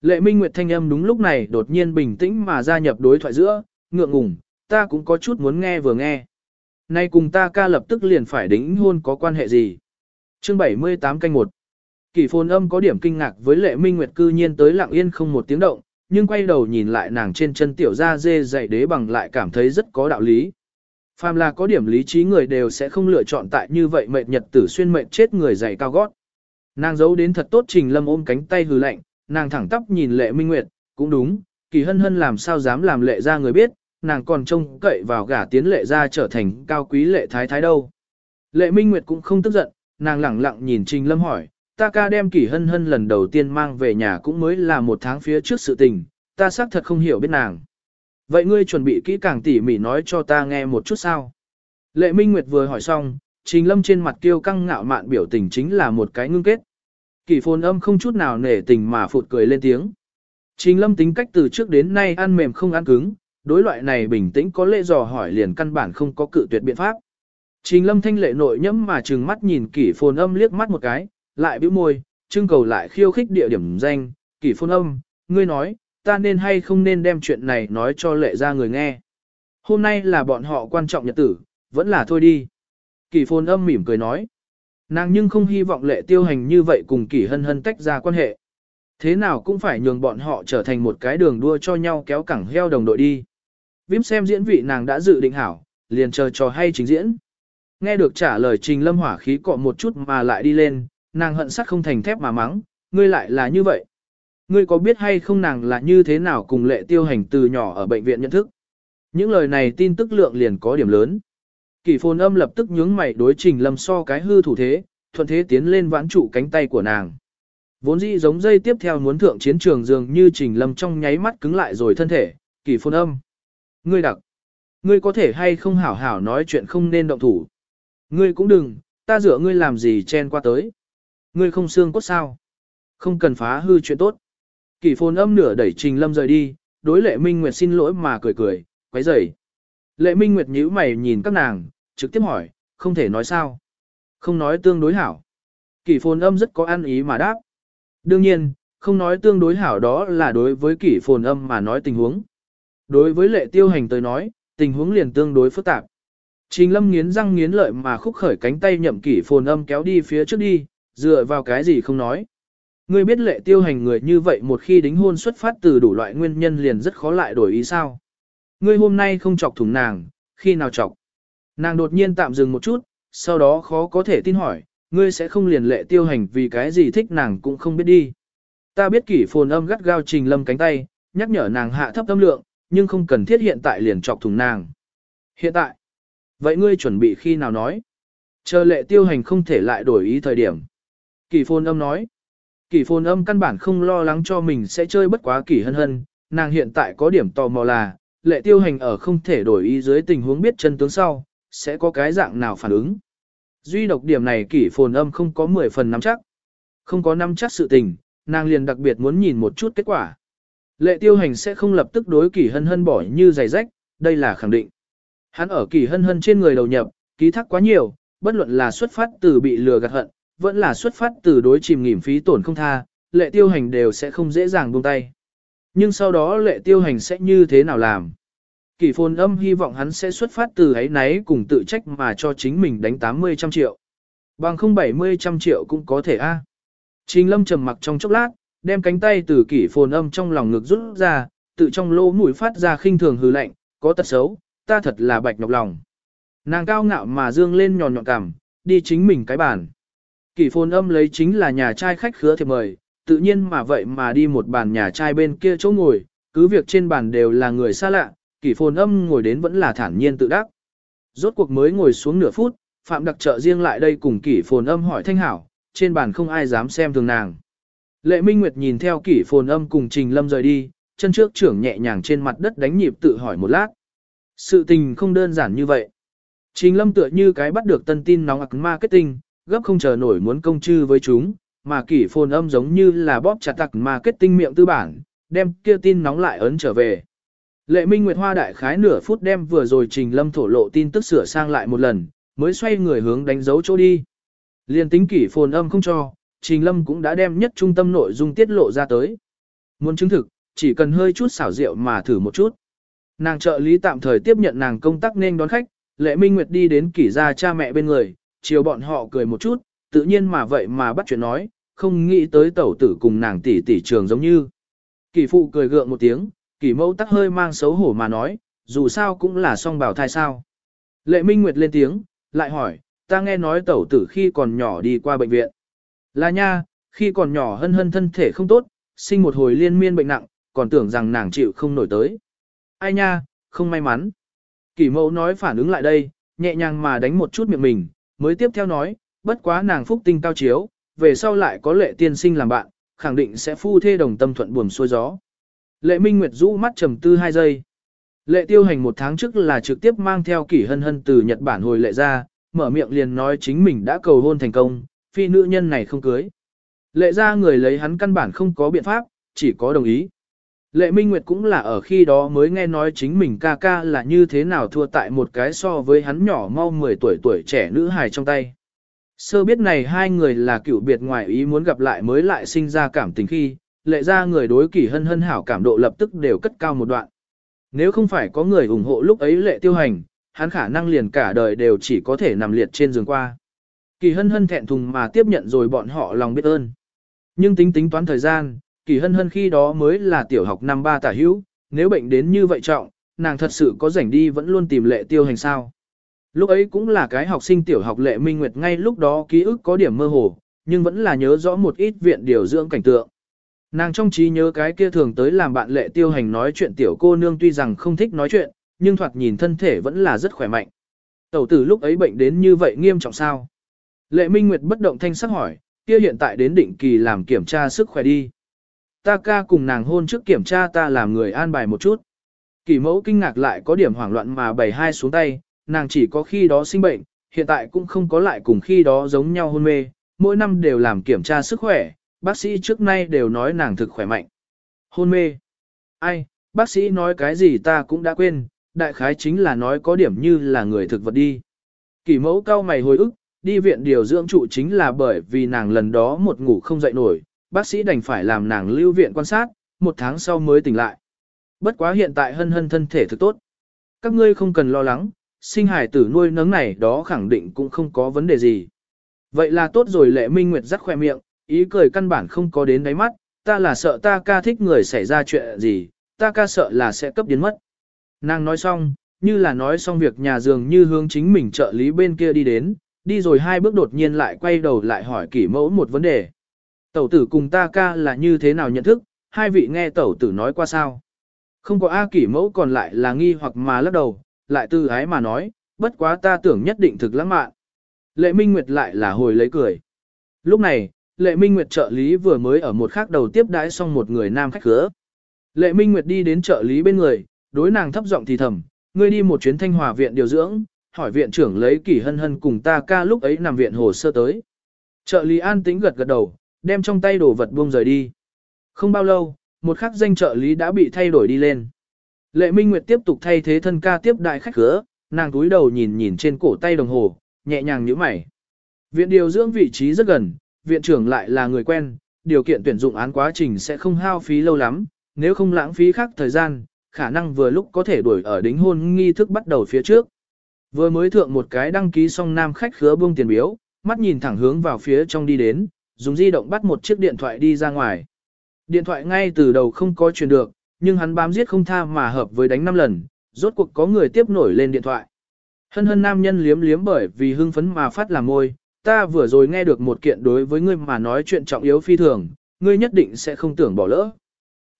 Lệ Minh Nguyệt thanh âm đúng lúc này đột nhiên bình tĩnh mà gia nhập đối thoại giữa, ngượng ngùng, ta cũng có chút muốn nghe vừa nghe. Nay cùng ta ca lập tức liền phải đính hôn có quan hệ gì? Chương 78 canh 1 Kỷ phồn âm có điểm kinh ngạc với lệ minh nguyệt cư nhiên tới lặng yên không một tiếng động, nhưng quay đầu nhìn lại nàng trên chân tiểu da dê dạy đế bằng lại cảm thấy rất có đạo lý. Phàm là có điểm lý trí người đều sẽ không lựa chọn tại như vậy mệt nhật tử xuyên mệnh chết người dày cao gót. Nàng giấu đến thật tốt trình lâm ôm cánh tay hừ lạnh, nàng thẳng tắp nhìn lệ minh nguyệt, cũng đúng, kỳ hân hân làm sao dám làm lệ ra người biết, nàng còn trông cậy vào gả tiến lệ ra trở thành cao quý lệ thái thái đâu. Lệ minh nguyệt cũng không tức giận, nàng lẳng lặng nhìn trình lâm hỏi, ta ca đem Kỳ hân hân lần đầu tiên mang về nhà cũng mới là một tháng phía trước sự tình, ta xác thật không hiểu biết nàng. Vậy ngươi chuẩn bị kỹ càng tỉ mỉ nói cho ta nghe một chút sao? Lệ Minh Nguyệt vừa hỏi xong, Trình Lâm trên mặt kiêu căng ngạo mạn biểu tình chính là một cái ngưng kết. Kỷ phồn âm không chút nào nể tình mà phụt cười lên tiếng. Trình Lâm tính cách từ trước đến nay ăn mềm không ăn cứng, đối loại này bình tĩnh có lễ dò hỏi liền căn bản không có cự tuyệt biện pháp. Trình Lâm thanh lệ nội nhẫm mà trừng mắt nhìn kỷ phồn âm liếc mắt một cái, lại bĩu môi, trưng cầu lại khiêu khích địa điểm danh, kỷ phồn âm, ngươi nói, ta nên hay không nên đem chuyện này nói cho lệ ra người nghe. Hôm nay là bọn họ quan trọng nhật tử, vẫn là thôi đi. Kỳ phồn âm mỉm cười nói. Nàng nhưng không hy vọng lệ tiêu hành như vậy cùng kỳ hân hân tách ra quan hệ. Thế nào cũng phải nhường bọn họ trở thành một cái đường đua cho nhau kéo cẳng heo đồng đội đi. Vím xem diễn vị nàng đã dự định hảo, liền chờ trò hay trình diễn. Nghe được trả lời trình lâm hỏa khí cọ một chút mà lại đi lên, nàng hận sắt không thành thép mà mắng, ngươi lại là như vậy. Ngươi có biết hay không nàng là như thế nào cùng lệ tiêu hành từ nhỏ ở bệnh viện nhận thức? Những lời này tin tức lượng liền có điểm lớn. Kỷ phồn âm lập tức nhướng mày đối trình lâm so cái hư thủ thế, thuận thế tiến lên vãn trụ cánh tay của nàng. Vốn dĩ giống dây tiếp theo muốn thượng chiến trường dường như trình lâm trong nháy mắt cứng lại rồi thân thể, kỷ phồn âm. Ngươi đặc, ngươi có thể hay không hảo hảo nói chuyện không nên động thủ. Ngươi cũng đừng, ta dựa ngươi làm gì chen qua tới. Ngươi không xương cốt sao? Không cần phá hư chuyện tốt. Kỷ phồn âm nửa đẩy Trình Lâm rời đi, đối lệ Minh Nguyệt xin lỗi mà cười cười, quấy rầy. Lệ Minh Nguyệt nhíu mày nhìn các nàng, trực tiếp hỏi, không thể nói sao. Không nói tương đối hảo. Kỷ phồn âm rất có ăn ý mà đáp. Đương nhiên, không nói tương đối hảo đó là đối với kỷ phồn âm mà nói tình huống. Đối với lệ tiêu hành tới nói, tình huống liền tương đối phức tạp. Trình lâm nghiến răng nghiến lợi mà khúc khởi cánh tay nhậm kỷ phồn âm kéo đi phía trước đi, dựa vào cái gì không nói. Ngươi biết lệ tiêu hành người như vậy một khi đính hôn xuất phát từ đủ loại nguyên nhân liền rất khó lại đổi ý sao. Ngươi hôm nay không chọc thủng nàng, khi nào chọc. Nàng đột nhiên tạm dừng một chút, sau đó khó có thể tin hỏi, ngươi sẽ không liền lệ tiêu hành vì cái gì thích nàng cũng không biết đi. Ta biết kỷ phồn âm gắt gao trình lâm cánh tay, nhắc nhở nàng hạ thấp tâm lượng, nhưng không cần thiết hiện tại liền chọc thủng nàng. Hiện tại, vậy ngươi chuẩn bị khi nào nói? Chờ lệ tiêu hành không thể lại đổi ý thời điểm. Kỷ phồn âm nói. Kỷ phồn âm căn bản không lo lắng cho mình sẽ chơi bất quá kỷ hân hân, nàng hiện tại có điểm tò mò là, lệ tiêu hành ở không thể đổi ý dưới tình huống biết chân tướng sau, sẽ có cái dạng nào phản ứng. Duy độc điểm này kỷ phồn âm không có 10 phần nắm chắc. Không có nắm chắc sự tình, nàng liền đặc biệt muốn nhìn một chút kết quả. Lệ tiêu hành sẽ không lập tức đối kỷ hân hân bỏ như giày rách, đây là khẳng định. Hắn ở kỷ hân hân trên người đầu nhập, ký thác quá nhiều, bất luận là xuất phát từ bị lừa gạt hận, vẫn là xuất phát từ đối chìm nghỉm phí tổn không tha, lệ tiêu hành đều sẽ không dễ dàng buông tay. Nhưng sau đó lệ tiêu hành sẽ như thế nào làm? Kỳ phồn âm hy vọng hắn sẽ xuất phát từ ấy náy cùng tự trách mà cho chính mình đánh 80 trăm triệu. Bằng không 70 trăm triệu cũng có thể a. Trình lâm trầm mặc trong chốc lát, đem cánh tay từ kỷ phồn âm trong lòng ngực rút ra, tự trong lỗ mũi phát ra khinh thường hừ lạnh, có tật xấu, ta thật là bạch nhọc lòng. Nàng cao ngạo mà dương lên nhòn nhọn cằm, đi chính mình cái bàn. Kỷ phồn âm lấy chính là nhà trai khách khứa thiệp mời, tự nhiên mà vậy mà đi một bàn nhà trai bên kia chỗ ngồi, cứ việc trên bàn đều là người xa lạ, kỷ phồn âm ngồi đến vẫn là thản nhiên tự đắc. Rốt cuộc mới ngồi xuống nửa phút, Phạm đặc trợ riêng lại đây cùng kỷ phồn âm hỏi thanh hảo, trên bàn không ai dám xem thường nàng. Lệ Minh Nguyệt nhìn theo kỷ phồn âm cùng Trình Lâm rời đi, chân trước trưởng nhẹ nhàng trên mặt đất đánh nhịp tự hỏi một lát. Sự tình không đơn giản như vậy. Trình Lâm tựa như cái bắt được tân tin nóng ạc marketing, gấp không chờ nổi muốn công chư với chúng, mà kỷ phồn âm giống như là bóp chặt tặc marketing miệng tư bản, đem kia tin nóng lại ấn trở về. Lệ Minh Nguyệt Hoa đại khái nửa phút đem vừa rồi Trình Lâm thổ lộ tin tức sửa sang lại một lần, mới xoay người hướng đánh dấu chỗ đi. Liên tính kỷ phồn âm không cho, Trình Lâm cũng đã đem nhất trung tâm nội dung tiết lộ ra tới. Muốn chứng thực, chỉ cần hơi chút xảo rượu mà thử một chút. Nàng trợ lý tạm thời tiếp nhận nàng công tác nên đón khách, Lệ Minh Nguyệt đi đến kỷ gia cha mẹ bên người, chiều bọn họ cười một chút, tự nhiên mà vậy mà bắt chuyện nói, không nghĩ tới tẩu tử cùng nàng tỷ tỷ trường giống như. Kỷ phụ cười gượng một tiếng, kỷ mẫu tắc hơi mang xấu hổ mà nói, dù sao cũng là song bào thai sao. Lệ Minh Nguyệt lên tiếng, lại hỏi, ta nghe nói tẩu tử khi còn nhỏ đi qua bệnh viện. Là nha, khi còn nhỏ hân hân thân thể không tốt, sinh một hồi liên miên bệnh nặng, còn tưởng rằng nàng chịu không nổi tới. Ai nha, không may mắn. Kỷ mẫu nói phản ứng lại đây, nhẹ nhàng mà đánh một chút miệng mình, mới tiếp theo nói, bất quá nàng phúc tinh cao chiếu, về sau lại có lệ tiên sinh làm bạn, khẳng định sẽ phu thê đồng tâm thuận buồm xuôi gió. Lệ Minh Nguyệt rũ mắt trầm tư hai giây. Lệ tiêu hành một tháng trước là trực tiếp mang theo kỷ hân hân từ Nhật Bản hồi lệ ra, mở miệng liền nói chính mình đã cầu hôn thành công, phi nữ nhân này không cưới. Lệ ra người lấy hắn căn bản không có biện pháp, chỉ có đồng ý. Lệ Minh Nguyệt cũng là ở khi đó mới nghe nói chính mình ca ca là như thế nào thua tại một cái so với hắn nhỏ mau 10 tuổi tuổi trẻ nữ hài trong tay. Sơ biết này hai người là cựu biệt ngoài ý muốn gặp lại mới lại sinh ra cảm tình khi, lệ ra người đối kỷ hân hân hảo cảm độ lập tức đều cất cao một đoạn. Nếu không phải có người ủng hộ lúc ấy lệ tiêu hành, hắn khả năng liền cả đời đều chỉ có thể nằm liệt trên giường qua. Kỳ hân hân thẹn thùng mà tiếp nhận rồi bọn họ lòng biết ơn. Nhưng tính tính toán thời gian, kỳ hân hân khi đó mới là tiểu học năm ba tả hữu, nếu bệnh đến như vậy trọng, nàng thật sự có rảnh đi vẫn luôn tìm lệ tiêu hành sao. Lúc ấy cũng là cái học sinh tiểu học lệ minh nguyệt ngay lúc đó ký ức có điểm mơ hồ, nhưng vẫn là nhớ rõ một ít viện điều dưỡng cảnh tượng. Nàng trong trí nhớ cái kia thường tới làm bạn lệ tiêu hành nói chuyện tiểu cô nương tuy rằng không thích nói chuyện, nhưng thoạt nhìn thân thể vẫn là rất khỏe mạnh. Tẩu tử lúc ấy bệnh đến như vậy nghiêm trọng sao? Lệ Minh Nguyệt bất động thanh sắc hỏi, kia hiện tại đến định kỳ làm kiểm tra sức khỏe đi. Ta ca cùng nàng hôn trước kiểm tra ta làm người an bài một chút. Kỳ mẫu kinh ngạc lại có điểm hoảng loạn mà bày hai xuống tay, nàng chỉ có khi đó sinh bệnh, hiện tại cũng không có lại cùng khi đó giống nhau hôn mê, mỗi năm đều làm kiểm tra sức khỏe, bác sĩ trước nay đều nói nàng thực khỏe mạnh. Hôn mê. Ai, bác sĩ nói cái gì ta cũng đã quên, đại khái chính là nói có điểm như là người thực vật đi. Kỷ mẫu cao mày hồi ức, đi viện điều dưỡng trụ chính là bởi vì nàng lần đó một ngủ không dậy nổi, bác sĩ đành phải làm nàng lưu viện quan sát, một tháng sau mới tỉnh lại. Bất quá hiện tại hân hân thân thể thực tốt. Các ngươi không cần lo lắng, sinh hải tử nuôi nấng này đó khẳng định cũng không có vấn đề gì. Vậy là tốt rồi lệ minh nguyệt rắc khoe miệng, ý cười căn bản không có đến đáy mắt, ta là sợ ta ca thích người xảy ra chuyện gì, ta ca sợ là sẽ cấp biến mất. Nàng nói xong, như là nói xong việc nhà dường như hướng chính mình trợ lý bên kia đi đến, đi rồi hai bước đột nhiên lại quay đầu lại hỏi kỷ mẫu một vấn đề. Tẩu tử cùng ta ca là như thế nào nhận thức, hai vị nghe tẩu tử nói qua sao. Không có A kỷ mẫu còn lại là nghi hoặc mà lắc đầu, lại tư ái mà nói, bất quá ta tưởng nhất định thực lãng mạn. Lệ Minh Nguyệt lại là hồi lấy cười. Lúc này, Lệ Minh Nguyệt trợ lý vừa mới ở một khác đầu tiếp đãi xong một người nam khách khứa. Lệ Minh Nguyệt đi đến trợ lý bên người, đối nàng thấp giọng thì thầm, ngươi đi một chuyến thanh hòa viện điều dưỡng, hỏi viện trưởng lấy kỷ hân hân cùng ta ca lúc ấy nằm viện hồ sơ tới. Trợ lý an tĩnh gật gật đầu, đem trong tay đồ vật buông rời đi. Không bao lâu, một khắc danh trợ lý đã bị thay đổi đi lên. Lệ Minh Nguyệt tiếp tục thay thế thân ca tiếp đại khách khứa, nàng túi đầu nhìn nhìn trên cổ tay đồng hồ, nhẹ nhàng nhíu mày. Viện điều dưỡng vị trí rất gần, viện trưởng lại là người quen, điều kiện tuyển dụng án quá trình sẽ không hao phí lâu lắm, nếu không lãng phí khác thời gian, khả năng vừa lúc có thể đuổi ở đính hôn nghi thức bắt đầu phía trước. Vừa mới thượng một cái đăng ký xong nam khách khứa buông tiền biếu, mắt nhìn thẳng hướng vào phía trong đi đến, dùng di động bắt một chiếc điện thoại đi ra ngoài. Điện thoại ngay từ đầu không có truyền được, nhưng hắn bám giết không tha mà hợp với đánh 5 lần, rốt cuộc có người tiếp nổi lên điện thoại. Hân hân nam nhân liếm liếm bởi vì hưng phấn mà phát làm môi, ta vừa rồi nghe được một kiện đối với ngươi mà nói chuyện trọng yếu phi thường, ngươi nhất định sẽ không tưởng bỏ lỡ.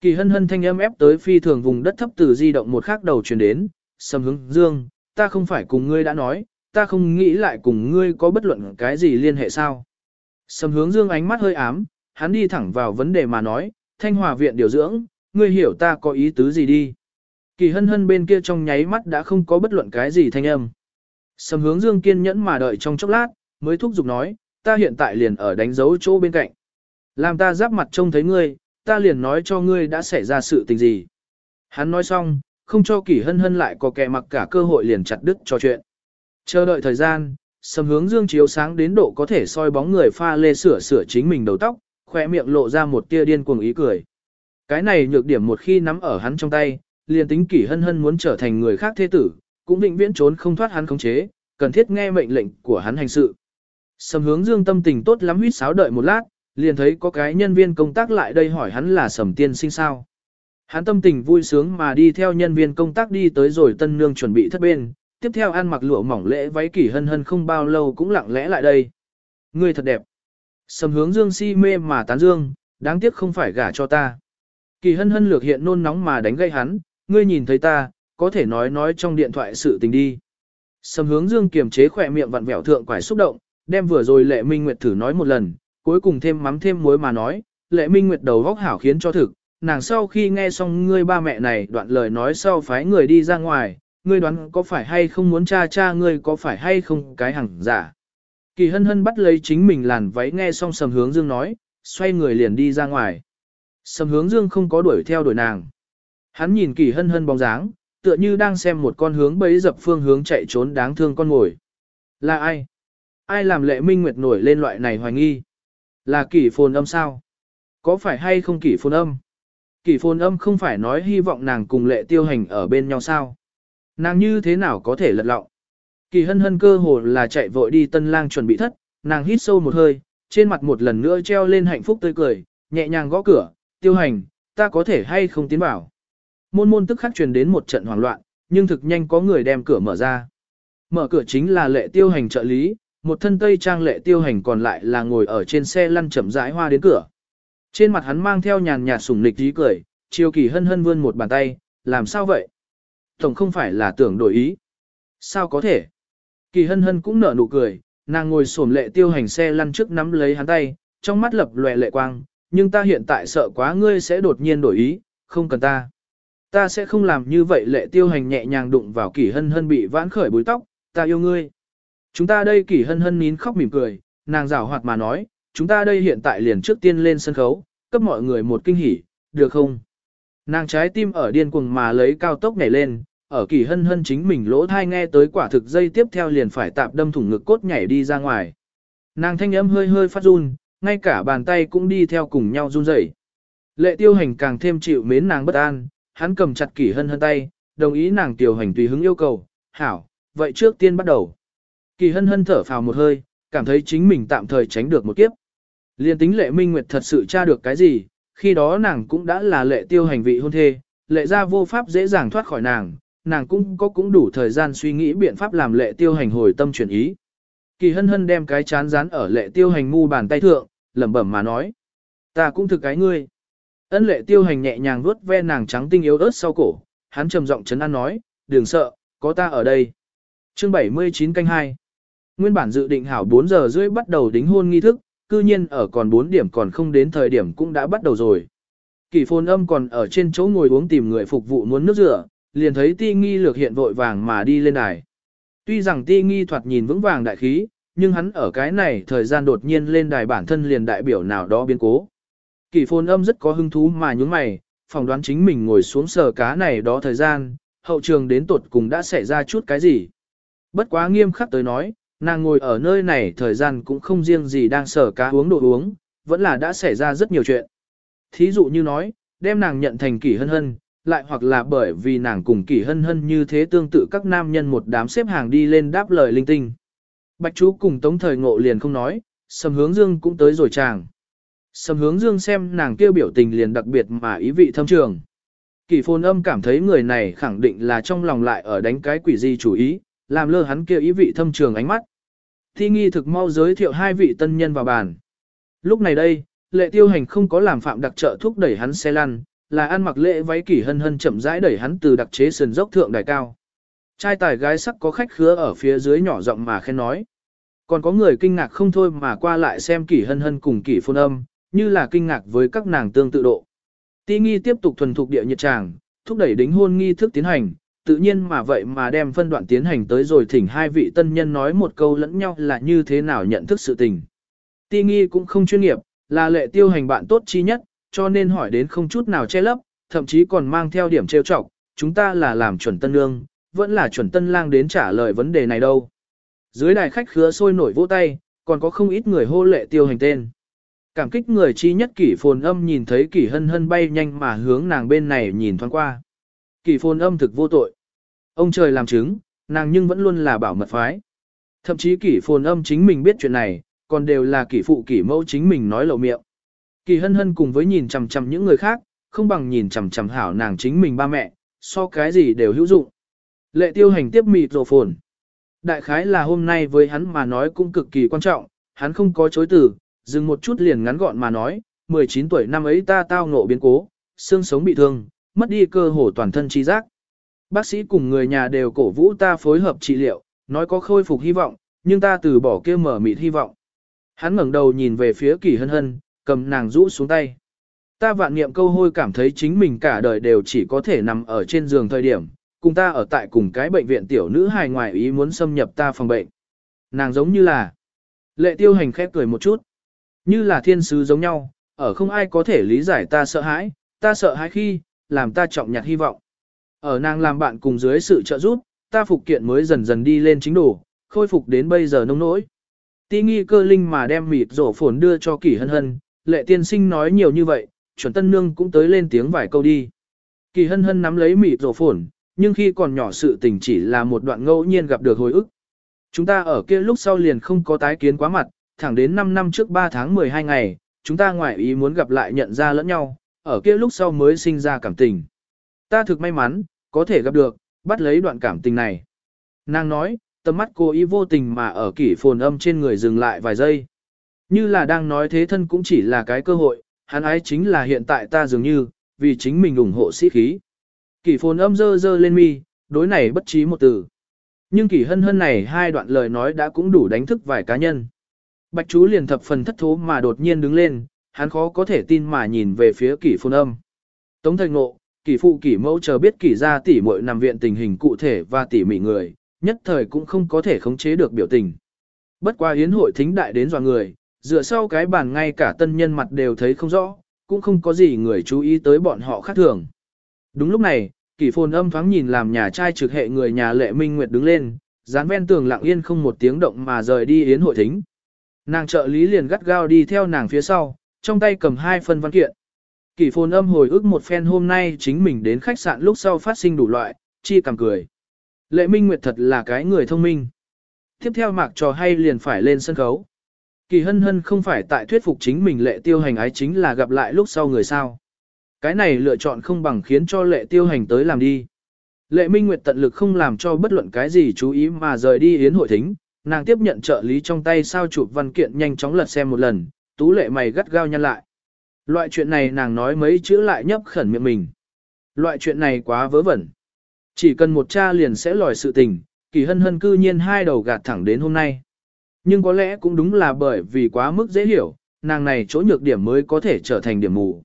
Kỳ hân hân thanh âm ép tới phi thường vùng đất thấp từ di động một khắc đầu truyền đến, sầm hướng dương, ta không phải cùng ngươi đã nói, ta không nghĩ lại cùng ngươi có bất luận cái gì liên hệ sao. Sầm hướng dương ánh mắt hơi ám, hắn đi thẳng vào vấn đề mà nói, thanh hòa viện điều dưỡng, ngươi hiểu ta có ý tứ gì đi. Kỳ hân hân bên kia trong nháy mắt đã không có bất luận cái gì thanh âm. Sầm hướng dương kiên nhẫn mà đợi trong chốc lát, mới thúc giục nói, ta hiện tại liền ở đánh dấu chỗ bên cạnh. Làm ta giáp mặt trông thấy ngươi, ta liền nói cho ngươi đã xảy ra sự tình gì. Hắn nói xong, không cho kỷ hân hân lại có kẻ mặc cả cơ hội liền chặt đứt trò chuyện. Chờ đợi thời gian, sầm hướng dương chiếu sáng đến độ có thể soi bóng người pha lê sửa sửa chính mình đầu tóc, khỏe miệng lộ ra một tia điên cuồng ý cười. Cái này nhược điểm một khi nắm ở hắn trong tay, liền tính kỷ hân hân muốn trở thành người khác thế tử, cũng định viễn trốn không thoát hắn khống chế, cần thiết nghe mệnh lệnh của hắn hành sự. Sầm hướng dương tâm tình tốt lắm huýt sáo đợi một lát, liền thấy có cái nhân viên công tác lại đây hỏi hắn là sầm tiên sinh sao. Hắn tâm tình vui sướng mà đi theo nhân viên công tác đi tới rồi tân nương chuẩn bị thất bên, tiếp theo ăn mặc lụa mỏng lễ váy kỷ hân hân không bao lâu cũng lặng lẽ lại đây. Ngươi thật đẹp. Sầm hướng dương si mê mà tán dương, đáng tiếc không phải gả cho ta. Kỳ hân hân lược hiện nôn nóng mà đánh gây hắn, ngươi nhìn thấy ta, có thể nói nói trong điện thoại sự tình đi. Sầm hướng dương kiềm chế khỏe miệng vặn vẹo thượng quải xúc động, đem vừa rồi lệ minh nguyệt thử nói một lần, cuối cùng thêm mắm thêm muối mà nói, lệ minh nguyệt đầu vóc hảo khiến cho thực, nàng sau khi nghe xong ngươi ba mẹ này đoạn lời nói sau phái người đi ra ngoài, ngươi đoán có phải hay không muốn cha cha ngươi có phải hay không cái hằng giả. Kỳ hân hân bắt lấy chính mình làn váy nghe xong sầm hướng dương nói, xoay người liền đi ra ngoài. Sầm hướng dương không có đuổi theo đuổi nàng. Hắn nhìn kỳ hân hân bóng dáng, tựa như đang xem một con hướng bấy dập phương hướng chạy trốn đáng thương con ngồi. Là ai? Ai làm lệ minh nguyệt nổi lên loại này hoài nghi? Là kỷ phồn âm sao? Có phải hay không kỷ phồn âm? Kỷ phồn âm không phải nói hy vọng nàng cùng lệ tiêu hành ở bên nhau sao? Nàng như thế nào có thể lật lọng? Kỳ hân hân cơ hồ là chạy vội đi tân lang chuẩn bị thất, nàng hít sâu một hơi, trên mặt một lần nữa treo lên hạnh phúc tươi cười, nhẹ nhàng gõ cửa, tiêu hành, ta có thể hay không tiến vào. Môn môn tức khắc truyền đến một trận hoảng loạn, nhưng thực nhanh có người đem cửa mở ra. Mở cửa chính là lệ tiêu hành trợ lý, một thân tây trang lệ tiêu hành còn lại là ngồi ở trên xe lăn chậm rãi hoa đến cửa. Trên mặt hắn mang theo nhàn nhạt sủng nịch tí cười, triều kỳ hân hân vươn một bàn tay, làm sao vậy? Tổng không phải là tưởng đổi ý. Sao có thể? Kỳ hân hân cũng nở nụ cười, nàng ngồi xổm lệ tiêu hành xe lăn trước nắm lấy hắn tay, trong mắt lập lòe lệ quang, nhưng ta hiện tại sợ quá ngươi sẽ đột nhiên đổi ý, không cần ta. Ta sẽ không làm như vậy lệ tiêu hành nhẹ nhàng đụng vào kỳ hân hân bị vãn khởi búi tóc, ta yêu ngươi. Chúng ta đây kỷ hân hân nín khóc mỉm cười, nàng rảo hoạt mà nói, chúng ta đây hiện tại liền trước tiên lên sân khấu, cấp mọi người một kinh hỉ, được không? Nàng trái tim ở điên cuồng mà lấy cao tốc nhảy lên, ở kỷ hân hân chính mình lỗ thai nghe tới quả thực dây tiếp theo liền phải tạp đâm thủng ngực cốt nhảy đi ra ngoài. Nàng thanh âm hơi hơi phát run, ngay cả bàn tay cũng đi theo cùng nhau run rẩy. Lệ tiêu hành càng thêm chịu mến nàng bất an, hắn cầm chặt kỷ hân hân tay, đồng ý nàng tiểu hành tùy hứng yêu cầu, hảo, vậy trước tiên bắt đầu. Kỳ hân hân thở phào một hơi, cảm thấy chính mình tạm thời tránh được một kiếp. Liên tính lệ minh nguyệt thật sự tra được cái gì, khi đó nàng cũng đã là lệ tiêu hành vị hôn thê, lệ ra vô pháp dễ dàng thoát khỏi nàng, nàng cũng có cũng đủ thời gian suy nghĩ biện pháp làm lệ tiêu hành hồi tâm chuyển ý. Kỳ hân hân đem cái chán rán ở lệ tiêu hành ngu bàn tay thượng, lẩm bẩm mà nói. Ta cũng thực cái ngươi. Ân lệ tiêu hành nhẹ nhàng vuốt ve nàng trắng tinh yếu ớt sau cổ, hắn trầm giọng chấn an nói, đừng sợ, có ta ở đây. Chương 79 canh 2 Nguyên bản dự định hảo 4 giờ rưỡi bắt đầu đính hôn nghi thức, cư nhiên ở còn 4 điểm còn không đến thời điểm cũng đã bắt đầu rồi. Kỳ phồn âm còn ở trên chỗ ngồi uống tìm người phục vụ muốn nước rửa, liền thấy ti nghi lược hiện vội vàng mà đi lên đài. Tuy rằng ti nghi thoạt nhìn vững vàng đại khí, nhưng hắn ở cái này thời gian đột nhiên lên đài bản thân liền đại biểu nào đó biến cố. Kỳ phồn âm rất có hứng thú mà nhúng mày, phỏng đoán chính mình ngồi xuống sờ cá này đó thời gian, hậu trường đến tột cùng đã xảy ra chút cái gì. Bất quá nghiêm khắc tới nói, nàng ngồi ở nơi này thời gian cũng không riêng gì đang sở cá uống đồ uống, vẫn là đã xảy ra rất nhiều chuyện. Thí dụ như nói, đem nàng nhận thành kỷ hân hân, lại hoặc là bởi vì nàng cùng kỷ hân hân như thế tương tự các nam nhân một đám xếp hàng đi lên đáp lời linh tinh. Bạch chú cùng tống thời ngộ liền không nói, sầm hướng dương cũng tới rồi chàng. Sầm hướng dương xem nàng kêu biểu tình liền đặc biệt mà ý vị thâm trường. Kỳ phồn âm cảm thấy người này khẳng định là trong lòng lại ở đánh cái quỷ gì chủ ý, làm lơ hắn kêu ý vị thâm trường ánh mắt. Thi nghi thực mau giới thiệu hai vị tân nhân vào bàn. Lúc này đây, lệ tiêu hành không có làm phạm đặc trợ thúc đẩy hắn xe lăn, là ăn mặc lễ váy kỷ hân hân chậm rãi đẩy hắn từ đặc chế sườn dốc thượng đài cao. Trai tài gái sắc có khách khứa ở phía dưới nhỏ giọng mà khen nói. Còn có người kinh ngạc không thôi mà qua lại xem kỷ hân hân cùng kỷ phôn âm, như là kinh ngạc với các nàng tương tự độ. Ti nghi tiếp tục thuần thục địa nhiệt tràng, thúc đẩy đính hôn nghi thức tiến hành, tự nhiên mà vậy mà đem phân đoạn tiến hành tới rồi thỉnh hai vị tân nhân nói một câu lẫn nhau là như thế nào nhận thức sự tình. Ti nghi cũng không chuyên nghiệp, là lệ tiêu hành bạn tốt chi nhất, cho nên hỏi đến không chút nào che lấp, thậm chí còn mang theo điểm trêu chọc, chúng ta là làm chuẩn tân lương, vẫn là chuẩn tân lang đến trả lời vấn đề này đâu. Dưới đài khách khứa sôi nổi vỗ tay, còn có không ít người hô lệ tiêu hành tên. Cảm kích người chi nhất kỷ phồn âm nhìn thấy kỷ hân hân bay nhanh mà hướng nàng bên này nhìn thoáng qua. Kỳ phồn âm thực vô tội. Ông trời làm chứng, nàng nhưng vẫn luôn là bảo mật phái. Thậm chí kỷ phồn âm chính mình biết chuyện này, còn đều là kỷ phụ kỷ mẫu chính mình nói lậu miệng. Kỳ hân hân cùng với nhìn chằm chằm những người khác, không bằng nhìn chằm chằm hảo nàng chính mình ba mẹ, so cái gì đều hữu dụng. Lệ tiêu hành tiếp mịt rổ phồn. Đại khái là hôm nay với hắn mà nói cũng cực kỳ quan trọng, hắn không có chối từ, dừng một chút liền ngắn gọn mà nói, 19 tuổi năm ấy ta tao ngộ biến cố, xương sống bị thương, mất đi cơ hồ toàn thân trí giác. Bác sĩ cùng người nhà đều cổ vũ ta phối hợp trị liệu, nói có khôi phục hy vọng, nhưng ta từ bỏ kia mở mịt hy vọng. Hắn ngẩng đầu nhìn về phía kỳ hân hân, cầm nàng rũ xuống tay. Ta vạn niệm câu hôi cảm thấy chính mình cả đời đều chỉ có thể nằm ở trên giường thời điểm, cùng ta ở tại cùng cái bệnh viện tiểu nữ hài ngoài ý muốn xâm nhập ta phòng bệnh. Nàng giống như là... Lệ tiêu hành khép cười một chút. Như là thiên sứ giống nhau, ở không ai có thể lý giải ta sợ hãi, ta sợ hãi khi, làm ta trọng nhặt hy vọng. Ở nàng làm bạn cùng dưới sự trợ giúp, ta phục kiện mới dần dần đi lên chính đủ, khôi phục đến bây giờ nông nỗi. Tí nghi cơ linh mà đem mịt rổ phồn đưa cho kỷ hân hân, lệ tiên sinh nói nhiều như vậy, chuẩn tân nương cũng tới lên tiếng vài câu đi. Kỳ hân hân nắm lấy mịt rổ phồn, nhưng khi còn nhỏ sự tình chỉ là một đoạn ngẫu nhiên gặp được hồi ức. Chúng ta ở kia lúc sau liền không có tái kiến quá mặt, thẳng đến 5 năm trước 3 tháng 12 ngày, chúng ta ngoại ý muốn gặp lại nhận ra lẫn nhau, ở kia lúc sau mới sinh ra cảm tình. Ta thực may mắn, có thể gặp được, bắt lấy đoạn cảm tình này. Nàng nói, tầm mắt cô ý vô tình mà ở kỷ phồn âm trên người dừng lại vài giây. Như là đang nói thế thân cũng chỉ là cái cơ hội, hắn ái chính là hiện tại ta dường như, vì chính mình ủng hộ sĩ khí. Kỷ phồn âm dơ dơ lên mi, đối này bất trí một từ. Nhưng kỷ hân hân này hai đoạn lời nói đã cũng đủ đánh thức vài cá nhân. Bạch chú liền thập phần thất thố mà đột nhiên đứng lên, hắn khó có thể tin mà nhìn về phía kỷ phun âm. Tống thời ngộ, kỷ phụ kỷ mẫu chờ biết kỷ ra tỉ muội nằm viện tình hình cụ thể và tỉ mỉ người, nhất thời cũng không có thể khống chế được biểu tình. Bất qua hiến hội thính đại đến dò người, dựa sau cái bàn ngay cả tân nhân mặt đều thấy không rõ, cũng không có gì người chú ý tới bọn họ khác thường. Đúng lúc này, kỷ phồn âm thoáng nhìn làm nhà trai trực hệ người nhà lệ minh nguyệt đứng lên, dán ven tường lặng yên không một tiếng động mà rời đi yến hội thính. Nàng trợ lý liền gắt gao đi theo nàng phía sau, trong tay cầm hai phần văn kiện. Kỷ phồn âm hồi ức một phen hôm nay chính mình đến khách sạn lúc sau phát sinh đủ loại, chi cảm cười. Lệ Minh Nguyệt thật là cái người thông minh. Tiếp theo mạc trò hay liền phải lên sân khấu. Kỳ hân hân không phải tại thuyết phục chính mình lệ tiêu hành ái chính là gặp lại lúc sau người sao. Cái này lựa chọn không bằng khiến cho lệ tiêu hành tới làm đi. Lệ Minh Nguyệt tận lực không làm cho bất luận cái gì chú ý mà rời đi yến hội thính, nàng tiếp nhận trợ lý trong tay sao chụp văn kiện nhanh chóng lật xem một lần, tú lệ mày gắt gao nhăn lại. Loại chuyện này nàng nói mấy chữ lại nhấp khẩn miệng mình. Loại chuyện này quá vớ vẩn. Chỉ cần một cha liền sẽ lòi sự tình, kỳ hân hân cư nhiên hai đầu gạt thẳng đến hôm nay. Nhưng có lẽ cũng đúng là bởi vì quá mức dễ hiểu, nàng này chỗ nhược điểm mới có thể trở thành điểm mù.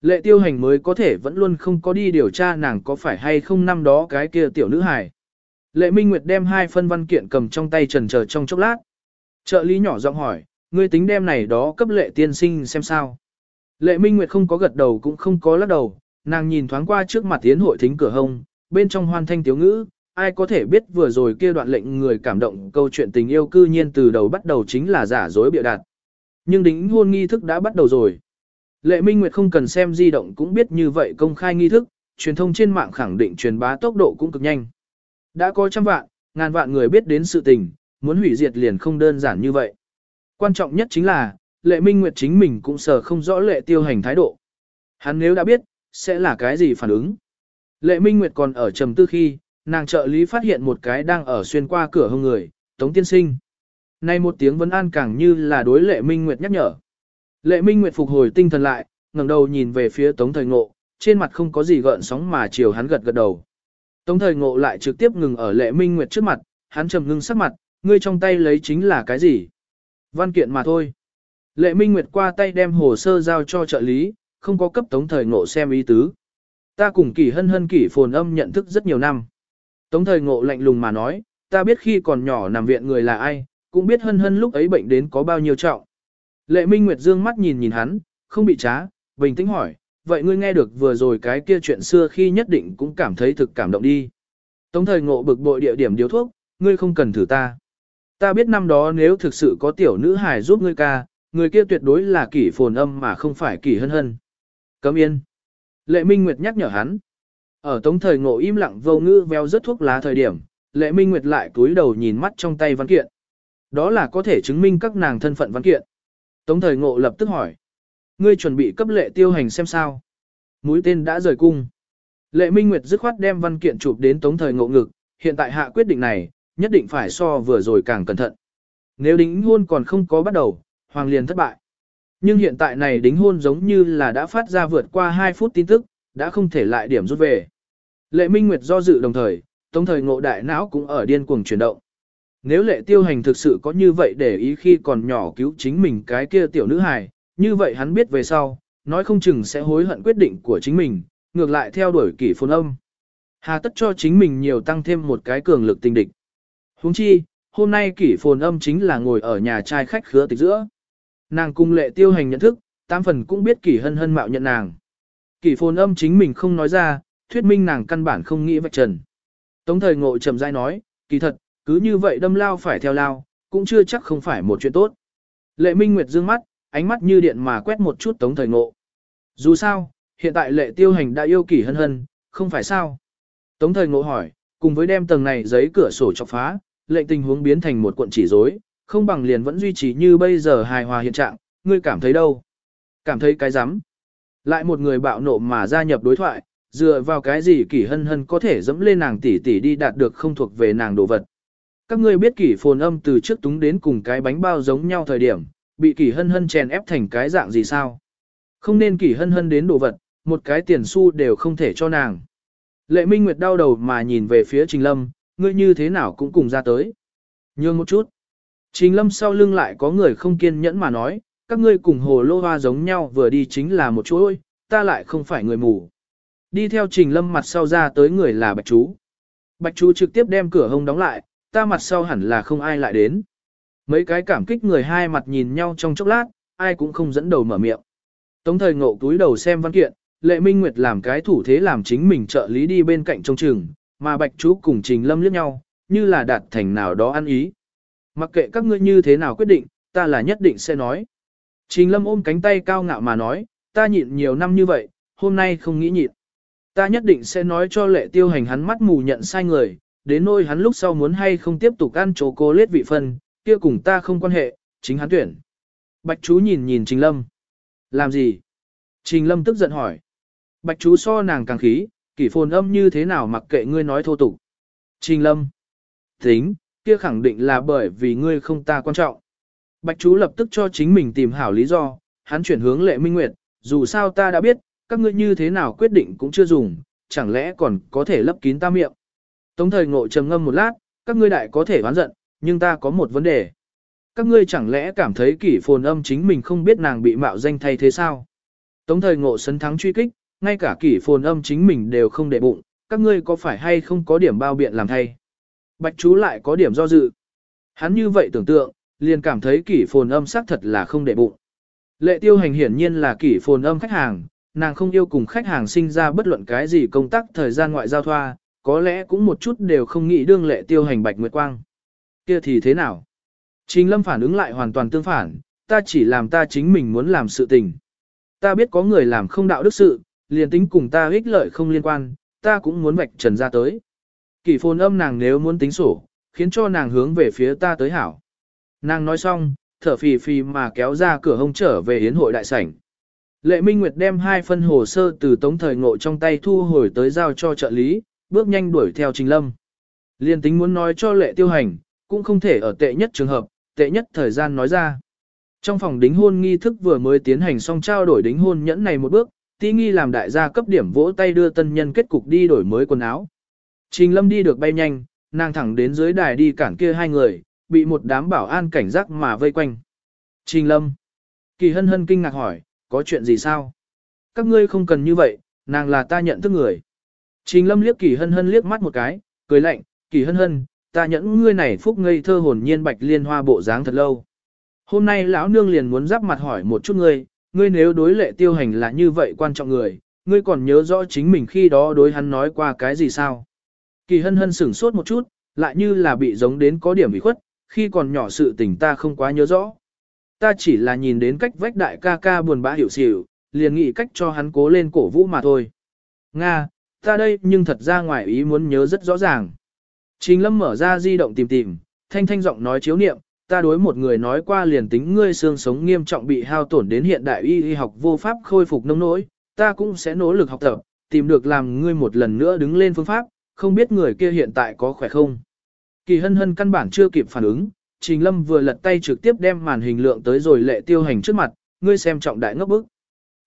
Lệ tiêu hành mới có thể vẫn luôn không có đi điều tra nàng có phải hay không năm đó cái kia tiểu nữ hài. Lệ Minh Nguyệt đem hai phân văn kiện cầm trong tay trần chờ trong chốc lát. Trợ lý nhỏ giọng hỏi, ngươi tính đem này đó cấp lệ tiên sinh xem sao. Lệ Minh Nguyệt không có gật đầu cũng không có lắc đầu, nàng nhìn thoáng qua trước mặt tiến hội thính cửa hông, bên trong hoan thanh tiếu ngữ, ai có thể biết vừa rồi kia đoạn lệnh người cảm động câu chuyện tình yêu cư nhiên từ đầu bắt đầu chính là giả dối bịa đặt. Nhưng đính hôn nghi thức đã bắt đầu rồi. Lệ Minh Nguyệt không cần xem di động cũng biết như vậy công khai nghi thức, truyền thông trên mạng khẳng định truyền bá tốc độ cũng cực nhanh. Đã có trăm vạn, ngàn vạn người biết đến sự tình, muốn hủy diệt liền không đơn giản như vậy. Quan trọng nhất chính là, Lệ Minh Nguyệt chính mình cũng sợ không rõ lệ tiêu hành thái độ. Hắn nếu đã biết, sẽ là cái gì phản ứng. Lệ Minh Nguyệt còn ở trầm tư khi, nàng trợ lý phát hiện một cái đang ở xuyên qua cửa hông người, Tống Tiên Sinh. Nay một tiếng vấn an càng như là đối Lệ Minh Nguyệt nhắc nhở. Lệ Minh Nguyệt phục hồi tinh thần lại, ngẩng đầu nhìn về phía Tống Thời Ngộ, trên mặt không có gì gợn sóng mà chiều hắn gật gật đầu. Tống Thời Ngộ lại trực tiếp ngừng ở Lệ Minh Nguyệt trước mặt, hắn trầm ngưng sắc mặt, ngươi trong tay lấy chính là cái gì? Văn kiện mà thôi. Lệ Minh Nguyệt qua tay đem hồ sơ giao cho trợ lý, không có cấp Tống Thời Ngộ xem ý tứ. Ta cùng kỷ hân hân kỷ phồn âm nhận thức rất nhiều năm. Tống Thời Ngộ lạnh lùng mà nói, ta biết khi còn nhỏ nằm viện người là ai, cũng biết hân hân lúc ấy bệnh đến có bao nhiêu trọng. Lệ Minh Nguyệt dương mắt nhìn nhìn hắn, không bị trá, bình tĩnh hỏi, vậy ngươi nghe được vừa rồi cái kia chuyện xưa khi nhất định cũng cảm thấy thực cảm động đi. Tống thời ngộ bực bội địa điểm điếu thuốc, ngươi không cần thử ta. Ta biết năm đó nếu thực sự có tiểu nữ hài giúp ngươi ca, người kia tuyệt đối là kỷ phồn âm mà không phải kỷ hân hân. Cấm yên. Lệ Minh Nguyệt nhắc nhở hắn. Ở tống thời ngộ im lặng vô ngữ veo rất thuốc lá thời điểm, Lệ Minh Nguyệt lại cúi đầu nhìn mắt trong tay văn kiện. Đó là có thể chứng minh các nàng thân phận văn kiện. Tống thời ngộ lập tức hỏi. Ngươi chuẩn bị cấp lệ tiêu hành xem sao. Mũi tên đã rời cung. Lệ Minh Nguyệt dứt khoát đem văn kiện chụp đến tống thời ngộ ngực, hiện tại hạ quyết định này, nhất định phải so vừa rồi càng cẩn thận. Nếu đính hôn còn không có bắt đầu, Hoàng liền thất bại. Nhưng hiện tại này đính hôn giống như là đã phát ra vượt qua 2 phút tin tức, đã không thể lại điểm rút về. Lệ Minh Nguyệt do dự đồng thời, tống thời ngộ đại não cũng ở điên cuồng chuyển động. Nếu lệ tiêu hành thực sự có như vậy để ý khi còn nhỏ cứu chính mình cái kia tiểu nữ hài, như vậy hắn biết về sau, nói không chừng sẽ hối hận quyết định của chính mình, ngược lại theo đuổi kỷ phôn âm. Hà tất cho chính mình nhiều tăng thêm một cái cường lực tình địch. Huống chi, hôm nay kỷ phồn âm chính là ngồi ở nhà trai khách khứa tịch giữa. Nàng cung lệ tiêu hành nhận thức, tam phần cũng biết kỷ hân hân mạo nhận nàng. Kỷ phồn âm chính mình không nói ra, thuyết minh nàng căn bản không nghĩ vạch trần. Tống thời ngộ trầm dai nói, kỳ thật, cứ như vậy đâm lao phải theo lao, cũng chưa chắc không phải một chuyện tốt. Lệ Minh Nguyệt dương mắt, ánh mắt như điện mà quét một chút tống thời ngộ. Dù sao, hiện tại lệ tiêu hành đã yêu kỷ hân hân, không phải sao? Tống thời ngộ hỏi, cùng với đem tầng này giấy cửa sổ chọc phá, lệnh tình huống biến thành một cuộn chỉ rối, không bằng liền vẫn duy trì như bây giờ hài hòa hiện trạng, ngươi cảm thấy đâu? Cảm thấy cái rắm Lại một người bạo nộ mà gia nhập đối thoại, dựa vào cái gì kỷ hân hân có thể dẫm lên nàng tỷ tỷ đi đạt được không thuộc về nàng đồ vật. Các ngươi biết kỷ phồn âm từ trước túng đến cùng cái bánh bao giống nhau thời điểm, bị kỷ hân hân chèn ép thành cái dạng gì sao? Không nên kỷ hân hân đến đồ vật, một cái tiền xu đều không thể cho nàng. Lệ Minh Nguyệt đau đầu mà nhìn về phía Trình Lâm, ngươi như thế nào cũng cùng ra tới. Nhường một chút. Trình Lâm sau lưng lại có người không kiên nhẫn mà nói, các ngươi cùng hồ lô hoa giống nhau vừa đi chính là một chỗ ôi, ta lại không phải người mù. Đi theo Trình Lâm mặt sau ra tới người là Bạch Chú. Bạch Chú trực tiếp đem cửa hông đóng lại, ta mặt sau hẳn là không ai lại đến. Mấy cái cảm kích người hai mặt nhìn nhau trong chốc lát, ai cũng không dẫn đầu mở miệng. Tống thời ngộ túi đầu xem văn kiện, lệ minh nguyệt làm cái thủ thế làm chính mình trợ lý đi bên cạnh trông chừng, mà bạch chú cùng trình lâm liếc nhau, như là đạt thành nào đó ăn ý. Mặc kệ các ngươi như thế nào quyết định, ta là nhất định sẽ nói. Trình lâm ôm cánh tay cao ngạo mà nói, ta nhịn nhiều năm như vậy, hôm nay không nghĩ nhịn. Ta nhất định sẽ nói cho lệ tiêu hành hắn mắt mù nhận sai người, đến nôi hắn lúc sau muốn hay không tiếp tục ăn chô cô lết vị phân, kia cùng ta không quan hệ, chính hắn tuyển. Bạch chú nhìn nhìn Trình Lâm. Làm gì? Trình Lâm tức giận hỏi. Bạch chú so nàng càng khí, kỷ phồn âm như thế nào mặc kệ ngươi nói thô tục. Trình Lâm. Tính, kia khẳng định là bởi vì ngươi không ta quan trọng. Bạch chú lập tức cho chính mình tìm hảo lý do, hắn chuyển hướng lệ minh nguyệt, dù sao ta đã biết, các ngươi như thế nào quyết định cũng chưa dùng, chẳng lẽ còn có thể lấp kín ta miệng. Tống thời ngộ trầm ngâm một lát, các ngươi đại có thể oán giận, nhưng ta có một vấn đề. Các ngươi chẳng lẽ cảm thấy kỷ phồn âm chính mình không biết nàng bị mạo danh thay thế sao? Tống thời ngộ sấn thắng truy kích, ngay cả kỷ phồn âm chính mình đều không để bụng, các ngươi có phải hay không có điểm bao biện làm thay? Bạch chú lại có điểm do dự. Hắn như vậy tưởng tượng, liền cảm thấy kỷ phồn âm xác thật là không để bụng. Lệ tiêu hành hiển nhiên là kỷ phồn âm khách hàng, nàng không yêu cùng khách hàng sinh ra bất luận cái gì công tác thời gian ngoại giao thoa, có lẽ cũng một chút đều không nghĩ đương lệ tiêu hành bạch nguyệt quang. Kia thì thế nào? Trình lâm phản ứng lại hoàn toàn tương phản, ta chỉ làm ta chính mình muốn làm sự tình. Ta biết có người làm không đạo đức sự, liền tính cùng ta ích lợi không liên quan, ta cũng muốn vạch trần ra tới. Kỳ phồn âm nàng nếu muốn tính sổ, khiến cho nàng hướng về phía ta tới hảo. Nàng nói xong, thở phì phì mà kéo ra cửa hông trở về yến hội đại sảnh. Lệ Minh Nguyệt đem hai phân hồ sơ từ tống thời ngộ trong tay thu hồi tới giao cho trợ lý, bước nhanh đuổi theo Trình Lâm. Liên tính muốn nói cho lệ tiêu hành, cũng không thể ở tệ nhất trường hợp, tệ nhất thời gian nói ra. Trong phòng đính hôn nghi thức vừa mới tiến hành xong trao đổi đính hôn nhẫn này một bước, Ti nghi làm đại gia cấp điểm vỗ tay đưa tân nhân kết cục đi đổi mới quần áo. Trình lâm đi được bay nhanh, nàng thẳng đến dưới đài đi cản kia hai người, bị một đám bảo an cảnh giác mà vây quanh. Trình lâm. Kỳ hân hân kinh ngạc hỏi, có chuyện gì sao? Các ngươi không cần như vậy, nàng là ta nhận thức người. Trình lâm liếc kỳ hân hân liếc mắt một cái, cười lạnh, kỳ hân hân, ta nhẫn ngươi này phúc ngây thơ hồn nhiên bạch liên hoa bộ dáng thật lâu. Hôm nay lão nương liền muốn giáp mặt hỏi một chút ngươi, ngươi nếu đối lệ tiêu hành là như vậy quan trọng người, ngươi còn nhớ rõ chính mình khi đó đối hắn nói qua cái gì sao? Kỳ hân hân sửng sốt một chút, lại như là bị giống đến có điểm bị khuất, khi còn nhỏ sự tình ta không quá nhớ rõ. Ta chỉ là nhìn đến cách vách đại ca ca buồn bã hiểu xỉu, liền nghĩ cách cho hắn cố lên cổ vũ mà thôi. Nga, ta đây nhưng thật ra ngoài ý muốn nhớ rất rõ ràng. Trình lâm mở ra di động tìm tìm, thanh thanh giọng nói chiếu niệm, ta đối một người nói qua liền tính ngươi xương sống nghiêm trọng bị hao tổn đến hiện đại y y học vô pháp khôi phục nông nỗi, ta cũng sẽ nỗ lực học tập, tìm được làm ngươi một lần nữa đứng lên phương pháp, không biết người kia hiện tại có khỏe không. Kỳ hân hân căn bản chưa kịp phản ứng, Trình Lâm vừa lật tay trực tiếp đem màn hình lượng tới rồi lệ tiêu hành trước mặt, ngươi xem trọng đại ngốc bức.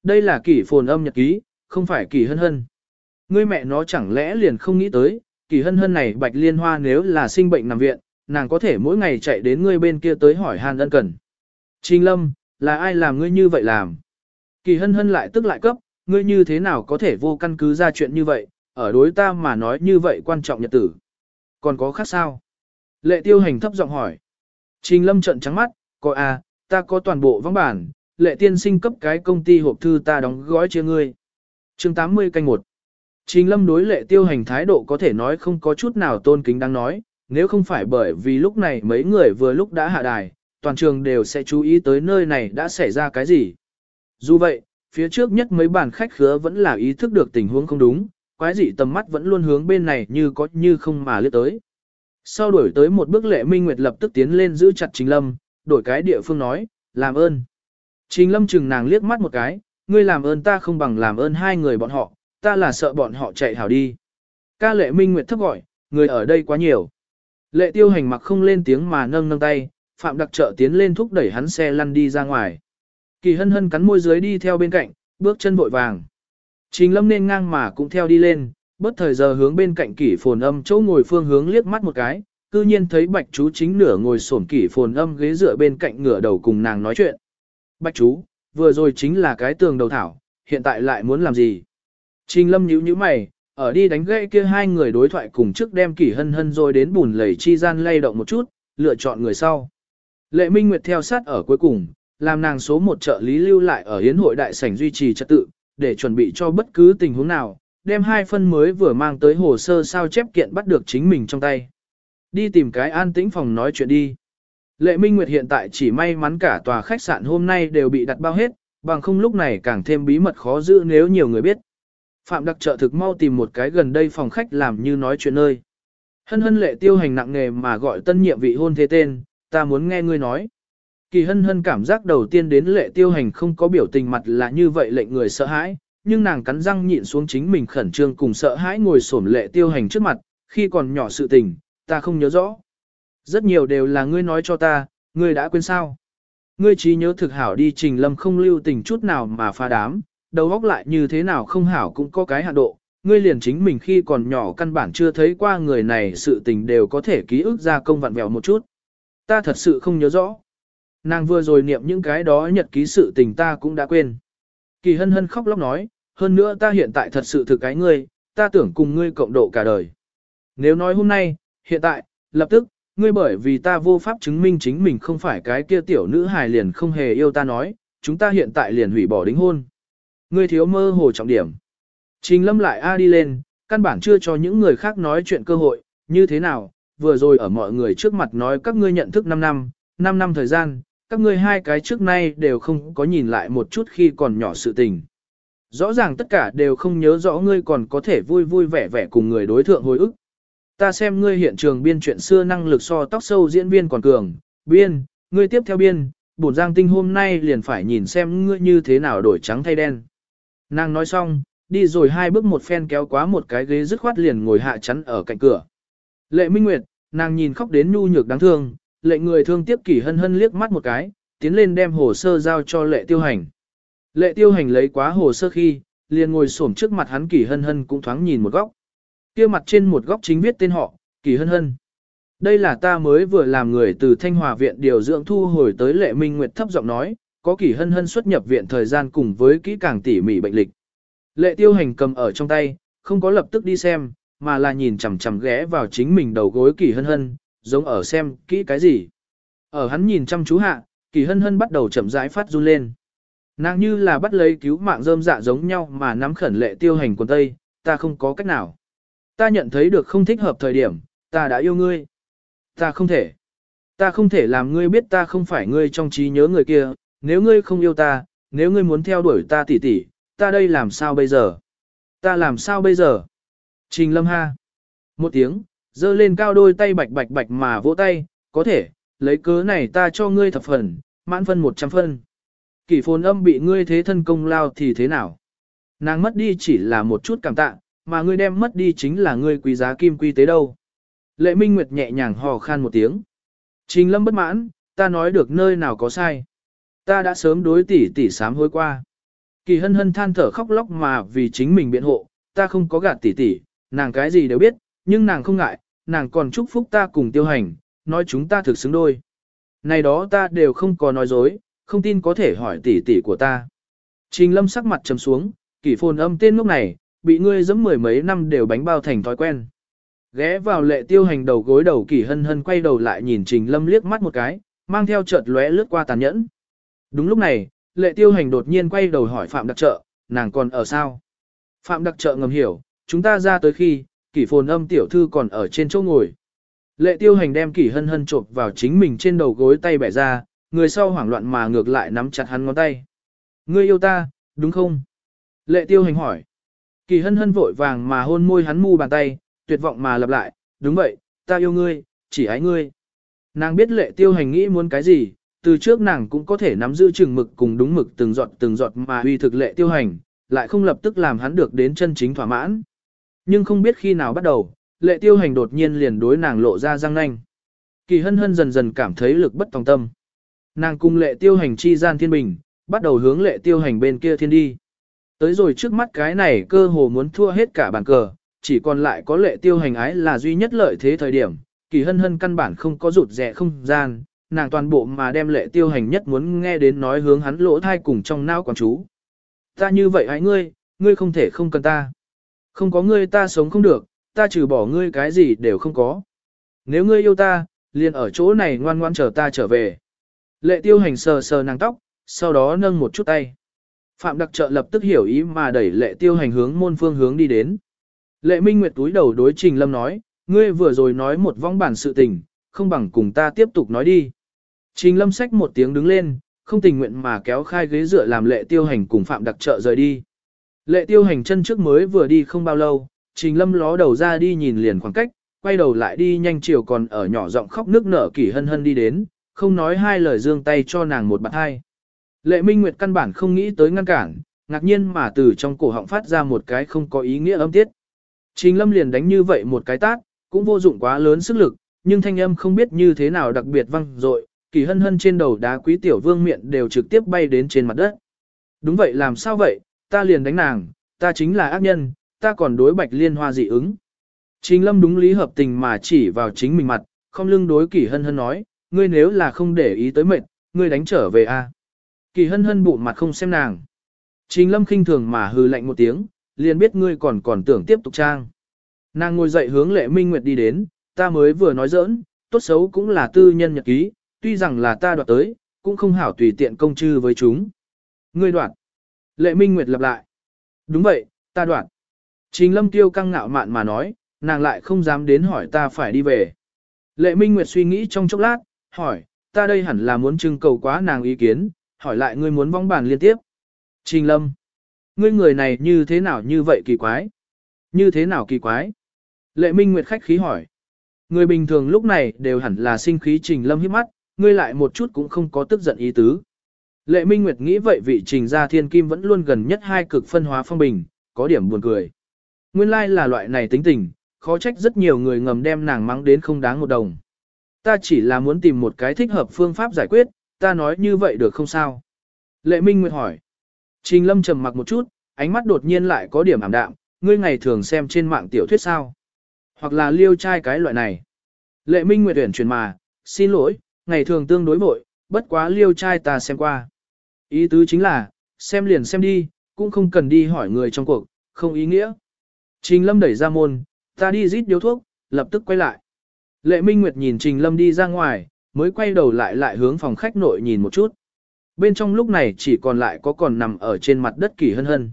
Đây là kỳ phồn âm nhật ký, không phải kỳ hân hân. Ngươi mẹ nó chẳng lẽ liền không nghĩ tới, kỳ hân hân này bạch liên hoa nếu là sinh bệnh nằm viện, nàng có thể mỗi ngày chạy đến ngươi bên kia tới hỏi Hàn ân cần. Trình Lâm, là ai làm ngươi như vậy làm? Kỳ hân hân lại tức lại cấp, ngươi như thế nào có thể vô căn cứ ra chuyện như vậy, ở đối ta mà nói như vậy quan trọng nhật tử. Còn có khác sao? Lệ tiêu hành thấp giọng hỏi. Trình lâm trận trắng mắt, coi à, ta có toàn bộ văn bản, lệ tiên sinh cấp cái công ty hộp thư ta đóng gói chia ngươi. chương 80 canh 1. Trình lâm đối lệ tiêu hành thái độ có thể nói không có chút nào tôn kính đang nói, nếu không phải bởi vì lúc này mấy người vừa lúc đã hạ đài, toàn trường đều sẽ chú ý tới nơi này đã xảy ra cái gì. Dù vậy, phía trước nhất mấy bàn khách khứa vẫn là ý thức được tình huống không đúng, quái dị tầm mắt vẫn luôn hướng bên này như có như không mà liếc tới. Sau đổi tới một bước lệ minh nguyệt lập tức tiến lên giữ chặt Trình Lâm, đổi cái địa phương nói, làm ơn. Trình Lâm chừng nàng liếc mắt một cái, ngươi làm ơn ta không bằng làm ơn hai người bọn họ, ta là sợ bọn họ chạy hảo đi. Ca lệ minh nguyệt thấp gọi, người ở đây quá nhiều. Lệ tiêu hành mặc không lên tiếng mà nâng nâng tay, Phạm đặc trợ tiến lên thúc đẩy hắn xe lăn đi ra ngoài. Kỳ hân hân cắn môi dưới đi theo bên cạnh, bước chân vội vàng. Trình lâm nên ngang mà cũng theo đi lên, bất thời giờ hướng bên cạnh kỷ phồn âm chỗ ngồi phương hướng liếc mắt một cái, cư nhiên thấy bạch chú chính nửa ngồi sổn kỷ phồn âm ghế dựa bên cạnh ngửa đầu cùng nàng nói chuyện. Bạch chú, vừa rồi chính là cái tường đầu thảo, hiện tại lại muốn làm gì? Trình lâm nhíu nhíu mày, ở đi đánh gãy kia hai người đối thoại cùng trước đem kỷ hân hân rồi đến bùn lầy chi gian lay động một chút, lựa chọn người sau. Lệ Minh Nguyệt theo sát ở cuối cùng, làm nàng số một trợ lý lưu lại ở hiến hội đại sảnh duy trì trật tự, để chuẩn bị cho bất cứ tình huống nào, đem hai phân mới vừa mang tới hồ sơ sao chép kiện bắt được chính mình trong tay. Đi tìm cái an tĩnh phòng nói chuyện đi. Lệ Minh Nguyệt hiện tại chỉ may mắn cả tòa khách sạn hôm nay đều bị đặt bao hết, bằng không lúc này càng thêm bí mật khó giữ nếu nhiều người biết. Phạm đặc trợ thực mau tìm một cái gần đây phòng khách làm như nói chuyện nơi. Hân hân lệ tiêu hành nặng nghề mà gọi tân nhiệm vị hôn thế tên, ta muốn nghe ngươi nói. Kỳ hân hân cảm giác đầu tiên đến lệ tiêu hành không có biểu tình mặt là như vậy lệnh người sợ hãi, nhưng nàng cắn răng nhịn xuống chính mình khẩn trương cùng sợ hãi ngồi xổm lệ tiêu hành trước mặt, khi còn nhỏ sự tình, ta không nhớ rõ. Rất nhiều đều là ngươi nói cho ta, ngươi đã quên sao. Ngươi trí nhớ thực hảo đi trình lâm không lưu tình chút nào mà pha đám, đầu óc lại như thế nào không hảo cũng có cái hạn độ. Ngươi liền chính mình khi còn nhỏ căn bản chưa thấy qua người này sự tình đều có thể ký ức ra công vặn vẹo một chút. Ta thật sự không nhớ rõ. Nàng vừa rồi niệm những cái đó nhật ký sự tình ta cũng đã quên. Kỳ hân hân khóc lóc nói, hơn nữa ta hiện tại thật sự thực cái ngươi, ta tưởng cùng ngươi cộng độ cả đời. Nếu nói hôm nay, hiện tại, lập tức, ngươi bởi vì ta vô pháp chứng minh chính mình không phải cái kia tiểu nữ hài liền không hề yêu ta nói, chúng ta hiện tại liền hủy bỏ đính hôn. Ngươi thiếu mơ hồ trọng điểm. Trình lâm lại A đi lên, căn bản chưa cho những người khác nói chuyện cơ hội, như thế nào, vừa rồi ở mọi người trước mặt nói các ngươi nhận thức 5 năm, 5 năm thời gian, các ngươi hai cái trước nay đều không có nhìn lại một chút khi còn nhỏ sự tình. Rõ ràng tất cả đều không nhớ rõ ngươi còn có thể vui vui vẻ vẻ cùng người đối thượng hồi ức. Ta xem ngươi hiện trường biên chuyện xưa năng lực so tóc sâu diễn viên còn cường, biên, ngươi tiếp theo biên, bổn giang tinh hôm nay liền phải nhìn xem ngươi như thế nào đổi trắng thay đen. Nàng nói xong, đi rồi hai bước một phen kéo quá một cái ghế dứt khoát liền ngồi hạ chắn ở cạnh cửa. Lệ Minh Nguyệt, nàng nhìn khóc đến nhu nhược đáng thương, lệ người thương tiếp kỷ hân hân liếc mắt một cái, tiến lên đem hồ sơ giao cho lệ tiêu hành. Lệ tiêu hành lấy quá hồ sơ khi, liền ngồi xổm trước mặt hắn kỷ hân hân cũng thoáng nhìn một góc. kia mặt trên một góc chính viết tên họ, kỷ hân hân. Đây là ta mới vừa làm người từ Thanh Hòa Viện điều dưỡng thu hồi tới lệ minh nguyệt thấp giọng nói, có kỷ hân hân xuất nhập viện thời gian cùng với kỹ càng tỉ mỉ bệnh lịch. Lệ tiêu hành cầm ở trong tay, không có lập tức đi xem, mà là nhìn chằm chằm ghé vào chính mình đầu gối kỷ hân hân, giống ở xem kỹ cái gì. Ở hắn nhìn chăm chú hạ, kỳ hân hân bắt đầu chậm rãi phát run lên. Nàng như là bắt lấy cứu mạng rơm dạ giống nhau mà nắm khẩn lệ tiêu hành quần tây, ta không có cách nào. Ta nhận thấy được không thích hợp thời điểm, ta đã yêu ngươi. Ta không thể. Ta không thể làm ngươi biết ta không phải ngươi trong trí nhớ người kia, nếu ngươi không yêu ta, nếu ngươi muốn theo đuổi ta tỉ tỉ, ta đây làm sao bây giờ? Ta làm sao bây giờ? Trình lâm ha. Một tiếng, dơ lên cao đôi tay bạch bạch bạch mà vỗ tay, có thể, lấy cớ này ta cho ngươi thập phần, mãn phân một trăm phân. Kỷ phồn âm bị ngươi thế thân công lao thì thế nào? Nàng mất đi chỉ là một chút cảm tạ, mà ngươi đem mất đi chính là ngươi quý giá kim quy tế đâu. Lệ Minh Nguyệt nhẹ nhàng hò khan một tiếng. Trình lâm bất mãn, ta nói được nơi nào có sai. Ta đã sớm đối tỷ tỷ sám hối qua. Kỳ hân hân than thở khóc lóc mà vì chính mình biện hộ, ta không có gạt tỷ tỷ, nàng cái gì đều biết, nhưng nàng không ngại, nàng còn chúc phúc ta cùng tiêu hành, nói chúng ta thực xứng đôi. Này đó ta đều không có nói dối, không tin có thể hỏi tỷ tỷ của ta. Trình lâm sắc mặt trầm xuống, kỷ phồn âm tên lúc này, bị ngươi giẫm mười mấy năm đều bánh bao thành thói quen. Ghé vào lệ tiêu hành đầu gối đầu kỷ hân hân quay đầu lại nhìn trình lâm liếc mắt một cái, mang theo chợt lóe lướt qua tàn nhẫn. Đúng lúc này, lệ tiêu hành đột nhiên quay đầu hỏi Phạm Đặc Trợ, nàng còn ở sao? Phạm Đặc Trợ ngầm hiểu, chúng ta ra tới khi, kỷ phồn âm tiểu thư còn ở trên chỗ ngồi. Lệ tiêu hành đem kỷ hân hân chộp vào chính mình trên đầu gối tay bẻ ra, người sau hoảng loạn mà ngược lại nắm chặt hắn ngón tay. Ngươi yêu ta, đúng không? Lệ tiêu hành hỏi. Kỳ hân hân vội vàng mà hôn môi hắn mu bàn tay, tuyệt vọng mà lặp lại, đúng vậy, ta yêu ngươi, chỉ ái ngươi. Nàng biết lệ tiêu hành nghĩ muốn cái gì, từ trước nàng cũng có thể nắm giữ chừng mực cùng đúng mực từng giọt từng giọt mà uy thực lệ tiêu hành, lại không lập tức làm hắn được đến chân chính thỏa mãn. Nhưng không biết khi nào bắt đầu, lệ tiêu hành đột nhiên liền đối nàng lộ ra răng nanh. Kỳ hân hân dần dần cảm thấy lực bất tòng tâm. Nàng cùng lệ tiêu hành chi gian thiên bình, bắt đầu hướng lệ tiêu hành bên kia thiên đi. Tới rồi trước mắt cái này cơ hồ muốn thua hết cả bàn cờ, chỉ còn lại có lệ tiêu hành ái là duy nhất lợi thế thời điểm, kỳ hân hân căn bản không có rụt rẻ không gian, nàng toàn bộ mà đem lệ tiêu hành nhất muốn nghe đến nói hướng hắn lỗ thai cùng trong não quản chú. Ta như vậy hãy ngươi, ngươi không thể không cần ta. Không có ngươi ta sống không được, ta trừ bỏ ngươi cái gì đều không có. Nếu ngươi yêu ta, liền ở chỗ này ngoan ngoan chờ ta trở về. Lệ tiêu hành sờ sờ nàng tóc, sau đó nâng một chút tay. Phạm đặc trợ lập tức hiểu ý mà đẩy lệ tiêu hành hướng môn phương hướng đi đến. Lệ Minh Nguyệt túi đầu đối Trình Lâm nói, ngươi vừa rồi nói một vong bản sự tình, không bằng cùng ta tiếp tục nói đi. Trình Lâm sách một tiếng đứng lên, không tình nguyện mà kéo khai ghế dựa làm lệ tiêu hành cùng Phạm đặc trợ rời đi. Lệ tiêu hành chân trước mới vừa đi không bao lâu, Trình Lâm ló đầu ra đi nhìn liền khoảng cách, quay đầu lại đi nhanh chiều còn ở nhỏ giọng khóc nước nở kỷ hân hân đi đến, không nói hai lời dương tay cho nàng một bạn hai. Lệ Minh Nguyệt căn bản không nghĩ tới ngăn cản, ngạc nhiên mà từ trong cổ họng phát ra một cái không có ý nghĩa âm tiết. Trình Lâm liền đánh như vậy một cái tát, cũng vô dụng quá lớn sức lực, nhưng thanh âm không biết như thế nào đặc biệt vang dội, kỳ hân hân trên đầu đá quý tiểu vương miệng đều trực tiếp bay đến trên mặt đất. Đúng vậy làm sao vậy, ta liền đánh nàng, ta chính là ác nhân, ta còn đối bạch liên hoa dị ứng. Trình Lâm đúng lý hợp tình mà chỉ vào chính mình mặt, không lưng đối kỳ hân hân nói, ngươi nếu là không để ý tới mệt, ngươi đánh trở về a. Kỳ hân hân bụng mặt không xem nàng. Trình lâm khinh thường mà hừ lạnh một tiếng, liền biết ngươi còn còn tưởng tiếp tục trang. Nàng ngồi dậy hướng lệ minh nguyệt đi đến, ta mới vừa nói giỡn, tốt xấu cũng là tư nhân nhật ký, tuy rằng là ta đoạt tới, cũng không hảo tùy tiện công chư với chúng. Ngươi đoạt. Lệ minh nguyệt lặp lại. Đúng vậy, ta đoạt. Trình lâm tiêu căng ngạo mạn mà nói, nàng lại không dám đến hỏi ta phải đi về. Lệ minh nguyệt suy nghĩ trong chốc lát, hỏi, ta đây hẳn là muốn trưng cầu quá nàng ý kiến, hỏi lại ngươi muốn vong bàn liên tiếp. Trình lâm, ngươi người này như thế nào như vậy kỳ quái? Như thế nào kỳ quái? Lệ Minh Nguyệt khách khí hỏi. Người bình thường lúc này đều hẳn là sinh khí trình lâm hiếp mắt, ngươi lại một chút cũng không có tức giận ý tứ. Lệ Minh Nguyệt nghĩ vậy vị trình gia thiên kim vẫn luôn gần nhất hai cực phân hóa phong bình, có điểm buồn cười. Nguyên lai là loại này tính tình, khó trách rất nhiều người ngầm đem nàng mắng đến không đáng một đồng. Ta chỉ là muốn tìm một cái thích hợp phương pháp giải quyết, ta nói như vậy được không sao? Lệ Minh Nguyệt hỏi. Trình Lâm trầm mặc một chút, ánh mắt đột nhiên lại có điểm ảm đạm, ngươi ngày thường xem trên mạng tiểu thuyết sao? Hoặc là liêu trai cái loại này. Lệ Minh Nguyệt tuyển chuyển mà, xin lỗi, ngày thường tương đối vội, bất quá liêu trai ta xem qua. Ý tứ chính là, xem liền xem đi, cũng không cần đi hỏi người trong cuộc, không ý nghĩa. Trình Lâm đẩy ra môn, ta đi rít điếu thuốc, lập tức quay lại. Lệ Minh Nguyệt nhìn Trình Lâm đi ra ngoài, mới quay đầu lại lại hướng phòng khách nội nhìn một chút. bên trong lúc này chỉ còn lại có còn nằm ở trên mặt đất kỳ hân hân.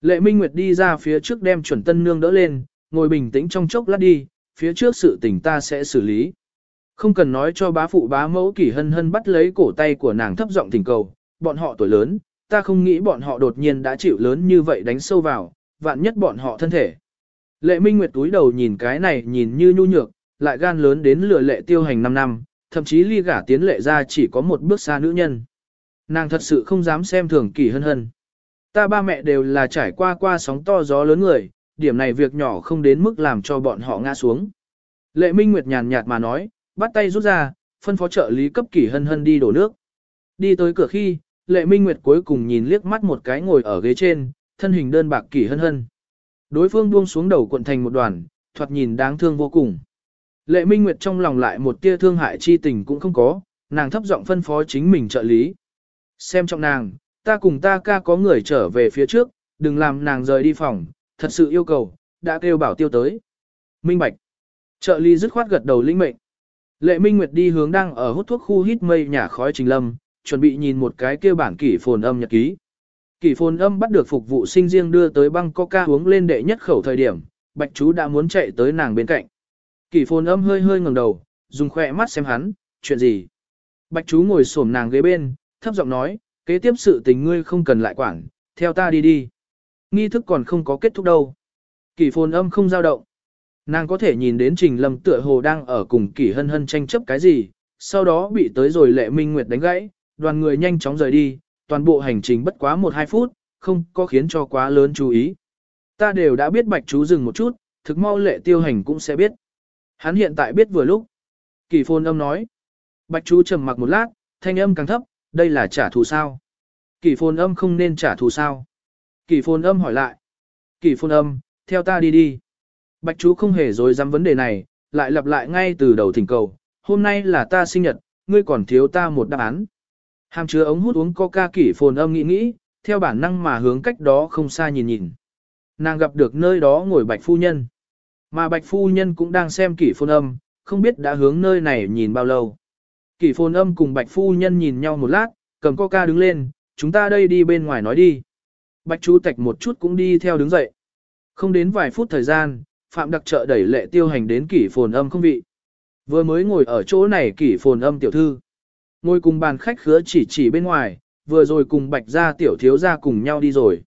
Lệ Minh Nguyệt đi ra phía trước đem chuẩn tân nương đỡ lên, ngồi bình tĩnh trong chốc lát đi, phía trước sự tình ta sẽ xử lý. Không cần nói cho bá phụ bá mẫu kỳ hân hân bắt lấy cổ tay của nàng thấp giọng thỉnh cầu, bọn họ tuổi lớn, ta không nghĩ bọn họ đột nhiên đã chịu lớn như vậy đánh sâu vào, vạn nhất bọn họ thân thể. Lệ Minh Nguyệt túi đầu nhìn cái này nhìn như nhu nhược, lại gan lớn đến lừa lệ tiêu hành 5 năm, thậm chí ly gả tiến lệ ra chỉ có một bước xa nữ nhân. Nàng thật sự không dám xem thường kỳ hân hân. Ta ba mẹ đều là trải qua qua sóng to gió lớn người, điểm này việc nhỏ không đến mức làm cho bọn họ ngã xuống. Lệ Minh Nguyệt nhàn nhạt mà nói, bắt tay rút ra, phân phó trợ lý cấp kỳ hân hân đi đổ nước. Đi tới cửa khi, Lệ Minh Nguyệt cuối cùng nhìn liếc mắt một cái ngồi ở ghế trên, thân hình đơn bạc kỳ hân hân. Đối phương buông xuống đầu cuộn thành một đoàn, thoạt nhìn đáng thương vô cùng. Lệ Minh Nguyệt trong lòng lại một tia thương hại chi tình cũng không có, nàng thấp giọng phân phó chính mình trợ lý. Xem trong nàng, ta cùng ta ca có người trở về phía trước, đừng làm nàng rời đi phòng, thật sự yêu cầu, đã kêu bảo tiêu tới. Minh Bạch. Trợ lý dứt khoát gật đầu linh mệnh. Lệ Minh Nguyệt đi hướng đang ở hút thuốc khu hít mây nhà khói trình lâm, chuẩn bị nhìn một cái kia bản kỷ phồn âm nhật ký. Kỷ phồn âm bắt được phục vụ sinh riêng đưa tới băng coca uống lên đệ nhất khẩu thời điểm, bạch chú đã muốn chạy tới nàng bên cạnh. Kỷ phồn âm hơi hơi ngẩng đầu, dùng khỏe mắt xem hắn, chuyện gì. Bạch chú ngồi xổm nàng ghế bên, thấp giọng nói, kế tiếp sự tình ngươi không cần lại quản, theo ta đi đi. Nghi thức còn không có kết thúc đâu. Kỷ phồn âm không dao động. Nàng có thể nhìn đến Trình Lâm tựa hồ đang ở cùng Kỷ Hân Hân tranh chấp cái gì, sau đó bị tới rồi Lệ Minh Nguyệt đánh gãy, đoàn người nhanh chóng rời đi, toàn bộ hành trình bất quá 1-2 phút, không có khiến cho quá lớn chú ý. Ta đều đã biết bạch chú dừng một chút, thực mau lệ tiêu hành cũng sẽ biết. Hắn hiện tại biết vừa lúc. Kỷ Phồn âm nói. Bạch chú trầm mặc một lát, thanh âm càng thấp, đây là trả thù sao. Kỷ Phồn âm không nên trả thù sao. Kỷ Phồn âm hỏi lại. Kỷ Phồn âm, theo ta đi đi. Bạch chú không hề dối dám vấn đề này, lại lặp lại ngay từ đầu thỉnh cầu. Hôm nay là ta sinh nhật, ngươi còn thiếu ta một đáp án. Hàm chứa ống hút uống coca kỷ phồn âm nghĩ nghĩ, theo bản năng mà hướng cách đó không xa nhìn nhìn. Nàng gặp được nơi đó ngồi bạch phu nhân. Mà bạch phu nhân cũng đang xem kỷ phồn âm, không biết đã hướng nơi này nhìn bao lâu. Kỷ phồn âm cùng bạch phu nhân nhìn nhau một lát, cầm coca đứng lên, chúng ta đây đi bên ngoài nói đi. Bạch chú tạch một chút cũng đi theo đứng dậy. Không đến vài phút thời gian, Phạm đặc trợ đẩy lệ tiêu hành đến kỷ phồn âm không vị. Vừa mới ngồi ở chỗ này kỷ phồn âm tiểu thư. Ngồi cùng bàn khách khứa chỉ chỉ bên ngoài, vừa rồi cùng bạch gia tiểu thiếu gia cùng nhau đi rồi.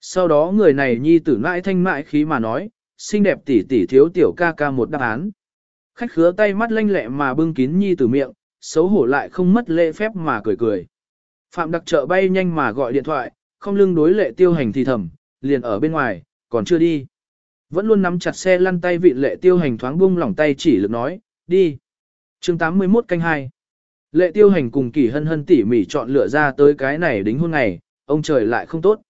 Sau đó người này nhi tử mãi thanh mãi khí mà nói, xinh đẹp tỷ tỷ thiếu tiểu ca ca một đáp án. Khách khứa tay mắt lanh lẹ mà bưng kín nhi tử miệng, xấu hổ lại không mất lễ phép mà cười cười. Phạm đặc trợ bay nhanh mà gọi điện thoại, không lưng đối lệ tiêu hành thì thầm, liền ở bên ngoài, còn chưa đi. Vẫn luôn nắm chặt xe lăn tay vị lệ tiêu hành thoáng bung lỏng tay chỉ lực nói, đi. chương 81 canh 2 Lệ tiêu hành cùng kỳ hân hân tỉ mỉ chọn lựa ra tới cái này đính hôn ngày, ông trời lại không tốt.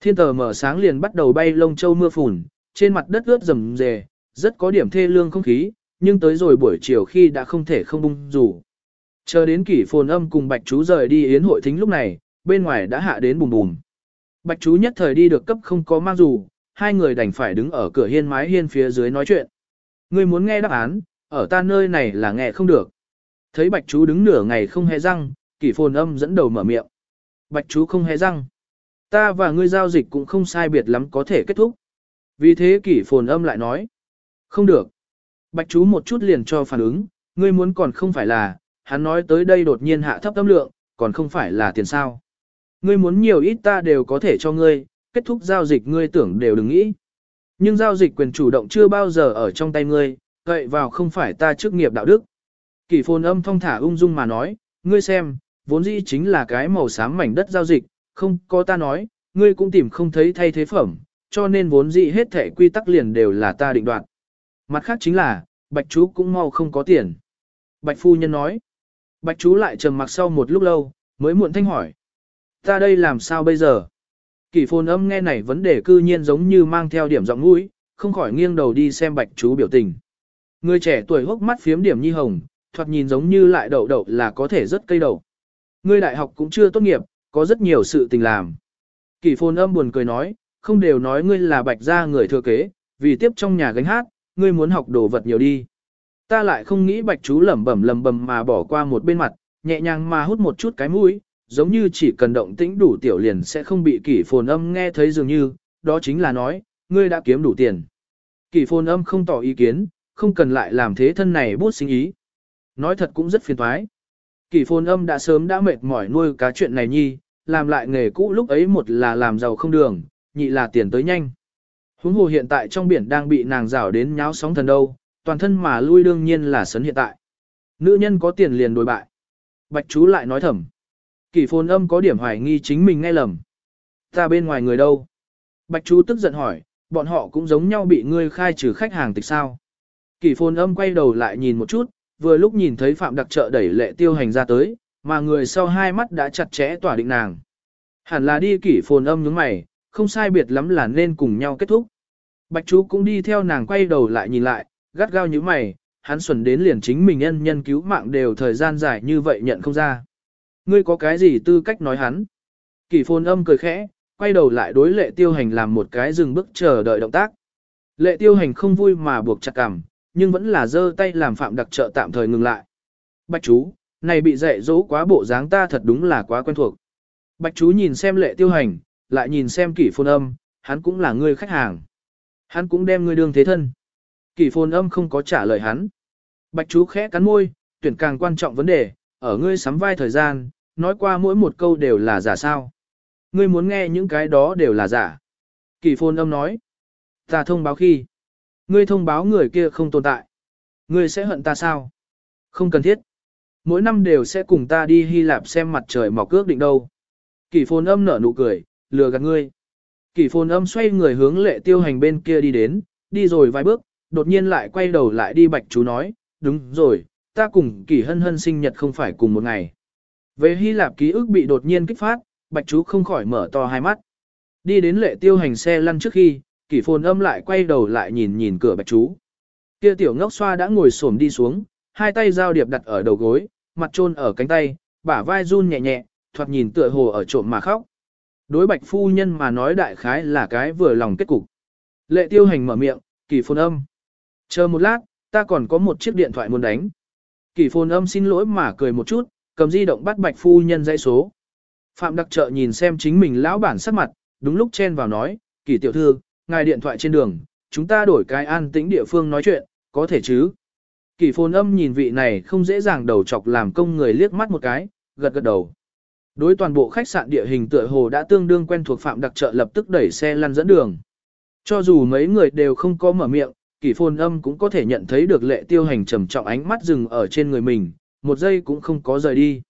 Thiên tờ mở sáng liền bắt đầu bay lông châu mưa phùn, trên mặt đất ướt rầm rề, rất có điểm thê lương không khí, nhưng tới rồi buổi chiều khi đã không thể không bung rủ. Chờ đến kỷ phồn âm cùng bạch chú rời đi yến hội thính lúc này, bên ngoài đã hạ đến bùm bùm. Bạch chú nhất thời đi được cấp không có mang dù, hai người đành phải đứng ở cửa hiên mái hiên phía dưới nói chuyện. Ngươi muốn nghe đáp án, ở ta nơi này là nghe không được. Thấy bạch chú đứng nửa ngày không hề răng, kỷ phồn âm dẫn đầu mở miệng. Bạch chú không hề răng. Ta và ngươi giao dịch cũng không sai biệt lắm có thể kết thúc. Vì thế kỷ phồn âm lại nói. Không được. Bạch chú một chút liền cho phản ứng, ngươi muốn còn không phải là, hắn nói tới đây đột nhiên hạ thấp tâm lượng, còn không phải là tiền sao. Ngươi muốn nhiều ít ta đều có thể cho ngươi, kết thúc giao dịch ngươi tưởng đều đừng nghĩ. Nhưng giao dịch quyền chủ động chưa bao giờ ở trong tay ngươi, cậy vào không phải ta chức nghiệp đạo đức. Kỷ phồn âm thong thả ung dung mà nói, ngươi xem, vốn dĩ chính là cái màu xám mảnh đất giao dịch, không có ta nói, ngươi cũng tìm không thấy thay thế phẩm, cho nên vốn dĩ hết thể quy tắc liền đều là ta định đoạt. Mặt khác chính là, bạch chú cũng mau không có tiền. Bạch phu nhân nói, bạch chú lại trầm mặc sau một lúc lâu, mới muộn thanh hỏi. Ta đây làm sao bây giờ? Kỳ phồn âm nghe này vấn đề cư nhiên giống như mang theo điểm giọng mũi, không khỏi nghiêng đầu đi xem bạch chú biểu tình. Người trẻ tuổi hốc mắt phiếm điểm nhi hồng, thoạt nhìn giống như lại đậu đậu là có thể rất cây đậu. Người đại học cũng chưa tốt nghiệp, có rất nhiều sự tình làm. Kỳ phồn âm buồn cười nói, không đều nói ngươi là bạch gia người thừa kế, vì tiếp trong nhà gánh hát, ngươi muốn học đồ vật nhiều đi. Ta lại không nghĩ bạch chú lẩm bẩm lẩm bẩm mà bỏ qua một bên mặt, nhẹ nhàng mà hút một chút cái mũi, giống như chỉ cần động tĩnh đủ tiểu liền sẽ không bị kỷ phồn âm nghe thấy dường như, đó chính là nói, ngươi đã kiếm đủ tiền. Kỷ phồn âm không tỏ ý kiến, không cần lại làm thế thân này bút sinh ý. Nói thật cũng rất phiền thoái. Kỷ phồn âm đã sớm đã mệt mỏi nuôi cá chuyện này nhi, làm lại nghề cũ lúc ấy một là làm giàu không đường, nhị là tiền tới nhanh. Huống hồ hiện tại trong biển đang bị nàng rảo đến nháo sóng thần đâu, toàn thân mà lui đương nhiên là sấn hiện tại. Nữ nhân có tiền liền đối bại. Bạch chú lại nói thầm. Kỷ phồn âm có điểm hoài nghi chính mình nghe lầm. Ta bên ngoài người đâu? Bạch chú tức giận hỏi, bọn họ cũng giống nhau bị ngươi khai trừ khách hàng tịch sao. Kỷ phồn âm quay đầu lại nhìn một chút, vừa lúc nhìn thấy Phạm Đặc trợ đẩy lệ tiêu hành ra tới, mà người sau hai mắt đã chặt chẽ tỏa định nàng. Hẳn là đi kỷ phồn âm nhướng mày, không sai biệt lắm là nên cùng nhau kết thúc. Bạch chú cũng đi theo nàng quay đầu lại nhìn lại, gắt gao như mày, hắn xuẩn đến liền chính mình nhân nhân cứu mạng đều thời gian dài như vậy nhận không ra. Ngươi có cái gì tư cách nói hắn? Kỷ phồn âm cười khẽ, quay đầu lại đối lệ tiêu hành làm một cái dừng bước chờ đợi động tác. Lệ tiêu hành không vui mà buộc chặt cằm, nhưng vẫn là giơ tay làm phạm đặc trợ tạm thời ngừng lại. Bạch chú, này bị dạy dỗ quá bộ dáng ta thật đúng là quá quen thuộc. Bạch chú nhìn xem lệ tiêu hành, lại nhìn xem kỷ phồn âm, hắn cũng là người khách hàng. Hắn cũng đem ngươi đương thế thân. Kỷ phồn âm không có trả lời hắn. Bạch chú khẽ cắn môi, tuyển càng quan trọng vấn đề, ở ngươi sắm vai thời gian, nói qua mỗi một câu đều là giả sao. Ngươi muốn nghe những cái đó đều là giả. Kỷ phồn âm nói. Ta thông báo khi. Ngươi thông báo người kia không tồn tại. Ngươi sẽ hận ta sao? Không cần thiết. Mỗi năm đều sẽ cùng ta đi Hy Lạp xem mặt trời mọc cước định đâu. Kỷ phồn âm nở nụ cười, lừa gạt ngươi. Kỷ phồn âm xoay người hướng lệ tiêu hành bên kia đi đến, đi rồi vài bước, đột nhiên lại quay đầu lại đi bạch chú nói, đúng rồi, ta cùng kỷ hân hân sinh nhật không phải cùng một ngày. Về Hy Lạp ký ức bị đột nhiên kích phát, bạch chú không khỏi mở to hai mắt. Đi đến lệ tiêu hành xe lăn trước khi, kỷ phồn âm lại quay đầu lại nhìn nhìn cửa bạch chú. Kia tiểu ngốc xoa đã ngồi xổm đi xuống, hai tay giao điệp đặt ở đầu gối, mặt trôn ở cánh tay, bả vai run nhẹ nhẹ, thoạt nhìn tựa hồ ở trộm mà khóc. Đối bạch phu nhân mà nói đại khái là cái vừa lòng kết cục. Lệ tiêu hành mở miệng, kỳ phồn âm. Chờ một lát, ta còn có một chiếc điện thoại muốn đánh. Kỳ phồn âm xin lỗi mà cười một chút, cầm di động bắt bạch phu nhân dãy số. Phạm đặc trợ nhìn xem chính mình lão bản sắc mặt, đúng lúc chen vào nói, kỳ tiểu thư, ngài điện thoại trên đường, chúng ta đổi cái an tĩnh địa phương nói chuyện, có thể chứ. Kỳ phồn âm nhìn vị này không dễ dàng đầu chọc làm công người liếc mắt một cái, gật gật đầu. Đối toàn bộ khách sạn địa hình tựa hồ đã tương đương quen thuộc phạm đặc trợ lập tức đẩy xe lăn dẫn đường. Cho dù mấy người đều không có mở miệng, kỳ phồn âm cũng có thể nhận thấy được lệ tiêu hành trầm trọng ánh mắt dừng ở trên người mình, một giây cũng không có rời đi.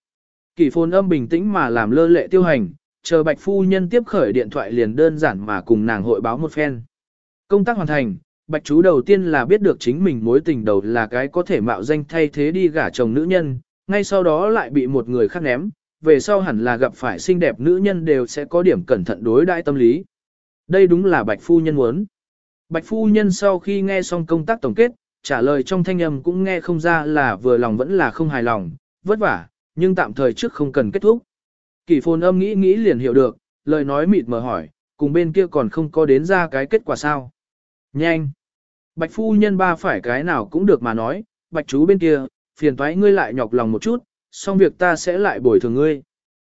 Kỷ phồn âm bình tĩnh mà làm lơ lệ tiêu hành, chờ bạch phu nhân tiếp khởi điện thoại liền đơn giản mà cùng nàng hội báo một phen. Công tác hoàn thành, bạch chú đầu tiên là biết được chính mình mối tình đầu là cái có thể mạo danh thay thế đi gả chồng nữ nhân, ngay sau đó lại bị một người khác ném, về sau hẳn là gặp phải xinh đẹp nữ nhân đều sẽ có điểm cẩn thận đối đãi tâm lý. Đây đúng là bạch phu nhân muốn. Bạch phu nhân sau khi nghe xong công tác tổng kết, trả lời trong thanh âm cũng nghe không ra là vừa lòng vẫn là không hài lòng, vất vả, nhưng tạm thời trước không cần kết thúc. Kỷ phồn âm nghĩ nghĩ liền hiểu được, lời nói mịt mờ hỏi, cùng bên kia còn không có đến ra cái kết quả sao. Nhanh! Bạch phu nhân ba phải cái nào cũng được mà nói, bạch chú bên kia, phiền thoái ngươi lại nhọc lòng một chút, xong việc ta sẽ lại bồi thường ngươi.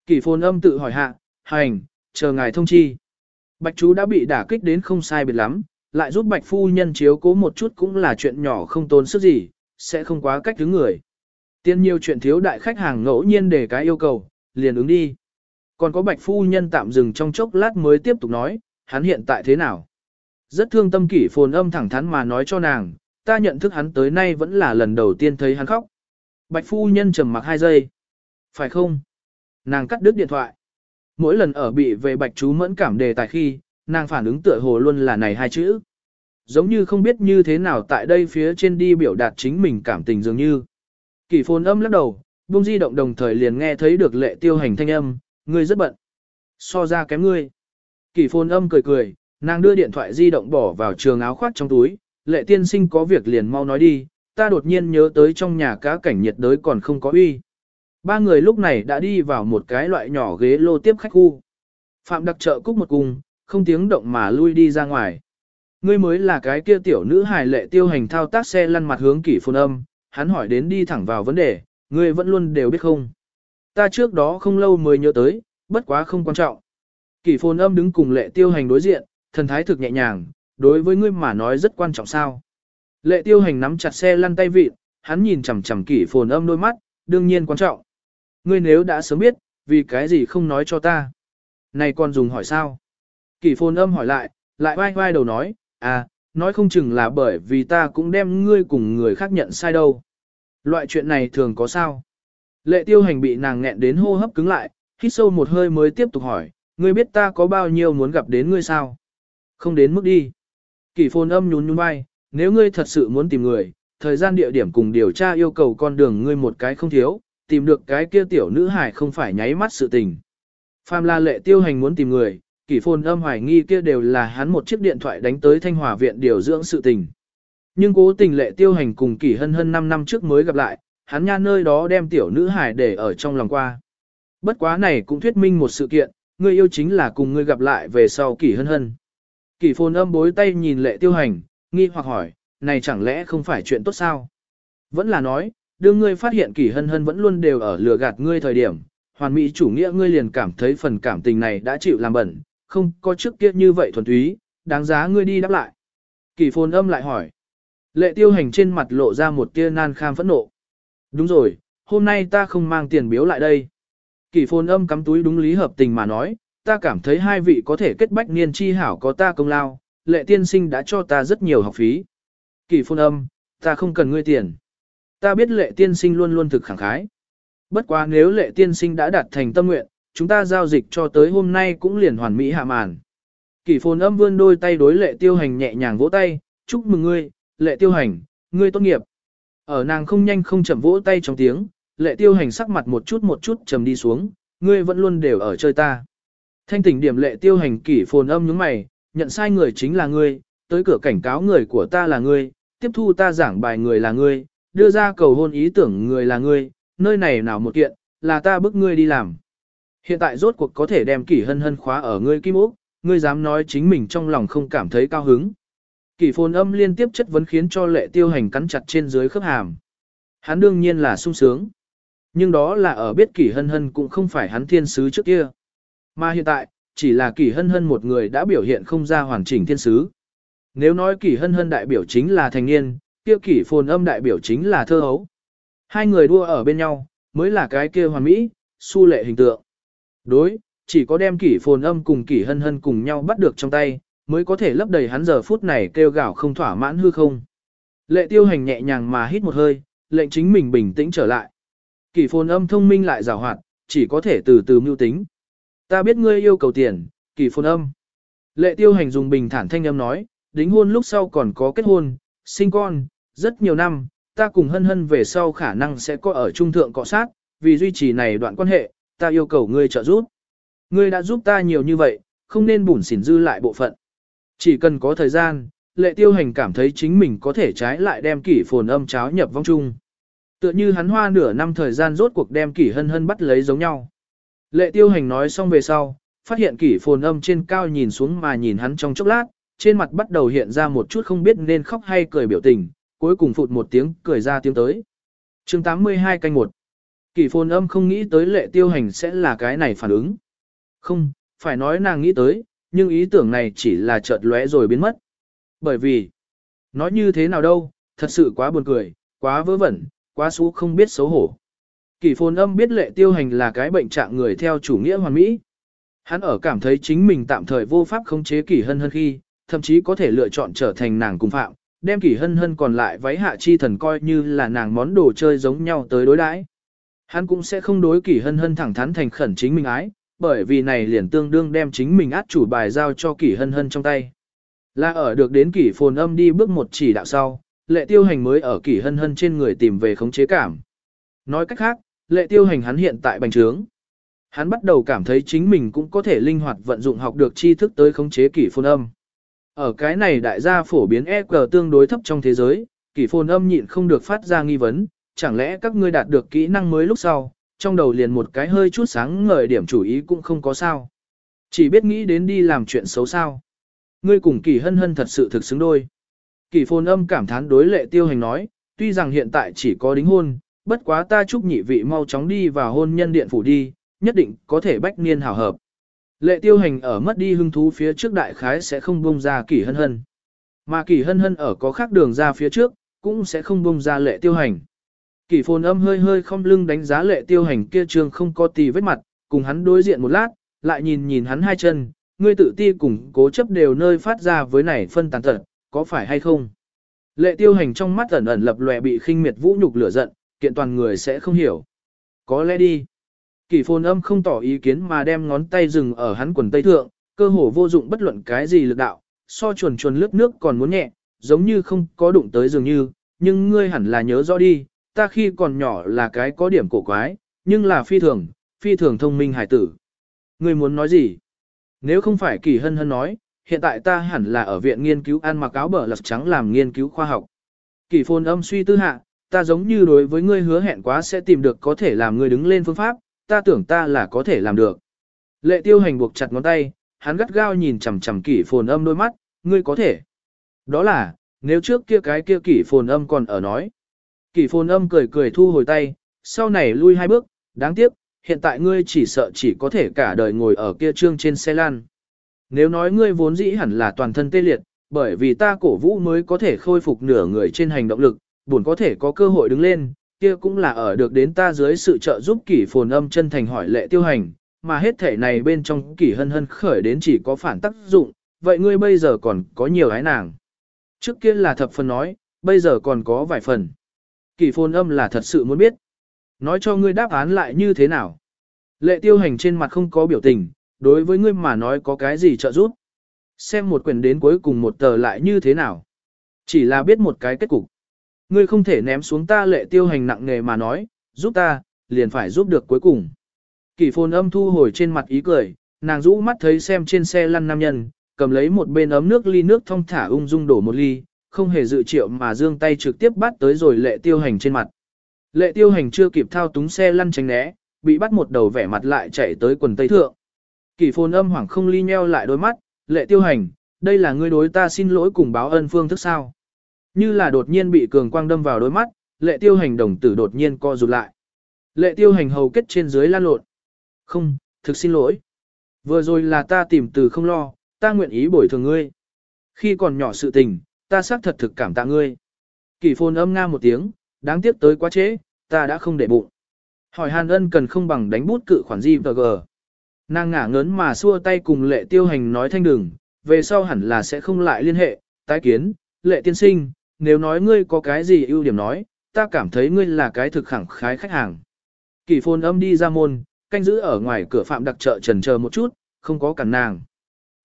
Kỷ phồn âm tự hỏi hạ, hành, chờ ngài thông chi. Bạch chú đã bị đả kích đến không sai biệt lắm, lại giúp bạch phu nhân chiếu cố một chút cũng là chuyện nhỏ không tốn sức gì, sẽ không quá cách thứ người. Tiên nhiều chuyện thiếu đại khách hàng ngẫu nhiên để cái yêu cầu, liền ứng đi. Còn có bạch phu nhân tạm dừng trong chốc lát mới tiếp tục nói, hắn hiện tại thế nào? Rất thương tâm kỷ phồn âm thẳng thắn mà nói cho nàng, ta nhận thức hắn tới nay vẫn là lần đầu tiên thấy hắn khóc. Bạch phu nhân trầm mặc hai giây. Phải không? Nàng cắt đứt điện thoại. Mỗi lần ở bị về bạch chú mẫn cảm đề tài khi, nàng phản ứng tựa hồ luôn là này hai chữ. Giống như không biết như thế nào tại đây phía trên đi biểu đạt chính mình cảm tình dường như. Kỷ phồn âm lắc đầu, buông di động đồng thời liền nghe thấy được lệ tiêu hành thanh âm, ngươi rất bận. So ra kém ngươi. Kỷ phồn âm cười cười, nàng đưa điện thoại di động bỏ vào trường áo khoác trong túi, lệ tiên sinh có việc liền mau nói đi, ta đột nhiên nhớ tới trong nhà cá cảnh nhiệt đới còn không có uy. Ba người lúc này đã đi vào một cái loại nhỏ ghế lô tiếp khách khu. Phạm đặc trợ cúc một cung, không tiếng động mà lui đi ra ngoài. Ngươi mới là cái kia tiểu nữ hài lệ tiêu hành thao tác xe lăn mặt hướng kỷ phồn âm, hắn hỏi đến đi thẳng vào vấn đề, ngươi vẫn luôn đều biết không. Ta trước đó không lâu mới nhớ tới, bất quá không quan trọng. Kỷ phồn âm đứng cùng lệ tiêu hành đối diện, thần thái thực nhẹ nhàng, đối với ngươi mà nói rất quan trọng sao. Lệ tiêu hành nắm chặt xe lăn tay vịt, hắn nhìn chằm chằm kỷ phồn âm đôi mắt, đương nhiên quan trọng. Ngươi nếu đã sớm biết, vì cái gì không nói cho ta. Này còn dùng hỏi sao? Kỷ phồn âm hỏi lại, lại vai vai đầu nói, à, nói không chừng là bởi vì ta cũng đem ngươi cùng người khác nhận sai đâu. Loại chuyện này thường có sao? Lệ tiêu hành bị nàng nghẹn đến hô hấp cứng lại, hít sâu một hơi mới tiếp tục hỏi, ngươi biết ta có bao nhiêu muốn gặp đến ngươi sao? Không đến mức đi. Kỷ phồn âm nhún nhún vai, nếu ngươi thật sự muốn tìm người, thời gian địa điểm cùng điều tra yêu cầu con đường ngươi một cái không thiếu, tìm được cái kia tiểu nữ hải không phải nháy mắt sự tình. Phàm là lệ tiêu hành muốn tìm người, kỷ phồn âm hoài nghi kia đều là hắn một chiếc điện thoại đánh tới thanh hòa viện điều dưỡng sự tình. Nhưng cố tình lệ tiêu hành cùng kỷ hân hân 5 năm trước mới gặp lại, hắn nha nơi đó đem tiểu nữ hải để ở trong lòng qua. Bất quá này cũng thuyết minh một sự kiện, người yêu chính là cùng người gặp lại về sau kỷ hân hân. Kỷ phồn âm bối tay nhìn lệ tiêu hành, nghi hoặc hỏi, này chẳng lẽ không phải chuyện tốt sao? Vẫn là nói, đưa ngươi phát hiện kỷ hân hân vẫn luôn đều ở lừa gạt ngươi thời điểm, hoàn mỹ chủ nghĩa ngươi liền cảm thấy phần cảm tình này đã chịu làm bẩn, không có trước kia như vậy thuần túy, đáng giá ngươi đi đáp lại. Kỷ phồn âm lại hỏi. Lệ tiêu hành trên mặt lộ ra một tia nan kham phẫn nộ. Đúng rồi, hôm nay ta không mang tiền biếu lại đây. Kỷ phồn âm cắm túi đúng lý hợp tình mà nói, ta cảm thấy hai vị có thể kết bách niên chi hảo có ta công lao, lệ tiên sinh đã cho ta rất nhiều học phí. Kỷ phồn âm, ta không cần ngươi tiền. Ta biết lệ tiên sinh luôn luôn thực khẳng khái. Bất quá nếu lệ tiên sinh đã đạt thành tâm nguyện, chúng ta giao dịch cho tới hôm nay cũng liền hoàn mỹ hạ màn. Kỷ phồn âm vươn đôi tay đối lệ tiêu hành nhẹ nhàng vỗ tay, chúc mừng ngươi, lệ tiêu hành, ngươi tốt nghiệp. Ở nàng không nhanh không chậm vỗ tay trong tiếng, lệ tiêu hành sắc mặt một chút một chút trầm đi xuống, ngươi vẫn luôn đều ở chơi ta. Thanh tỉnh điểm lệ tiêu hành kỷ phồn âm nhướng mày, nhận sai người chính là ngươi, tới cửa cảnh cáo người của ta là ngươi, tiếp thu ta giảng bài người là ngươi, đưa ra cầu hôn ý tưởng người là ngươi, nơi này nào một kiện, là ta bức ngươi đi làm. Hiện tại rốt cuộc có thể đem kỷ hân hân khóa ở ngươi kim ốc, ngươi dám nói chính mình trong lòng không cảm thấy cao hứng. Kỷ phồn âm liên tiếp chất vấn khiến cho lệ tiêu hành cắn chặt trên dưới khớp hàm. Hắn đương nhiên là sung sướng. Nhưng đó là ở biết kỷ hân hân cũng không phải hắn thiên sứ trước kia. Mà hiện tại, chỉ là kỷ hân hân một người đã biểu hiện không ra hoàn chỉnh thiên sứ. Nếu nói kỷ hân hân đại biểu chính là thành niên, kia kỷ phồn âm đại biểu chính là thơ hấu. Hai người đua ở bên nhau, mới là cái kia hoàn mỹ, su lệ hình tượng. Đối, chỉ có đem kỷ phồn âm cùng kỷ hân hân cùng nhau bắt được trong tay, mới có thể lấp đầy hắn giờ phút này kêu gào không thỏa mãn hư không. Lệ tiêu hành nhẹ nhàng mà hít một hơi, lệnh chính mình bình tĩnh trở lại. Kỷ phồn âm thông minh lại rào hoạt, chỉ có thể từ từ mưu tính. Ta biết ngươi yêu cầu tiền, kỷ phồn âm. Lệ tiêu hành dùng bình thản thanh âm nói, đính hôn lúc sau còn có kết hôn, sinh con, rất nhiều năm, ta cùng hân hân về sau khả năng sẽ có ở trung thượng cọ sát, vì duy trì này đoạn quan hệ, ta yêu cầu ngươi trợ giúp. Ngươi đã giúp ta nhiều như vậy, không nên bùn xỉn dư lại bộ phận. Chỉ cần có thời gian, lệ tiêu hành cảm thấy chính mình có thể trái lại đem kỷ phồn âm cháo nhập vong chung. Tựa như hắn hoa nửa năm thời gian rốt cuộc đem kỷ hân hân bắt lấy giống nhau. Lệ tiêu hành nói xong về sau, phát hiện kỷ phồn âm trên cao nhìn xuống mà nhìn hắn trong chốc lát, trên mặt bắt đầu hiện ra một chút không biết nên khóc hay cười biểu tình, cuối cùng phụt một tiếng cười ra tiếng tới. chương 82 canh 1 Kỷ phồn âm không nghĩ tới lệ tiêu hành sẽ là cái này phản ứng. Không, phải nói nàng nghĩ tới, nhưng ý tưởng này chỉ là chợt lóe rồi biến mất. Bởi vì, nói như thế nào đâu, thật sự quá buồn cười, quá vớ vẩn, quá xú không biết xấu hổ. Kỷ phồn âm biết lệ tiêu hành là cái bệnh trạng người theo chủ nghĩa hoàn mỹ. Hắn ở cảm thấy chính mình tạm thời vô pháp khống chế kỷ hân hân khi, thậm chí có thể lựa chọn trở thành nàng cùng phạm, đem kỷ hân hân còn lại váy hạ chi thần coi như là nàng món đồ chơi giống nhau tới đối đãi. Hắn cũng sẽ không đối kỷ hân hân thẳng thắn thành khẩn chính mình ái, bởi vì này liền tương đương đem chính mình át chủ bài giao cho kỷ hân hân trong tay. Là ở được đến kỷ phồn âm đi bước một chỉ đạo sau, lệ tiêu hành mới ở kỷ hân hân trên người tìm về khống chế cảm. Nói cách khác, lệ tiêu hành hắn hiện tại bành trướng. Hắn bắt đầu cảm thấy chính mình cũng có thể linh hoạt vận dụng học được tri thức tới khống chế kỷ phồn âm. Ở cái này đại gia phổ biến EQ tương đối thấp trong thế giới, kỷ phồn âm nhịn không được phát ra nghi vấn, chẳng lẽ các ngươi đạt được kỹ năng mới lúc sau, trong đầu liền một cái hơi chút sáng ngời điểm chủ ý cũng không có sao. Chỉ biết nghĩ đến đi làm chuyện xấu sao. Ngươi cùng kỳ hân hân thật sự thực xứng đôi. Kỳ phồn âm cảm thán đối lệ tiêu hành nói, tuy rằng hiện tại chỉ có đính hôn, bất quá ta chúc nhị vị mau chóng đi vào hôn nhân điện phủ đi, nhất định có thể bách niên hảo hợp. Lệ tiêu hành ở mất đi hưng thú phía trước đại khái sẽ không bông ra kỷ hân hân. Mà kỷ hân hân ở có khác đường ra phía trước, cũng sẽ không bông ra lệ tiêu hành. Kỷ phồn âm hơi hơi không lưng đánh giá lệ tiêu hành kia trường không có tì vết mặt, cùng hắn đối diện một lát, lại nhìn nhìn hắn hai chân, ngươi tự ti cùng cố chấp đều nơi phát ra với này phân tàn tật, có phải hay không? Lệ tiêu hành trong mắt ẩn ẩn lập lòe bị khinh miệt vũ nhục lửa giận, kiện toàn người sẽ không hiểu. Có lẽ đi. Kỷ phồn âm không tỏ ý kiến mà đem ngón tay dừng ở hắn quần tây thượng, cơ hồ vô dụng bất luận cái gì lực đạo, so chuồn chuồn lướt nước còn muốn nhẹ, giống như không có đụng tới dường như, nhưng ngươi hẳn là nhớ rõ đi, ta khi còn nhỏ là cái có điểm cổ quái, nhưng là phi thường, phi thường thông minh hải tử. Ngươi muốn nói gì? Nếu không phải kỳ hân hân nói, hiện tại ta hẳn là ở viện nghiên cứu ăn mặc áo bờ lật trắng làm nghiên cứu khoa học. Kỳ phồn âm suy tư hạ, ta giống như đối với ngươi hứa hẹn quá sẽ tìm được có thể làm ngươi đứng lên phương pháp, ta tưởng ta là có thể làm được. Lệ tiêu hành buộc chặt ngón tay, hắn gắt gao nhìn chằm chằm kỷ phồn âm đôi mắt, ngươi có thể. Đó là, nếu trước kia cái kia kỷ phồn âm còn ở nói. Kỷ phồn âm cười cười thu hồi tay, sau này lui hai bước, đáng tiếc, hiện tại ngươi chỉ sợ chỉ có thể cả đời ngồi ở kia trương trên xe lan. Nếu nói ngươi vốn dĩ hẳn là toàn thân tê liệt, bởi vì ta cổ vũ mới có thể khôi phục nửa người trên hành động lực, buồn có thể có cơ hội đứng lên, kia cũng là ở được đến ta dưới sự trợ giúp kỷ phồn âm chân thành hỏi lệ tiêu hành, mà hết thể này bên trong kỷ hân hân khởi đến chỉ có phản tác dụng, vậy ngươi bây giờ còn có nhiều ái nàng. Trước kia là thập phần nói, bây giờ còn có vài phần. Kỳ phồn âm là thật sự muốn biết. Nói cho ngươi đáp án lại như thế nào. Lệ tiêu hành trên mặt không có biểu tình, đối với ngươi mà nói có cái gì trợ giúp. Xem một quyển đến cuối cùng một tờ lại như thế nào. Chỉ là biết một cái kết cục. Ngươi không thể ném xuống ta lệ tiêu hành nặng nghề mà nói, giúp ta, liền phải giúp được cuối cùng. Kỳ phồn âm thu hồi trên mặt ý cười, nàng rũ mắt thấy xem trên xe lăn nam nhân, cầm lấy một bên ấm nước ly nước thông thả ung dung đổ một ly, không hề dự triệu mà dương tay trực tiếp bắt tới rồi lệ tiêu hành trên mặt. Lệ tiêu hành chưa kịp thao túng xe lăn tránh né, bị bắt một đầu vẻ mặt lại chạy tới quần tây thượng. Kỷ phồn âm hoảng không ly nheo lại đôi mắt, lệ tiêu hành, đây là ngươi đối ta xin lỗi cùng báo ân phương thức sao. Như là đột nhiên bị cường quang đâm vào đôi mắt, lệ tiêu hành đồng tử đột nhiên co rụt lại. Lệ tiêu hành hầu kết trên dưới lan lộn. Không, thực xin lỗi. Vừa rồi là ta tìm từ không lo, ta nguyện ý bồi thường ngươi. Khi còn nhỏ sự tình, ta xác thật thực cảm tạ ngươi. Kỷ phồn âm nga một tiếng, đáng tiếc tới quá trễ, ta đã không để bụng. Hỏi hàn ân cần không bằng đánh bút cự khoản gì gờ. Nàng ngả ngớn mà xua tay cùng lệ tiêu hành nói thanh đừng, về sau hẳn là sẽ không lại liên hệ, tái kiến, lệ tiên sinh, nếu nói ngươi có cái gì ưu điểm nói, ta cảm thấy ngươi là cái thực khẳng khái khách hàng. Kỷ phồn âm đi ra môn, canh giữ ở ngoài cửa phạm đặc chợ trần chờ một chút, không có cản nàng.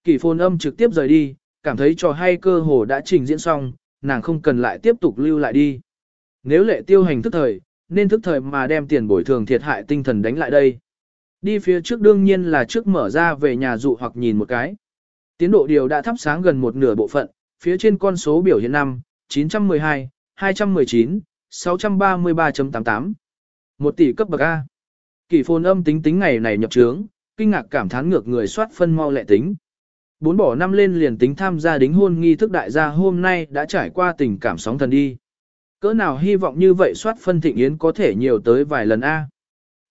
Kỷ phồn âm trực tiếp rời đi, cảm thấy trò hay cơ hồ đã trình diễn xong, nàng không cần lại tiếp tục lưu lại đi. Nếu lệ tiêu hành thức thời, nên thức thời mà đem tiền bồi thường thiệt hại tinh thần đánh lại đây. Đi phía trước đương nhiên là trước mở ra về nhà dụ hoặc nhìn một cái. Tiến độ điều đã thắp sáng gần một nửa bộ phận, phía trên con số biểu hiện năm, 912, 219, 633.88. Một tỷ cấp bậc A. Kỷ phồn âm tính tính ngày này nhập trướng, kinh ngạc cảm thán ngược người soát phân mau lệ tính. Bốn bỏ năm lên liền tính tham gia đính hôn nghi thức đại gia hôm nay đã trải qua tình cảm sóng thần đi. Cỡ nào hy vọng như vậy soát phân thịnh yến có thể nhiều tới vài lần A.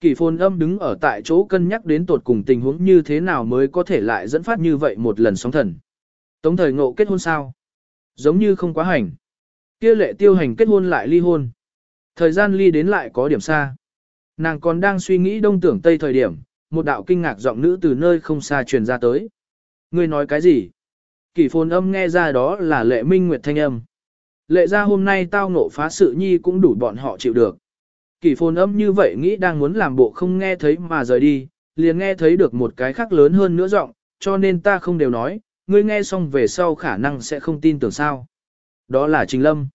Kỳ phôn âm đứng ở tại chỗ cân nhắc đến tột cùng tình huống như thế nào mới có thể lại dẫn phát như vậy một lần sóng thần. Tống thời ngộ kết hôn sao? Giống như không quá hành. Kia lệ tiêu hành kết hôn lại ly hôn. Thời gian ly đến lại có điểm xa. Nàng còn đang suy nghĩ đông tưởng tây thời điểm, một đạo kinh ngạc giọng nữ từ nơi không xa truyền ra tới. Ngươi nói cái gì? Kỷ phồn âm nghe ra đó là lệ minh nguyệt thanh âm. Lệ ra hôm nay tao nộ phá sự nhi cũng đủ bọn họ chịu được. Kỷ phồn âm như vậy nghĩ đang muốn làm bộ không nghe thấy mà rời đi, liền nghe thấy được một cái khác lớn hơn nữa giọng, cho nên ta không đều nói, ngươi nghe xong về sau khả năng sẽ không tin tưởng sao. Đó là Trình Lâm.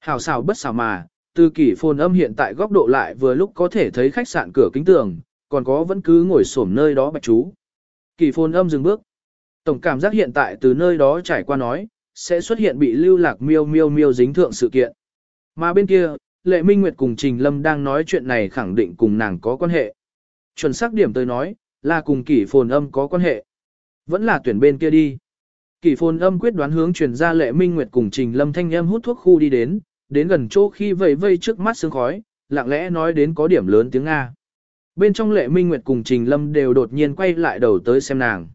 Hảo xảo bất xảo mà, từ kỷ phồn âm hiện tại góc độ lại vừa lúc có thể thấy khách sạn cửa kính tường, còn có vẫn cứ ngồi xổm nơi đó bạch chú. Kỷ phồn âm dừng bước. Tổng cảm giác hiện tại từ nơi đó trải qua nói, sẽ xuất hiện bị lưu lạc miêu miêu miêu dính thượng sự kiện. Mà bên kia, Lệ Minh Nguyệt cùng Trình Lâm đang nói chuyện này khẳng định cùng nàng có quan hệ. Chuẩn xác điểm tới nói, là cùng kỷ phồn âm có quan hệ. Vẫn là tuyển bên kia đi. Kỷ phồn âm quyết đoán hướng truyền ra Lệ Minh Nguyệt cùng Trình Lâm thanh em hút thuốc khu đi đến, đến gần chỗ khi vây vây trước mắt sương khói, lặng lẽ nói đến có điểm lớn tiếng Nga. Bên trong lệ minh nguyệt cùng Trình Lâm đều đột nhiên quay lại đầu tới xem nàng.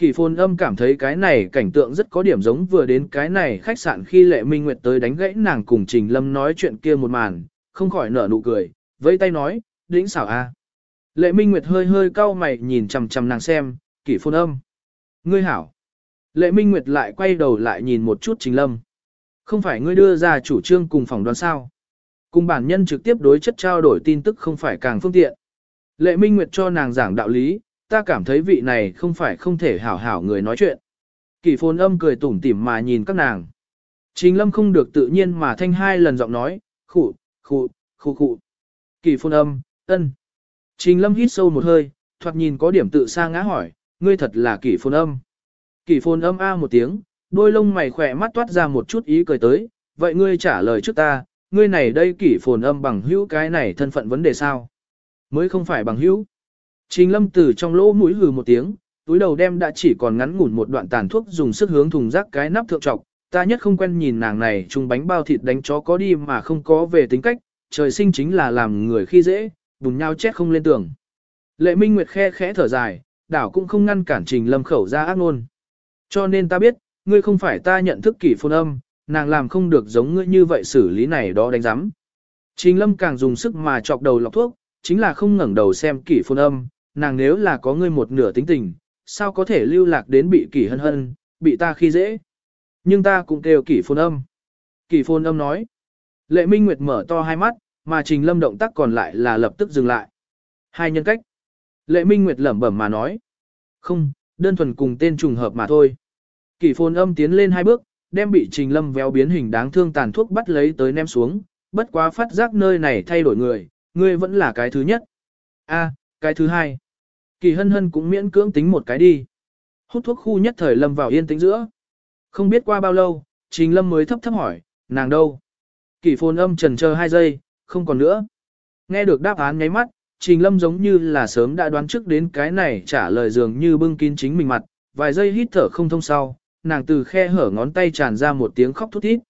Kỳ Phôn âm cảm thấy cái này cảnh tượng rất có điểm giống vừa đến cái này khách sạn khi lệ minh nguyệt tới đánh gãy nàng cùng Trình Lâm nói chuyện kia một màn, không khỏi nở nụ cười, vẫy tay nói, đỉnh xảo a. Lệ minh nguyệt hơi hơi cau mày nhìn chằm chằm nàng xem, kỳ Phôn âm. Ngươi hảo. Lệ minh nguyệt lại quay đầu lại nhìn một chút Trình Lâm. Không phải ngươi đưa ra chủ trương cùng phòng đoán sao. Cùng bản nhân trực tiếp đối chất trao đổi tin tức không phải càng phương tiện. Lệ Minh Nguyệt cho nàng giảng đạo lý, ta cảm thấy vị này không phải không thể hảo hảo người nói chuyện. Kỷ phồn âm cười tủm tỉm mà nhìn các nàng. Trình lâm không được tự nhiên mà thanh hai lần giọng nói, khụ, khụ, khụ khụ. Kỷ phồn âm, ân. Trình lâm hít sâu một hơi, thoạt nhìn có điểm tự xa ngã hỏi, ngươi thật là Kỷ phồn âm. Kỷ phồn âm a một tiếng, đôi lông mày khỏe mắt toát ra một chút ý cười tới, vậy ngươi trả lời trước ta, ngươi này đây Kỷ phồn âm bằng hữu cái này thân phận vấn đề sao? Mới không phải bằng hữu. Trình lâm từ trong lỗ mũi hừ một tiếng, túi đầu đem đã chỉ còn ngắn ngủn một đoạn tàn thuốc dùng sức hướng thùng rác cái nắp thượng trọc. Ta nhất không quen nhìn nàng này chung bánh bao thịt đánh chó có đi mà không có về tính cách, trời sinh chính là làm người khi dễ, bùng nhau chết không lên tường. Lệ Minh Nguyệt khe khẽ thở dài, đảo cũng không ngăn cản Trình Lâm khẩu ra ác ngôn. Cho nên ta biết, ngươi không phải ta nhận thức kỷ phôn âm, nàng làm không được giống ngươi như vậy xử lý này đó đánh giám. Trình Lâm càng dùng sức mà chọc đầu lọc thuốc, chính là không ngẩng đầu xem kỷ phôn âm, nàng nếu là có ngươi một nửa tính tình, sao có thể lưu lạc đến bị kỷ hân hân, bị ta khi dễ. Nhưng ta cũng kêu kỷ phôn âm. Kỷ phôn âm nói. Lệ Minh Nguyệt mở to hai mắt, mà Trình Lâm động tác còn lại là lập tức dừng lại. Hai nhân cách. Lệ Minh Nguyệt lẩm bẩm mà nói. Không, đơn thuần cùng tên trùng hợp mà thôi. Kỷ phôn âm tiến lên hai bước, đem bị Trình Lâm véo biến hình đáng thương tàn thuốc bắt lấy tới ném xuống, bất quá phát giác nơi này thay đổi người, ngươi vẫn là cái thứ nhất. A, cái thứ hai. Kỳ hân hân cũng miễn cưỡng tính một cái đi. Hút thuốc khu nhất thời lâm vào yên tĩnh giữa. Không biết qua bao lâu, Trình Lâm mới thấp thấp hỏi, nàng đâu? Kỳ phồn âm trần chờ hai giây, không còn nữa. Nghe được đáp án nháy mắt, Trình Lâm giống như là sớm đã đoán trước đến cái này trả lời dường như bưng kín chính mình mặt, vài giây hít thở không thông sau, nàng từ khe hở ngón tay tràn ra một tiếng khóc thút thít.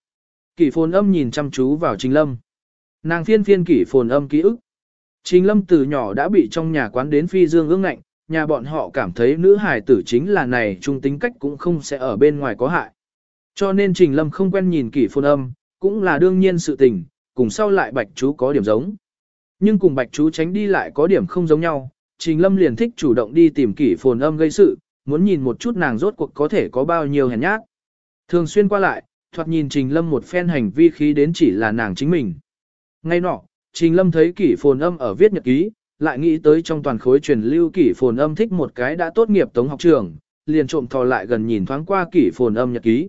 Kỳ phồn âm nhìn chăm chú vào Trình Lâm. Nàng phiên phiên kỷ phồn âm ký ức. Trình lâm từ nhỏ đã bị trong nhà quán đến phi dương ương ngạnh, nhà bọn họ cảm thấy nữ hài tử chính là này trung tính cách cũng không sẽ ở bên ngoài có hại. Cho nên trình lâm không quen nhìn kỷ phồn âm, cũng là đương nhiên sự tình, cùng sau lại bạch chú có điểm giống. Nhưng cùng bạch chú tránh đi lại có điểm không giống nhau, trình lâm liền thích chủ động đi tìm kỷ phồn âm gây sự, muốn nhìn một chút nàng rốt cuộc có thể có bao nhiêu hèn nhát. Thường xuyên qua lại, thoạt nhìn trình lâm một phen hành vi khí đến chỉ là nàng chính mình. Ngay nọ, Trình Lâm thấy kỷ phồn âm ở viết nhật ký, lại nghĩ tới trong toàn khối truyền lưu kỷ phồn âm thích một cái đã tốt nghiệp tống học trường, liền trộm thò lại gần nhìn thoáng qua kỷ phồn âm nhật ký.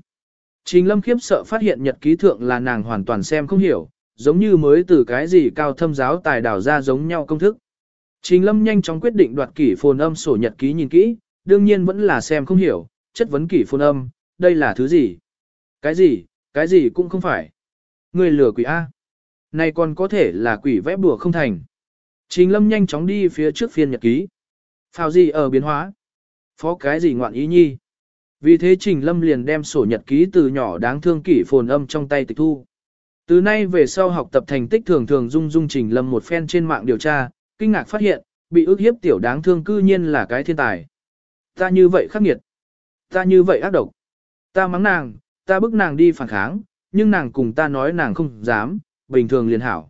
Trình Lâm khiếp sợ phát hiện nhật ký thượng là nàng hoàn toàn xem không hiểu, giống như mới từ cái gì cao thâm giáo tài đảo ra giống nhau công thức. Trình Lâm nhanh chóng quyết định đoạt kỷ phồn âm sổ nhật ký nhìn kỹ, đương nhiên vẫn là xem không hiểu, chất vấn kỷ phồn âm, đây là thứ gì? Cái gì, cái gì cũng không phải. Người lừa quỷ A. Này còn có thể là quỷ vẽ bùa không thành. Trình lâm nhanh chóng đi phía trước phiên nhật ký. Phào gì ở biến hóa? Phó cái gì ngoạn ý nhi? Vì thế Trình Lâm liền đem sổ nhật ký từ nhỏ đáng thương kỷ phồn âm trong tay tịch thu. Từ nay về sau học tập thành tích thường thường dung dung Trình Lâm một phen trên mạng điều tra, kinh ngạc phát hiện, bị ước hiếp tiểu đáng thương cư nhiên là cái thiên tài. Ta như vậy khắc nghiệt. Ta như vậy ác độc. Ta mắng nàng, ta bức nàng đi phản kháng, nhưng nàng cùng ta nói nàng không dám, bình thường liền hảo.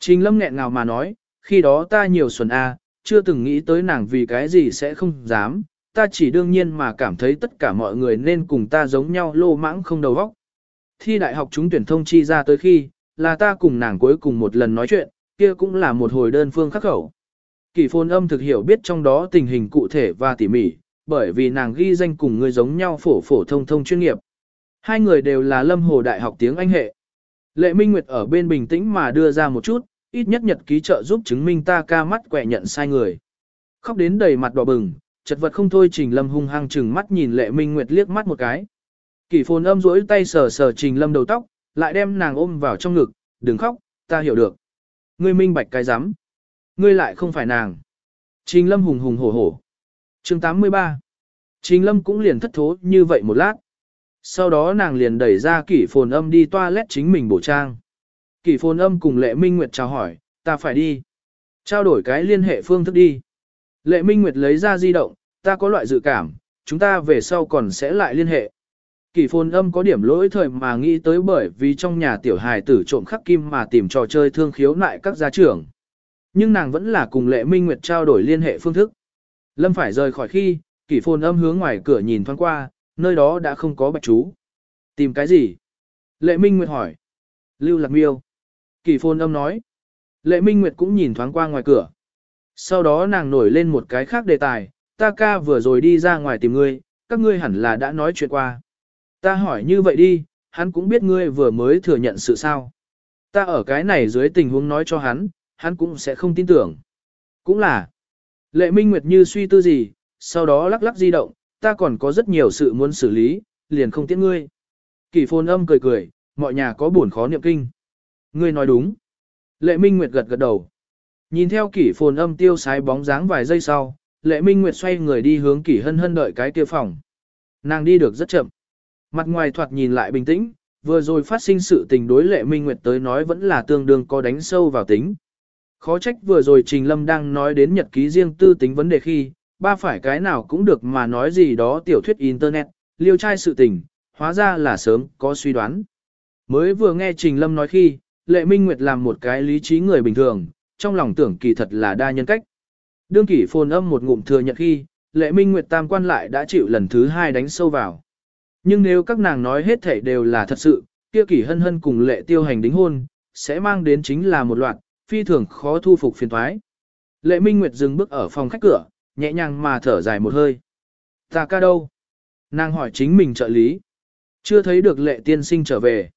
Trình lâm nghẹn ngào mà nói, khi đó ta nhiều xuân A, chưa từng nghĩ tới nàng vì cái gì sẽ không dám, ta chỉ đương nhiên mà cảm thấy tất cả mọi người nên cùng ta giống nhau lô mãng không đầu óc. Thi đại học chúng tuyển thông chi ra tới khi, là ta cùng nàng cuối cùng một lần nói chuyện, kia cũng là một hồi đơn phương khắc khẩu. Kỳ phôn âm thực hiểu biết trong đó tình hình cụ thể và tỉ mỉ, bởi vì nàng ghi danh cùng người giống nhau phổ phổ thông thông chuyên nghiệp. Hai người đều là lâm hồ đại học tiếng Anh hệ. Lệ Minh Nguyệt ở bên bình tĩnh mà đưa ra một chút, ít nhất nhật ký trợ giúp chứng minh ta ca mắt quẹ nhận sai người. Khóc đến đầy mặt đỏ bừng, chật vật không thôi Trình Lâm hung hăng chừng mắt nhìn Lệ Minh Nguyệt liếc mắt một cái. Kỷ phồn âm rỗi tay sờ sờ Trình Lâm đầu tóc, lại đem nàng ôm vào trong ngực, đừng khóc, ta hiểu được. Ngươi minh bạch cái rắm Ngươi lại không phải nàng. Trình Lâm hùng hùng hổ hổ. chương 83. Trình Lâm cũng liền thất thố như vậy một lát. Sau đó nàng liền đẩy ra kỷ phồn âm đi toilet chính mình bổ trang. Kỷ phồn âm cùng lệ minh nguyệt chào hỏi, Ta phải đi. Trao đổi cái liên hệ phương thức đi. Lệ Minh Nguyệt lấy ra di động, ta có loại dự cảm, chúng ta về sau còn sẽ lại liên hệ. kỷ phồn âm có điểm lỗi thời mà nghĩ tới bởi vì trong nhà tiểu hài tử trộm khắc kim mà tìm trò chơi thương khiếu nại các gia trưởng. Nhưng nàng vẫn là cùng lệ minh nguyệt trao đổi liên hệ phương thức. Lâm phải rời khỏi khi, kỷ phồn âm hướng ngoài cửa nhìn thoáng qua, nơi đó đã không có bạch chú. Tìm cái gì? Lệ minh nguyệt hỏi. Lưu lạc miêu. Kỳ phồn âm nói. Lệ minh nguyệt cũng nhìn thoáng qua ngoài cửa. Sau đó nàng nổi lên một cái khác đề tài, ta ca vừa rồi đi ra ngoài tìm ngươi, các ngươi hẳn là đã nói chuyện qua. Ta hỏi như vậy đi, hắn cũng biết ngươi vừa mới thừa nhận sự sao. Ta ở cái này dưới tình huống nói cho hắn, hắn cũng sẽ không tin tưởng. Cũng là, lệ minh nguyệt như suy tư gì, sau đó lắc lắc di động, ta còn có rất nhiều sự muốn xử lý, liền không tiễn ngươi. Kỳ phồn âm cười cười, mọi nhà có buồn khó niệm kinh. Ngươi nói đúng. Lệ minh nguyệt gật gật đầu. Nhìn theo kỷ phồn âm tiêu sái bóng dáng vài giây sau, lệ minh nguyệt xoay người đi hướng kỷ hân hân đợi cái kia phòng. Nàng đi được rất chậm. Mặt ngoài thoạt nhìn lại bình tĩnh, vừa rồi phát sinh sự tình đối lệ minh nguyệt tới nói vẫn là tương đương có đánh sâu vào tính. Khó trách vừa rồi Trình Lâm đang nói đến nhật ký riêng tư tính vấn đề khi, ba phải cái nào cũng được mà nói gì đó tiểu thuyết Internet, liêu trai sự tình, hóa ra là sớm có suy đoán. Mới vừa nghe Trình Lâm nói khi, Lệ Minh Nguyệt làm một cái lý trí người bình thường, trong lòng tưởng kỳ thật là đa nhân cách. Đương kỷ phồn âm một ngụm thừa nhận khi, Lệ Minh Nguyệt tam quan lại đã chịu lần thứ hai đánh sâu vào. Nhưng nếu các nàng nói hết thảy đều là thật sự, kia kỷ hân hân cùng lệ tiêu hành đính hôn, sẽ mang đến chính là một loạt, phi thường khó thu phục phiền thoái. Lệ Minh Nguyệt dừng bước ở phòng khách cửa, nhẹ nhàng mà thở dài một hơi. Ta ca đâu? Nàng hỏi chính mình trợ lý. Chưa thấy được lệ tiên sinh trở về.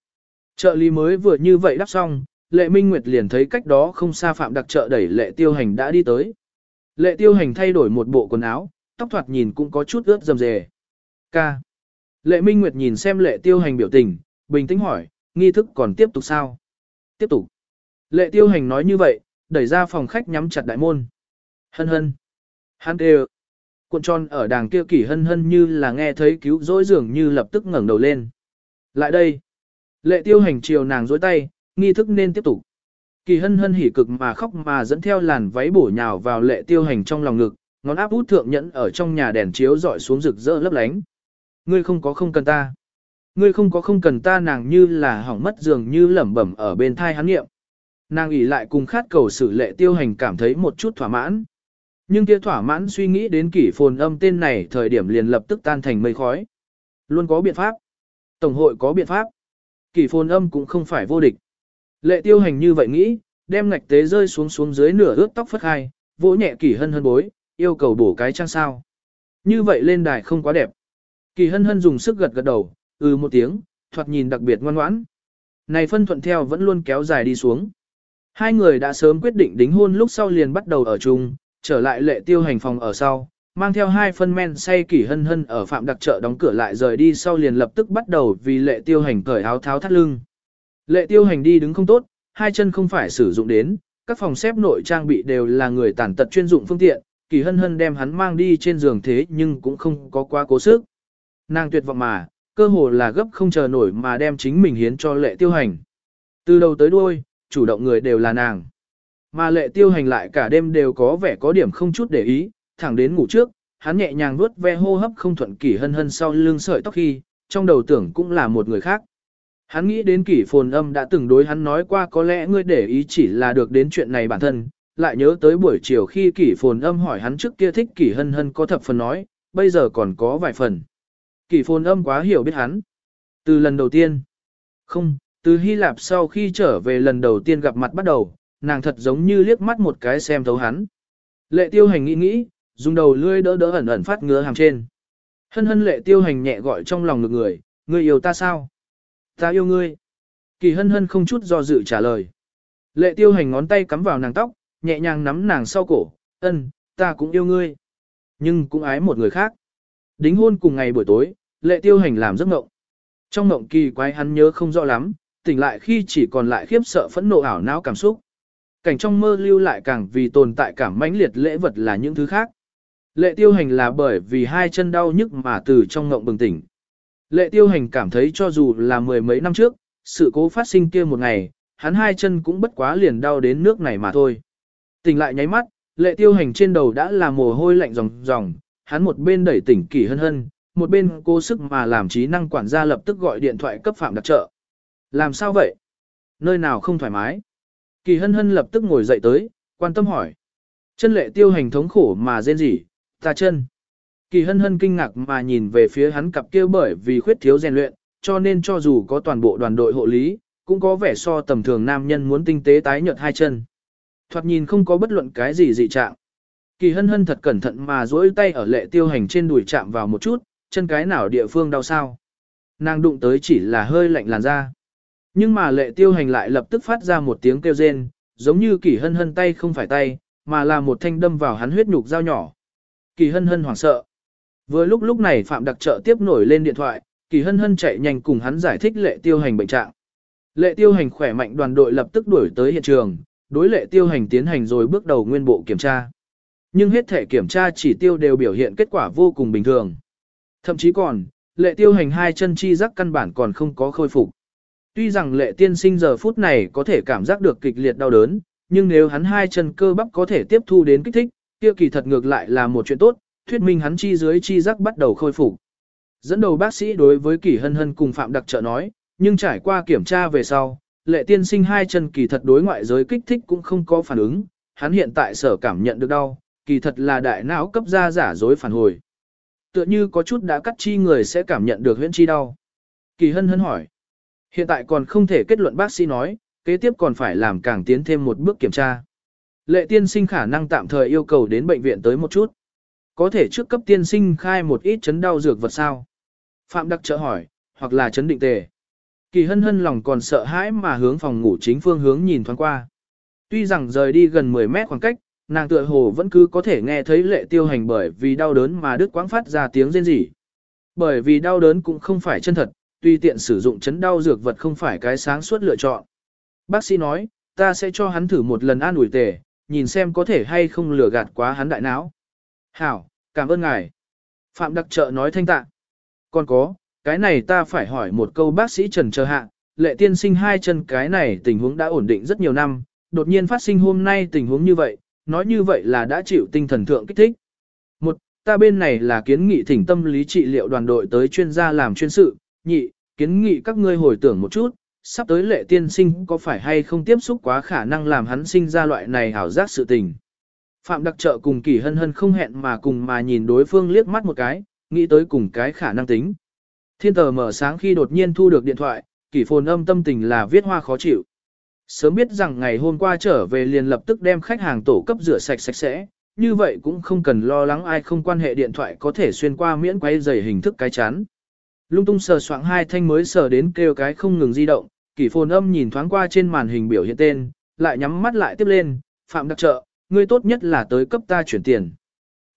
Trợ lý mới vừa như vậy đáp xong, lệ Minh Nguyệt liền thấy cách đó không xa phạm đặc trợ đẩy lệ tiêu hành đã đi tới. Lệ tiêu hành thay đổi một bộ quần áo, tóc thoạt nhìn cũng có chút ướt dầm dề. Ca. Lệ Minh Nguyệt nhìn xem lệ tiêu hành biểu tình, bình tĩnh hỏi, nghi thức còn tiếp tục sao? Tiếp tục. Lệ tiêu hành nói như vậy, đẩy ra phòng khách nhắm chặt đại môn. Hân hân. Hắn kêu. Cuộn tròn ở đàng kia kỷ hân hân như là nghe thấy cứu rỗi dường như lập tức ngẩng đầu lên. Lại đây. Lệ tiêu hành chiều nàng dối tay, nghi thức nên tiếp tục. Kỳ hân hân hỉ cực mà khóc mà dẫn theo làn váy bổ nhào vào lệ tiêu hành trong lòng ngực, ngón áp út thượng nhẫn ở trong nhà đèn chiếu dọi xuống rực rỡ lấp lánh. Ngươi không có không cần ta. Ngươi không có không cần ta nàng như là hỏng mất dường như lẩm bẩm ở bên thai hắn nghiệm. Nàng ủy lại cùng khát cầu sự lệ tiêu hành cảm thấy một chút thỏa mãn. Nhưng kia thỏa mãn suy nghĩ đến kỷ phồn âm tên này thời điểm liền lập tức tan thành mây khói. Luôn có biện pháp. Tổng hội có biện pháp. Kỷ phồn âm cũng không phải vô địch. Lệ tiêu hành như vậy nghĩ, đem ngạch tế rơi xuống xuống dưới nửa ướt tóc phất hai, vỗ nhẹ kỷ hân hân bối, yêu cầu bổ cái trang sao. Như vậy lên đài không quá đẹp. Kỳ hân hân dùng sức gật gật đầu, ừ một tiếng, thoạt nhìn đặc biệt ngoan ngoãn. Này phân thuận theo vẫn luôn kéo dài đi xuống. Hai người đã sớm quyết định đính hôn lúc sau liền bắt đầu ở chung, trở lại lệ tiêu hành phòng ở sau, mang theo hai phân men say kỷ hân hân ở phạm đặc chợ đóng cửa lại rời đi sau liền lập tức bắt đầu vì lệ tiêu hành cởi áo tháo thắt lưng. Lệ tiêu hành đi đứng không tốt, hai chân không phải sử dụng đến, các phòng xếp nội trang bị đều là người tàn tật chuyên dụng phương tiện, kỳ hân hân đem hắn mang đi trên giường thế nhưng cũng không có quá cố sức. Nàng tuyệt vọng mà, cơ hồ là gấp không chờ nổi mà đem chính mình hiến cho lệ tiêu hành. Từ đầu tới đuôi, chủ động người đều là nàng. Mà lệ tiêu hành lại cả đêm đều có vẻ có điểm không chút để ý, thẳng đến ngủ trước, hắn nhẹ nhàng vuốt ve hô hấp không thuận kỷ hân hân sau lưng sợi tóc khi, trong đầu tưởng cũng là một người khác. Hắn nghĩ đến kỷ phồn âm đã từng đối hắn nói qua có lẽ ngươi để ý chỉ là được đến chuyện này bản thân, lại nhớ tới buổi chiều khi kỷ phồn âm hỏi hắn trước kia thích kỷ hân hân có thập phần nói, bây giờ còn có vài phần. Kỷ phồn âm quá hiểu biết hắn. Từ lần đầu tiên, không, từ Hy Lạp sau khi trở về lần đầu tiên gặp mặt bắt đầu, nàng thật giống như liếc mắt một cái xem thấu hắn. Lệ tiêu hành nghĩ nghĩ, dùng đầu lươi đỡ đỡ ẩn ẩn phát ngứa hàng trên. Hân hân lệ tiêu hành nhẹ gọi trong lòng ngược người, người yêu ta sao? Ta yêu ngươi. Kỳ hân hân không chút do dự trả lời. Lệ tiêu hành ngón tay cắm vào nàng tóc, nhẹ nhàng nắm nàng sau cổ, ân, ta cũng yêu ngươi. Nhưng cũng ái một người khác. Đính hôn cùng ngày buổi tối, lệ tiêu hành làm giấc mộng. Trong mộng kỳ quái hắn nhớ không rõ lắm, tỉnh lại khi chỉ còn lại khiếp sợ phẫn nộ ảo não cảm xúc. Cảnh trong mơ lưu lại càng vì tồn tại cảm mãnh liệt lễ vật là những thứ khác. Lệ tiêu hành là bởi vì hai chân đau nhức mà từ trong ngộng bừng tỉnh. Lệ tiêu hành cảm thấy cho dù là mười mấy năm trước, sự cố phát sinh kia một ngày, hắn hai chân cũng bất quá liền đau đến nước này mà thôi. Tỉnh lại nháy mắt, lệ tiêu hành trên đầu đã là mồ hôi lạnh ròng ròng, hắn một bên đẩy tỉnh kỳ hân hân, một bên cố sức mà làm trí năng quản gia lập tức gọi điện thoại cấp phạm đặc trợ. Làm sao vậy? Nơi nào không thoải mái? Kỳ hân hân lập tức ngồi dậy tới, quan tâm hỏi. Chân lệ tiêu hành thống khổ mà rên rỉ, ta chân. Kỳ hân hân kinh ngạc mà nhìn về phía hắn cặp kia bởi vì khuyết thiếu rèn luyện, cho nên cho dù có toàn bộ đoàn đội hộ lý, cũng có vẻ so tầm thường nam nhân muốn tinh tế tái nhợt hai chân. Thoạt nhìn không có bất luận cái gì dị trạng. Kỳ hân hân thật cẩn thận mà duỗi tay ở lệ tiêu hành trên đùi chạm vào một chút, chân cái nào địa phương đau sao. Nàng đụng tới chỉ là hơi lạnh làn da. Nhưng mà lệ tiêu hành lại lập tức phát ra một tiếng kêu rên, giống như kỳ hân hân tay không phải tay, mà là một thanh đâm vào hắn huyết nhục dao nhỏ. Kỳ hân hân hoảng sợ. Vừa lúc lúc này Phạm Đặc trợ tiếp nổi lên điện thoại, Kỳ hân hân chạy nhanh cùng hắn giải thích lệ tiêu hành bệnh trạng. Lệ tiêu hành khỏe mạnh đoàn đội lập tức đuổi tới hiện trường, đối lệ tiêu hành tiến hành rồi bước đầu nguyên bộ kiểm tra. Nhưng hết thể kiểm tra chỉ tiêu đều biểu hiện kết quả vô cùng bình thường. Thậm chí còn, lệ tiêu hành hai chân chi giác căn bản còn không có khôi phục. Tuy rằng lệ tiên sinh giờ phút này có thể cảm giác được kịch liệt đau đớn, nhưng nếu hắn hai chân cơ bắp có thể tiếp thu đến kích thích, kia kỳ thật ngược lại là một chuyện tốt, thuyết minh hắn chi dưới chi giác bắt đầu khôi phục. Dẫn đầu bác sĩ đối với kỳ hân hân cùng Phạm Đặc trợ nói, nhưng trải qua kiểm tra về sau, lệ tiên sinh hai chân kỳ thật đối ngoại giới kích thích cũng không có phản ứng, hắn hiện tại sở cảm nhận được đau, kỳ thật là đại não cấp ra giả dối phản hồi. Tựa như có chút đã cắt chi người sẽ cảm nhận được huyễn chi đau. Kỳ hân hân hỏi. Hiện tại còn không thể kết luận bác sĩ nói, kế tiếp còn phải làm càng tiến thêm một bước kiểm tra. Lệ tiên sinh khả năng tạm thời yêu cầu đến bệnh viện tới một chút. Có thể trước cấp tiên sinh khai một ít chấn đau dược vật sao? Phạm đặc trợ hỏi, hoặc là chấn định tề. Kỳ hân hân lòng còn sợ hãi mà hướng phòng ngủ chính phương hướng nhìn thoáng qua. Tuy rằng rời đi gần 10 mét khoảng cách, nàng tựa hồ vẫn cứ có thể nghe thấy lệ tiêu hành bởi vì đau đớn mà đứt quãng phát ra tiếng rên rỉ. Bởi vì đau đớn cũng không phải chân thật, tuy tiện sử dụng chấn đau dược vật không phải cái sáng suốt lựa chọn. Bác sĩ nói, ta sẽ cho hắn thử một lần an ủi tề, nhìn xem có thể hay không lừa gạt quá hắn đại não. Hảo, cảm ơn ngài. Phạm đặc trợ nói thanh tạ. Còn có, cái này ta phải hỏi một câu bác sĩ Trần chờ hạ, lệ tiên sinh hai chân cái này tình huống đã ổn định rất nhiều năm, đột nhiên phát sinh hôm nay tình huống như vậy, nói như vậy là đã chịu tinh thần thượng kích thích. Một, ta bên này là kiến nghị thỉnh tâm lý trị liệu đoàn đội tới chuyên gia làm chuyên sự, nhị, kiến nghị các ngươi hồi tưởng một chút, sắp tới lệ tiên sinh có phải hay không tiếp xúc quá khả năng làm hắn sinh ra loại này hảo giác sự tình. Phạm đặc trợ cùng kỳ hân hân không hẹn mà cùng mà nhìn đối phương liếc mắt một cái, nghĩ tới cùng cái khả năng tính. Thiên tờ mở sáng khi đột nhiên thu được điện thoại, kỷ phồn âm tâm tình là viết hoa khó chịu. Sớm biết rằng ngày hôm qua trở về liền lập tức đem khách hàng tổ cấp rửa sạch sạch sẽ, như vậy cũng không cần lo lắng ai không quan hệ điện thoại có thể xuyên qua miễn quay dày hình thức cái chán. Lung tung sờ soạng hai thanh mới sờ đến kêu cái không ngừng di động, kỷ phồn âm nhìn thoáng qua trên màn hình biểu hiện tên, lại nhắm mắt lại tiếp lên, phạm đặc trợ, ngươi tốt nhất là tới cấp ta chuyển tiền.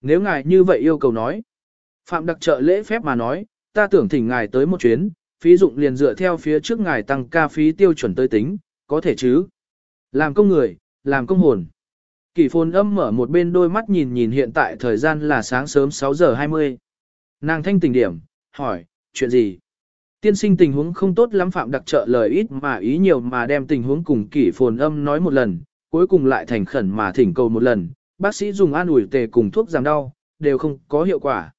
Nếu ngài như vậy yêu cầu nói, phạm đặc trợ lễ phép mà nói, ta tưởng thỉnh ngài tới một chuyến, phí dụng liền dựa theo phía trước ngài tăng ca phí tiêu chuẩn tới tính, có thể chứ. Làm công người, làm công hồn. Kỷ phồn âm mở một bên đôi mắt nhìn nhìn hiện tại thời gian là sáng sớm 6 giờ 20. Nàng thanh tỉnh điểm, hỏi, chuyện gì? Tiên sinh tình huống không tốt lắm phạm đặc trợ lời ít mà ý nhiều mà đem tình huống cùng kỷ phồn âm nói một lần, cuối cùng lại thành khẩn mà thỉnh cầu một lần, bác sĩ dùng an ủi tề cùng thuốc giảm đau, đều không có hiệu quả.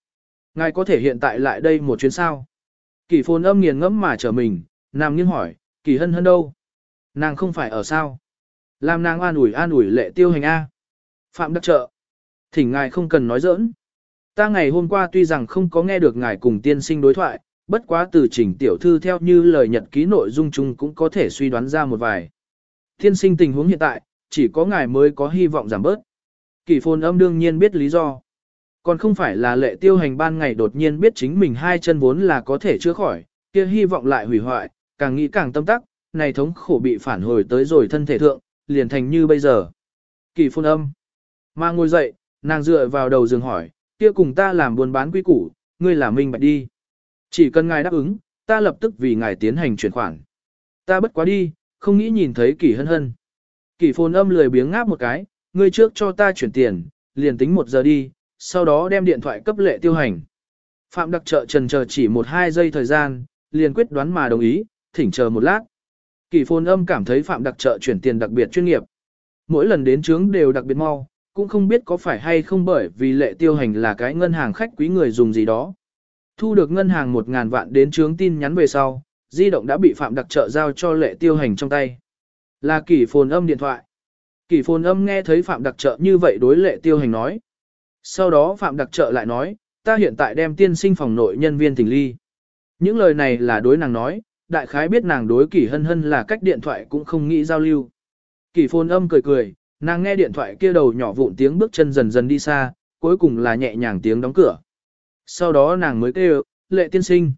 Ngài có thể hiện tại lại đây một chuyến sao? Kỳ phồn âm nghiền ngẫm mà trở mình, nàng nghiêng hỏi, kỳ hân hân đâu? Nàng không phải ở sao? Làm nàng an ủi an ủi lệ tiêu hành A. Phạm đắc trợ. Thỉnh ngài không cần nói giỡn. Ta ngày hôm qua tuy rằng không có nghe được ngài cùng tiên sinh đối thoại, bất quá từ trình tiểu thư theo như lời nhật ký nội dung chung cũng có thể suy đoán ra một vài. Tiên sinh tình huống hiện tại, chỉ có ngài mới có hy vọng giảm bớt. Kỳ phồn âm đương nhiên biết lý do. Còn không phải là lệ tiêu hành ban ngày đột nhiên biết chính mình hai chân vốn là có thể chữa khỏi, kia hy vọng lại hủy hoại, càng nghĩ càng tâm tắc, này thống khổ bị phản hồi tới rồi thân thể thượng, liền thành như bây giờ. Kỳ phun âm. Mà ngồi dậy, nàng dựa vào đầu giường hỏi, kia cùng ta làm buôn bán quy củ, ngươi là minh bạch đi. Chỉ cần ngài đáp ứng, ta lập tức vì ngài tiến hành chuyển khoản. Ta bất quá đi, không nghĩ nhìn thấy kỳ hân hân. Kỳ phồn âm lười biếng ngáp một cái, ngươi trước cho ta chuyển tiền, liền tính một giờ đi, sau đó đem điện thoại cấp lệ tiêu hành. Phạm đặc trợ trần chờ chỉ một hai giây thời gian, liền quyết đoán mà đồng ý, thỉnh chờ một lát. Kỳ phồn âm cảm thấy phạm đặc trợ chuyển tiền đặc biệt chuyên nghiệp. Mỗi lần đến trướng đều đặc biệt mau, cũng không biết có phải hay không bởi vì lệ tiêu hành là cái ngân hàng khách quý người dùng gì đó. Thu được ngân hàng 1.000 vạn đến trướng tin nhắn về sau, di động đã bị phạm đặc trợ giao cho lệ tiêu hành trong tay. Là kỷ phồn âm điện thoại. Kỷ phồn âm nghe thấy phạm đặc trợ như vậy đối lệ tiêu hành nói. Sau đó phạm đặc trợ lại nói, ta hiện tại đem tiên sinh phòng nội nhân viên tình ly. Những lời này là đối nàng nói, đại khái biết nàng đối kỷ hân hân là cách điện thoại cũng không nghĩ giao lưu. Kỷ phồn âm cười cười, nàng nghe điện thoại kia đầu nhỏ vụn tiếng bước chân dần dần đi xa, cuối cùng là nhẹ nhàng tiếng đóng cửa. Sau đó nàng mới kêu, lệ tiên sinh.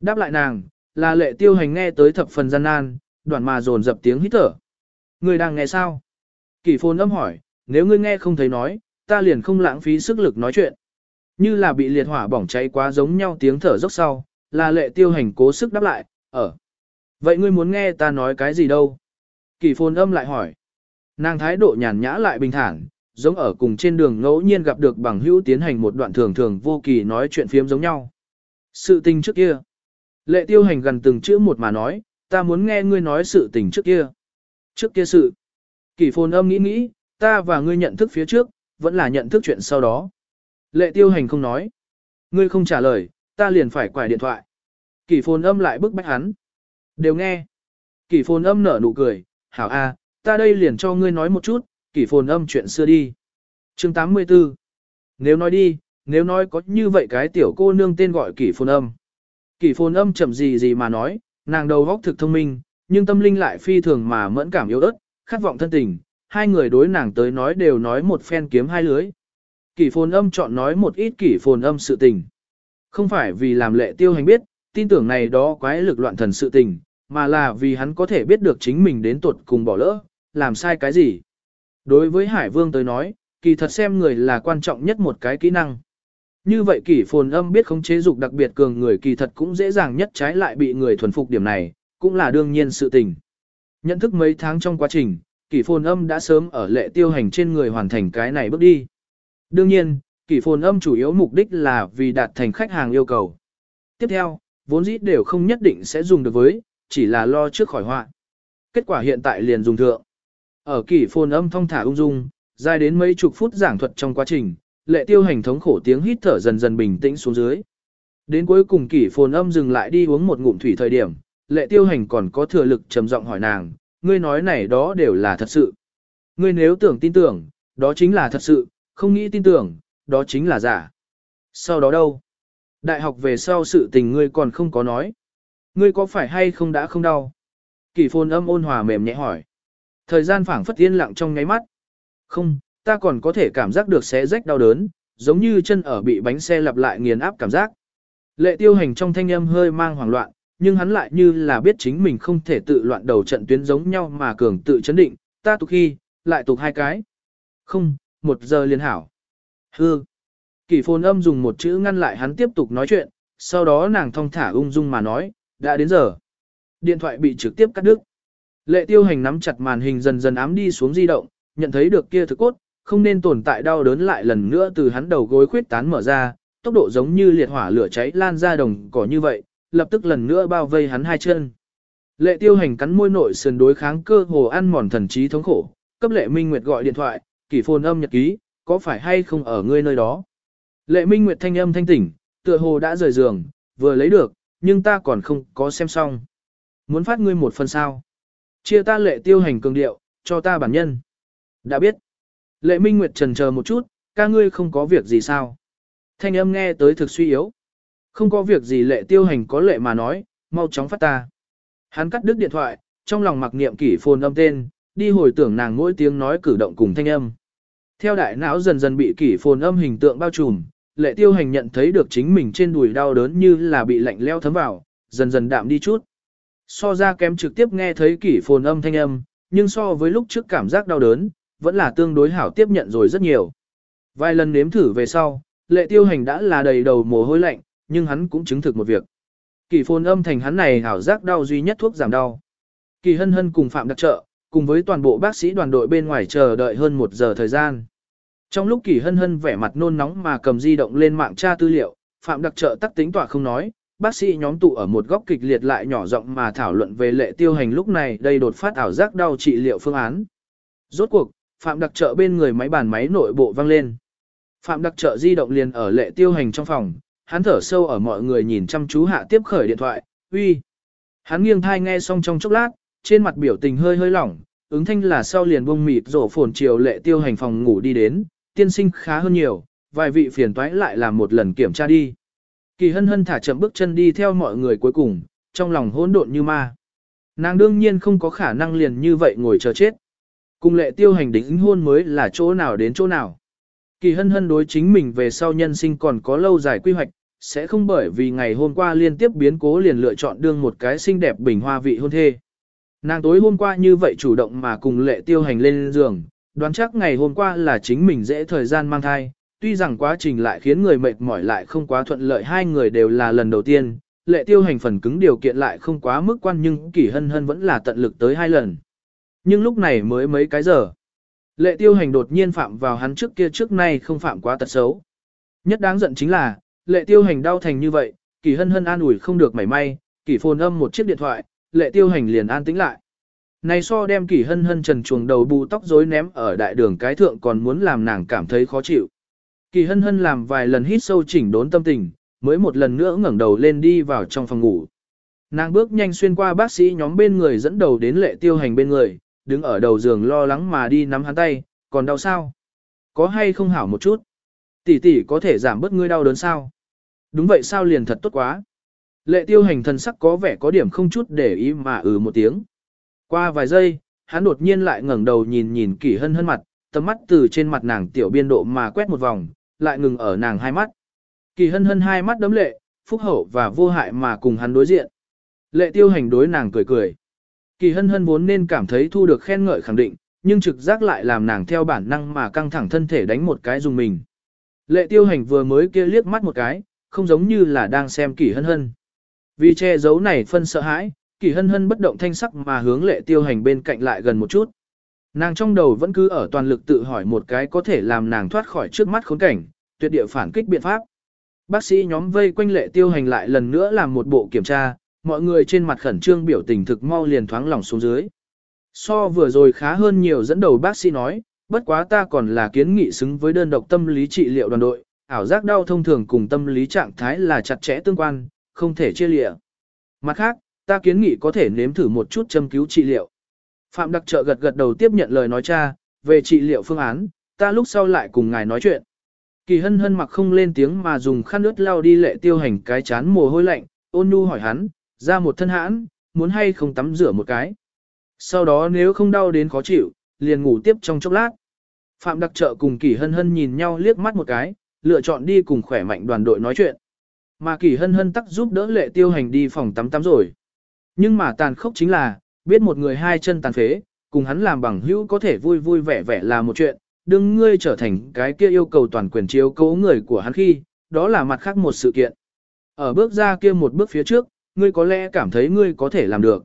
Đáp lại nàng, là lệ tiêu hành nghe tới thập phần gian nan, đoạn mà dồn dập tiếng hít thở. Người đang nghe sao? kỳ phồn âm hỏi, nếu ngươi nghe không thấy nói, ta liền không lãng phí sức lực nói chuyện. Như là bị liệt hỏa bỏng cháy quá giống nhau tiếng thở dốc sau, là lệ tiêu hành cố sức đáp lại, ở. Vậy ngươi muốn nghe ta nói cái gì đâu? kỳ phồn âm lại hỏi. Nàng thái độ nhàn nhã lại bình thản, giống ở cùng trên đường ngẫu nhiên gặp được bằng hữu tiến hành một đoạn thường thường vô kỳ nói chuyện phiếm giống nhau. Sự tình trước kia. Lệ tiêu hành gần từng chữ một mà nói, ta muốn nghe ngươi nói sự tình trước kia. Trước kia sự. Kỷ phồn âm nghĩ nghĩ, ta và ngươi nhận thức phía trước, vẫn là nhận thức chuyện sau đó. Lệ tiêu hành không nói. Ngươi không trả lời, ta liền phải quải điện thoại. Kỷ phồn âm lại bức bách hắn. Đều nghe. Kỷ phồn âm nở nụ cười, hảo a, ta đây liền cho ngươi nói một chút, kỷ phồn âm chuyện xưa đi. chương 84. Nếu nói đi, nếu nói có như vậy cái tiểu cô nương tên gọi kỷ phồn âm. Kỷ phồn âm chậm gì gì mà nói, nàng đầu góc thực thông minh, nhưng tâm linh lại phi thường mà mẫn cảm yếu ớt, khát vọng thân tình, hai người đối nàng tới nói đều nói một phen kiếm hai lưới. Kỷ phồn âm chọn nói một ít kỷ phồn âm sự tình. Không phải vì làm lệ tiêu hành biết, tin tưởng này đó quái lực loạn thần sự tình, mà là vì hắn có thể biết được chính mình đến tuột cùng bỏ lỡ, làm sai cái gì. Đối với Hải Vương tới nói, kỳ thật xem người là quan trọng nhất một cái kỹ năng. Như vậy kỷ phồn âm biết khống chế dục đặc biệt cường người kỳ thật cũng dễ dàng nhất trái lại bị người thuần phục điểm này, cũng là đương nhiên sự tình. Nhận thức mấy tháng trong quá trình, kỷ phồn âm đã sớm ở lệ tiêu hành trên người hoàn thành cái này bước đi. Đương nhiên, kỷ phồn âm chủ yếu mục đích là vì đạt thành khách hàng yêu cầu. Tiếp theo, vốn dĩ đều không nhất định sẽ dùng được với, chỉ là lo trước khỏi họa. Kết quả hiện tại liền dùng thượng. Ở kỷ phồn âm thông thả ung dung, dài đến mấy chục phút giảng thuật trong quá trình, lệ tiêu hành thống khổ tiếng hít thở dần dần bình tĩnh xuống dưới. Đến cuối cùng kỷ phồn âm dừng lại đi uống một ngụm thủy thời điểm, lệ tiêu hành còn có thừa lực trầm giọng hỏi nàng, ngươi nói này đó đều là thật sự. Ngươi nếu tưởng tin tưởng, đó chính là thật sự, không nghĩ tin tưởng, đó chính là giả. Sau đó đâu? Đại học về sau sự tình ngươi còn không có nói. Ngươi có phải hay không đã không đau? Kỷ phồn âm ôn hòa mềm nhẹ hỏi. Thời gian phảng phất yên lặng trong nháy mắt. Không, ta còn có thể cảm giác được xé rách đau đớn, giống như chân ở bị bánh xe lặp lại nghiền áp cảm giác. Lệ tiêu hành trong thanh âm hơi mang hoảng loạn, nhưng hắn lại như là biết chính mình không thể tự loạn đầu trận tuyến giống nhau mà cường tự chấn định, ta tục khi, lại tục hai cái. Không, một giờ liền hảo. Hư. Kỷ phồn âm dùng một chữ ngăn lại hắn tiếp tục nói chuyện, sau đó nàng thong thả ung dung mà nói, đã đến giờ. Điện thoại bị trực tiếp cắt đứt. Lệ tiêu hành nắm chặt màn hình dần dần ám đi xuống di động, nhận thấy được kia thực cốt, không nên tồn tại đau đớn lại lần nữa từ hắn đầu gối khuyết tán mở ra, tốc độ giống như liệt hỏa lửa cháy lan ra đồng cỏ như vậy, lập tức lần nữa bao vây hắn hai chân. Lệ tiêu hành cắn môi nội sườn đối kháng cơ hồ ăn mòn thần trí thống khổ, cấp lệ minh nguyệt gọi điện thoại, kỷ phồn âm nhật ký, có phải hay không ở ngươi nơi đó. Lệ minh nguyệt thanh âm thanh tỉnh, tựa hồ đã rời giường, vừa lấy được, nhưng ta còn không có xem xong. Muốn phát ngươi một phần sao. Chia ta lệ tiêu hành cường điệu, cho ta bản nhân. Đã biết. Lệ minh nguyệt trần chờ một chút, ca ngươi không có việc gì sao. Thanh âm nghe tới thực suy yếu. Không có việc gì lệ tiêu hành có lệ mà nói, mau chóng phát ta. Hắn cắt đứt điện thoại, trong lòng mặc niệm kỷ phồn âm tên, đi hồi tưởng nàng mỗi tiếng nói cử động cùng thanh âm. Theo đại não dần dần bị kỷ phồn âm hình tượng bao trùm, lệ tiêu hành nhận thấy được chính mình trên đùi đau đớn như là bị lạnh leo thấm vào, dần dần đạm đi chút. So ra kém trực tiếp nghe thấy kỷ phồn âm thanh âm, nhưng so với lúc trước cảm giác đau đớn, vẫn là tương đối hảo tiếp nhận rồi rất nhiều. Vài lần nếm thử về sau, lệ tiêu hành đã là đầy đầu mồ hôi lạnh, nhưng hắn cũng chứng thực một việc. Kỳ phồn âm thành hắn này hảo giác đau duy nhất thuốc giảm đau. Kỳ hân hân cùng Phạm đặc trợ, cùng với toàn bộ bác sĩ đoàn đội bên ngoài chờ đợi hơn một giờ thời gian. Trong lúc kỳ hân hân vẻ mặt nôn nóng mà cầm di động lên mạng tra tư liệu, Phạm đặc trợ tắc tính tỏa không nói, bác sĩ nhóm tụ ở một góc kịch liệt lại nhỏ rộng mà thảo luận về lệ tiêu hành lúc này đây đột phát ảo giác đau trị liệu phương án. Rốt cuộc, Phạm đặc trợ bên người máy bàn máy nội bộ vang lên. Phạm đặc trợ di động liền ở lệ tiêu hành trong phòng, hắn thở sâu ở mọi người nhìn chăm chú hạ tiếp khởi điện thoại, uy. Hắn nghiêng thai nghe xong trong chốc lát, trên mặt biểu tình hơi hơi lỏng, ứng thanh là sau liền buông mịt rổ phồn chiều lệ tiêu hành phòng ngủ đi đến, tiên sinh khá hơn nhiều, vài vị phiền toái lại làm một lần kiểm tra đi. Kỳ hân hân thả chậm bước chân đi theo mọi người cuối cùng, trong lòng hỗn độn như ma. Nàng đương nhiên không có khả năng liền như vậy ngồi chờ chết. Cùng lệ tiêu hành đính hôn mới là chỗ nào đến chỗ nào. Kỳ hân hân đối chính mình về sau nhân sinh còn có lâu dài quy hoạch, sẽ không bởi vì ngày hôm qua liên tiếp biến cố liền lựa chọn đương một cái xinh đẹp bình hoa vị hôn thê. Nàng tối hôm qua như vậy chủ động mà cùng lệ tiêu hành lên giường, đoán chắc ngày hôm qua là chính mình dễ thời gian mang thai, tuy rằng quá trình lại khiến người mệt mỏi lại không quá thuận lợi hai người đều là lần đầu tiên, lệ tiêu hành phần cứng điều kiện lại không quá mức quan nhưng kỷ hân hân vẫn là tận lực tới hai lần. Nhưng lúc này mới mấy cái giờ. Lệ tiêu hành đột nhiên phạm vào hắn trước kia trước nay không phạm quá tật xấu. Nhất đáng giận chính là, lệ tiêu hành đau thành như vậy, kỳ hân hân an ủi không được mảy may, kỳ phồn âm một chiếc điện thoại, lệ tiêu hành liền an tĩnh lại. Này so đem kỳ hân hân trần chuồng đầu bù tóc rối ném ở đại đường cái thượng còn muốn làm nàng cảm thấy khó chịu. Kỳ hân hân làm vài lần hít sâu chỉnh đốn tâm tình, mới một lần nữa ngẩng đầu lên đi vào trong phòng ngủ. Nàng bước nhanh xuyên qua bác sĩ nhóm bên người dẫn đầu đến lệ tiêu hành bên người, đứng ở đầu giường lo lắng mà đi nắm hắn tay, còn đau sao? Có hay không hảo một chút? Tỷ tỷ có thể giảm bớt ngươi đau đớn sao? Đúng vậy sao liền thật tốt quá. Lệ tiêu hành thần sắc có vẻ có điểm không chút để ý mà ừ một tiếng. Qua vài giây, hắn đột nhiên lại ngẩng đầu nhìn nhìn Kỳ hân hân mặt, tầm mắt từ trên mặt nàng tiểu biên độ mà quét một vòng, lại ngừng ở nàng hai mắt. Kỳ hân hân hai mắt đấm lệ, phúc hậu và vô hại mà cùng hắn đối diện. Lệ tiêu hành đối nàng cười cười. Kỳ hân hân vốn nên cảm thấy thu được khen ngợi khẳng định, nhưng trực giác lại làm nàng theo bản năng mà căng thẳng thân thể đánh một cái dùng mình. Lệ tiêu hành vừa mới kia liếc mắt một cái, không giống như là đang xem kỳ hân hân. Vì che giấu này phân sợ hãi, kỳ hân hân bất động thanh sắc mà hướng lệ tiêu hành bên cạnh lại gần một chút. Nàng trong đầu vẫn cứ ở toàn lực tự hỏi một cái có thể làm nàng thoát khỏi trước mắt khốn cảnh, tuyệt địa phản kích biện pháp. Bác sĩ nhóm vây quanh lệ tiêu hành lại lần nữa làm một bộ kiểm tra, mọi người trên mặt khẩn trương biểu tình thực mau liền thoáng lỏng xuống dưới. So vừa rồi khá hơn nhiều dẫn đầu bác sĩ nói, bất quá ta còn là kiến nghị xứng với đơn độc tâm lý trị liệu đoàn đội, ảo giác đau thông thường cùng tâm lý trạng thái là chặt chẽ tương quan, không thể chia lịa. Mặt khác, ta kiến nghị có thể nếm thử một chút châm cứu trị liệu. Phạm đặc trợ gật gật đầu tiếp nhận lời nói cha, về trị liệu phương án, ta lúc sau lại cùng ngài nói chuyện. Kỳ hân hân mặc không lên tiếng mà dùng khăn ướt lau đi lệ tiêu hành cái chán mồ hôi lạnh, ôn nhu hỏi hắn, ra một thân hãn, muốn hay không tắm rửa một cái. Sau đó nếu không đau đến khó chịu, liền ngủ tiếp trong chốc lát. Phạm đặc trợ cùng kỳ hân hân nhìn nhau liếc mắt một cái, lựa chọn đi cùng khỏe mạnh đoàn đội nói chuyện. Mà kỳ hân hân tắc giúp đỡ lệ tiêu hành đi phòng tắm tắm rồi. Nhưng mà tàn khốc chính là, biết một người hai chân tàn phế, cùng hắn làm bằng hữu có thể vui vui vẻ vẻ là một chuyện, đừng ngươi trở thành cái kia yêu cầu toàn quyền chiếu cố người của hắn khi, đó là mặt khác một sự kiện. Ở bước ra kia một bước phía trước, ngươi có lẽ cảm thấy ngươi có thể làm được.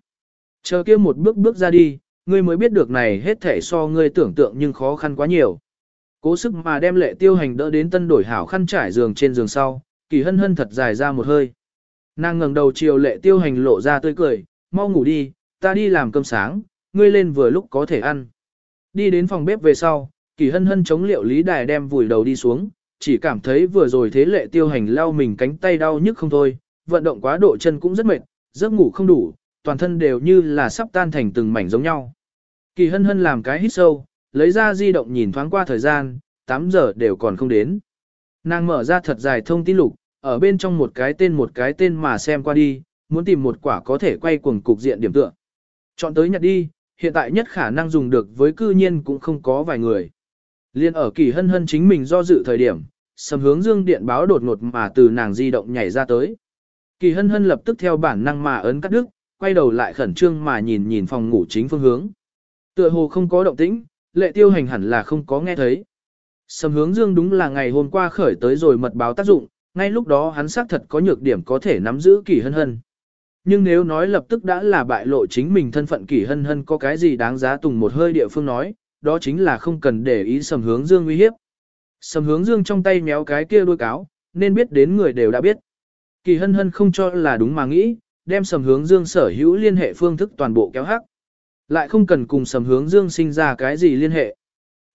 Chờ kia một bước bước ra đi, ngươi mới biết được này hết thể so ngươi tưởng tượng nhưng khó khăn quá nhiều. Cố sức mà đem lệ tiêu hành đỡ đến tân đổi hảo khăn trải giường trên giường sau, kỳ hân hân thật dài ra một hơi. Nàng ngẩng đầu chiều lệ tiêu hành lộ ra tươi cười, mau ngủ đi, ta đi làm cơm sáng, ngươi lên vừa lúc có thể ăn. Đi đến phòng bếp về sau, kỳ hân hân chống liệu lý đài đem vùi đầu đi xuống, chỉ cảm thấy vừa rồi thế lệ tiêu hành lao mình cánh tay đau nhức không thôi, vận động quá độ chân cũng rất mệt, giấc ngủ không đủ, toàn thân đều như là sắp tan thành từng mảnh giống nhau. Kỳ hân hân làm cái hít sâu, lấy ra di động nhìn thoáng qua thời gian, 8 giờ đều còn không đến. Nàng mở ra thật dài thông tin lục, ở bên trong một cái tên một cái tên mà xem qua đi, muốn tìm một quả có thể quay cuồng cục diện điểm tựa. Chọn tới nhặt đi, hiện tại nhất khả năng dùng được với cư nhiên cũng không có vài người. Liên ở kỳ hân hân chính mình do dự thời điểm, sầm hướng dương điện báo đột ngột mà từ nàng di động nhảy ra tới. Kỳ hân hân lập tức theo bản năng mà ấn cắt đứt, quay đầu lại khẩn trương mà nhìn nhìn phòng ngủ chính phương hướng. Tựa hồ không có động tĩnh, lệ tiêu hành hẳn là không có nghe thấy. Sầm hướng dương đúng là ngày hôm qua khởi tới rồi mật báo tác dụng, ngay lúc đó hắn xác thật có nhược điểm có thể nắm giữ kỳ hân hân. Nhưng nếu nói lập tức đã là bại lộ chính mình thân phận kỳ hân hân có cái gì đáng giá tùng một hơi địa phương nói, đó chính là không cần để ý sầm hướng dương uy hiếp. Sầm hướng dương trong tay méo cái kia đuôi cáo, nên biết đến người đều đã biết. Kỳ hân hân không cho là đúng mà nghĩ, đem sầm hướng dương sở hữu liên hệ phương thức toàn bộ kéo hắc. Lại không cần cùng sầm hướng dương sinh ra cái gì liên hệ.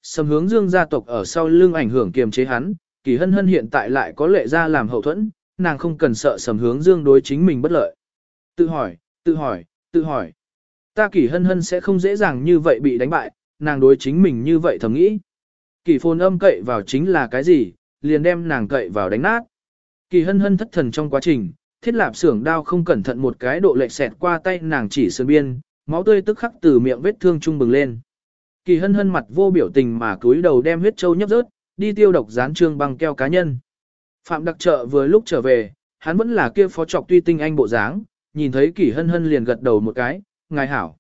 Sầm hướng dương gia tộc ở sau lưng ảnh hưởng kiềm chế hắn, kỳ hân hân hiện tại lại có lệ ra làm hậu thuẫn, nàng không cần sợ sầm hướng dương đối chính mình bất lợi. Tự hỏi, tự hỏi, tự hỏi. Ta kỷ hân hân sẽ không dễ dàng như vậy bị đánh bại, nàng đối chính mình như vậy thầm nghĩ. kỷ phồn âm cậy vào chính là cái gì, liền đem nàng cậy vào đánh nát. Kỳ hân hân thất thần trong quá trình, thiết lạp xưởng đao không cẩn thận một cái độ lệch xẹt qua tay nàng chỉ sơn biên, máu tươi tức khắc từ miệng vết thương trung bừng lên. Kỳ hân hân mặt vô biểu tình mà cúi đầu đem huyết châu nhấp rớt, đi tiêu độc dán trương bằng keo cá nhân. Phạm đặc trợ vừa lúc trở về, hắn vẫn là kia phó trọc tuy tinh anh bộ dáng, nhìn thấy kỳ hân hân liền gật đầu một cái, ngài hảo.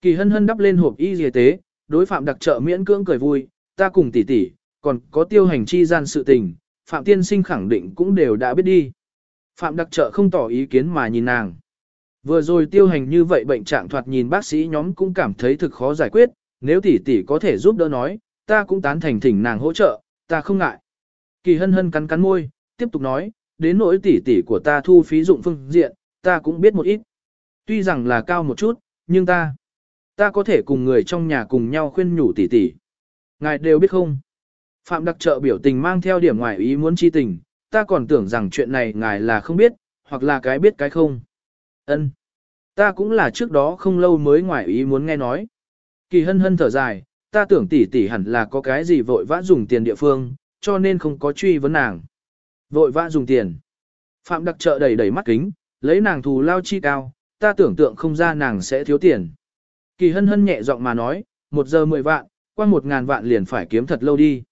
Kỳ hân hân đắp lên hộp y y tế, đối phạm đặc trợ miễn cưỡng cười vui, ta cùng tỷ tỷ, còn có tiêu hành chi gian sự tình, phạm tiên sinh khẳng định cũng đều đã biết đi. Phạm đặc trợ không tỏ ý kiến mà nhìn nàng. Vừa rồi tiêu hành như vậy bệnh trạng thoạt nhìn bác sĩ nhóm cũng cảm thấy thực khó giải quyết, nếu tỷ tỷ có thể giúp đỡ nói, ta cũng tán thành thỉnh nàng hỗ trợ, ta không ngại. Kỳ hân hân cắn cắn môi, tiếp tục nói, đến nỗi tỷ tỷ của ta thu phí dụng phương diện, ta cũng biết một ít. Tuy rằng là cao một chút, nhưng ta, ta có thể cùng người trong nhà cùng nhau khuyên nhủ tỷ tỷ. Ngài đều biết không? Phạm đặc trợ biểu tình mang theo điểm ngoài ý muốn chi tình, ta còn tưởng rằng chuyện này ngài là không biết, hoặc là cái biết cái không. Ân, Ta cũng là trước đó không lâu mới ngoài ý muốn nghe nói. Kỳ hân hân thở dài, ta tưởng tỷ tỷ hẳn là có cái gì vội vã dùng tiền địa phương, cho nên không có truy vấn nàng. Vội vã dùng tiền. Phạm đặc trợ đầy đầy mắt kính, lấy nàng thù lao chi cao, ta tưởng tượng không ra nàng sẽ thiếu tiền. Kỳ hân hân nhẹ giọng mà nói, một giờ mười vạn, qua một ngàn vạn liền phải kiếm thật lâu đi.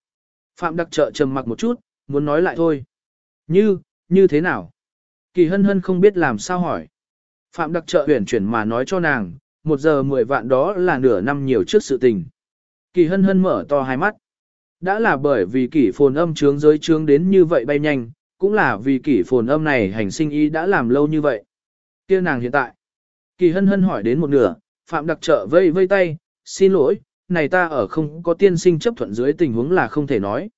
Phạm đặc trợ trầm mặc một chút, muốn nói lại thôi. Như, như thế nào? Kỳ hân hân không biết làm sao hỏi. Phạm đặc trợ huyển chuyển mà nói cho nàng, một giờ mười vạn đó là nửa năm nhiều trước sự tình. Kỳ hân hân mở to hai mắt. Đã là bởi vì kỷ phồn âm trướng giới trướng đến như vậy bay nhanh, cũng là vì kỷ phồn âm này hành sinh ý đã làm lâu như vậy. kia nàng hiện tại. Kỳ hân hân hỏi đến một nửa, Phạm đặc trợ vây vây tay, xin lỗi, này ta ở không có tiên sinh chấp thuận dưới tình huống là không thể nói.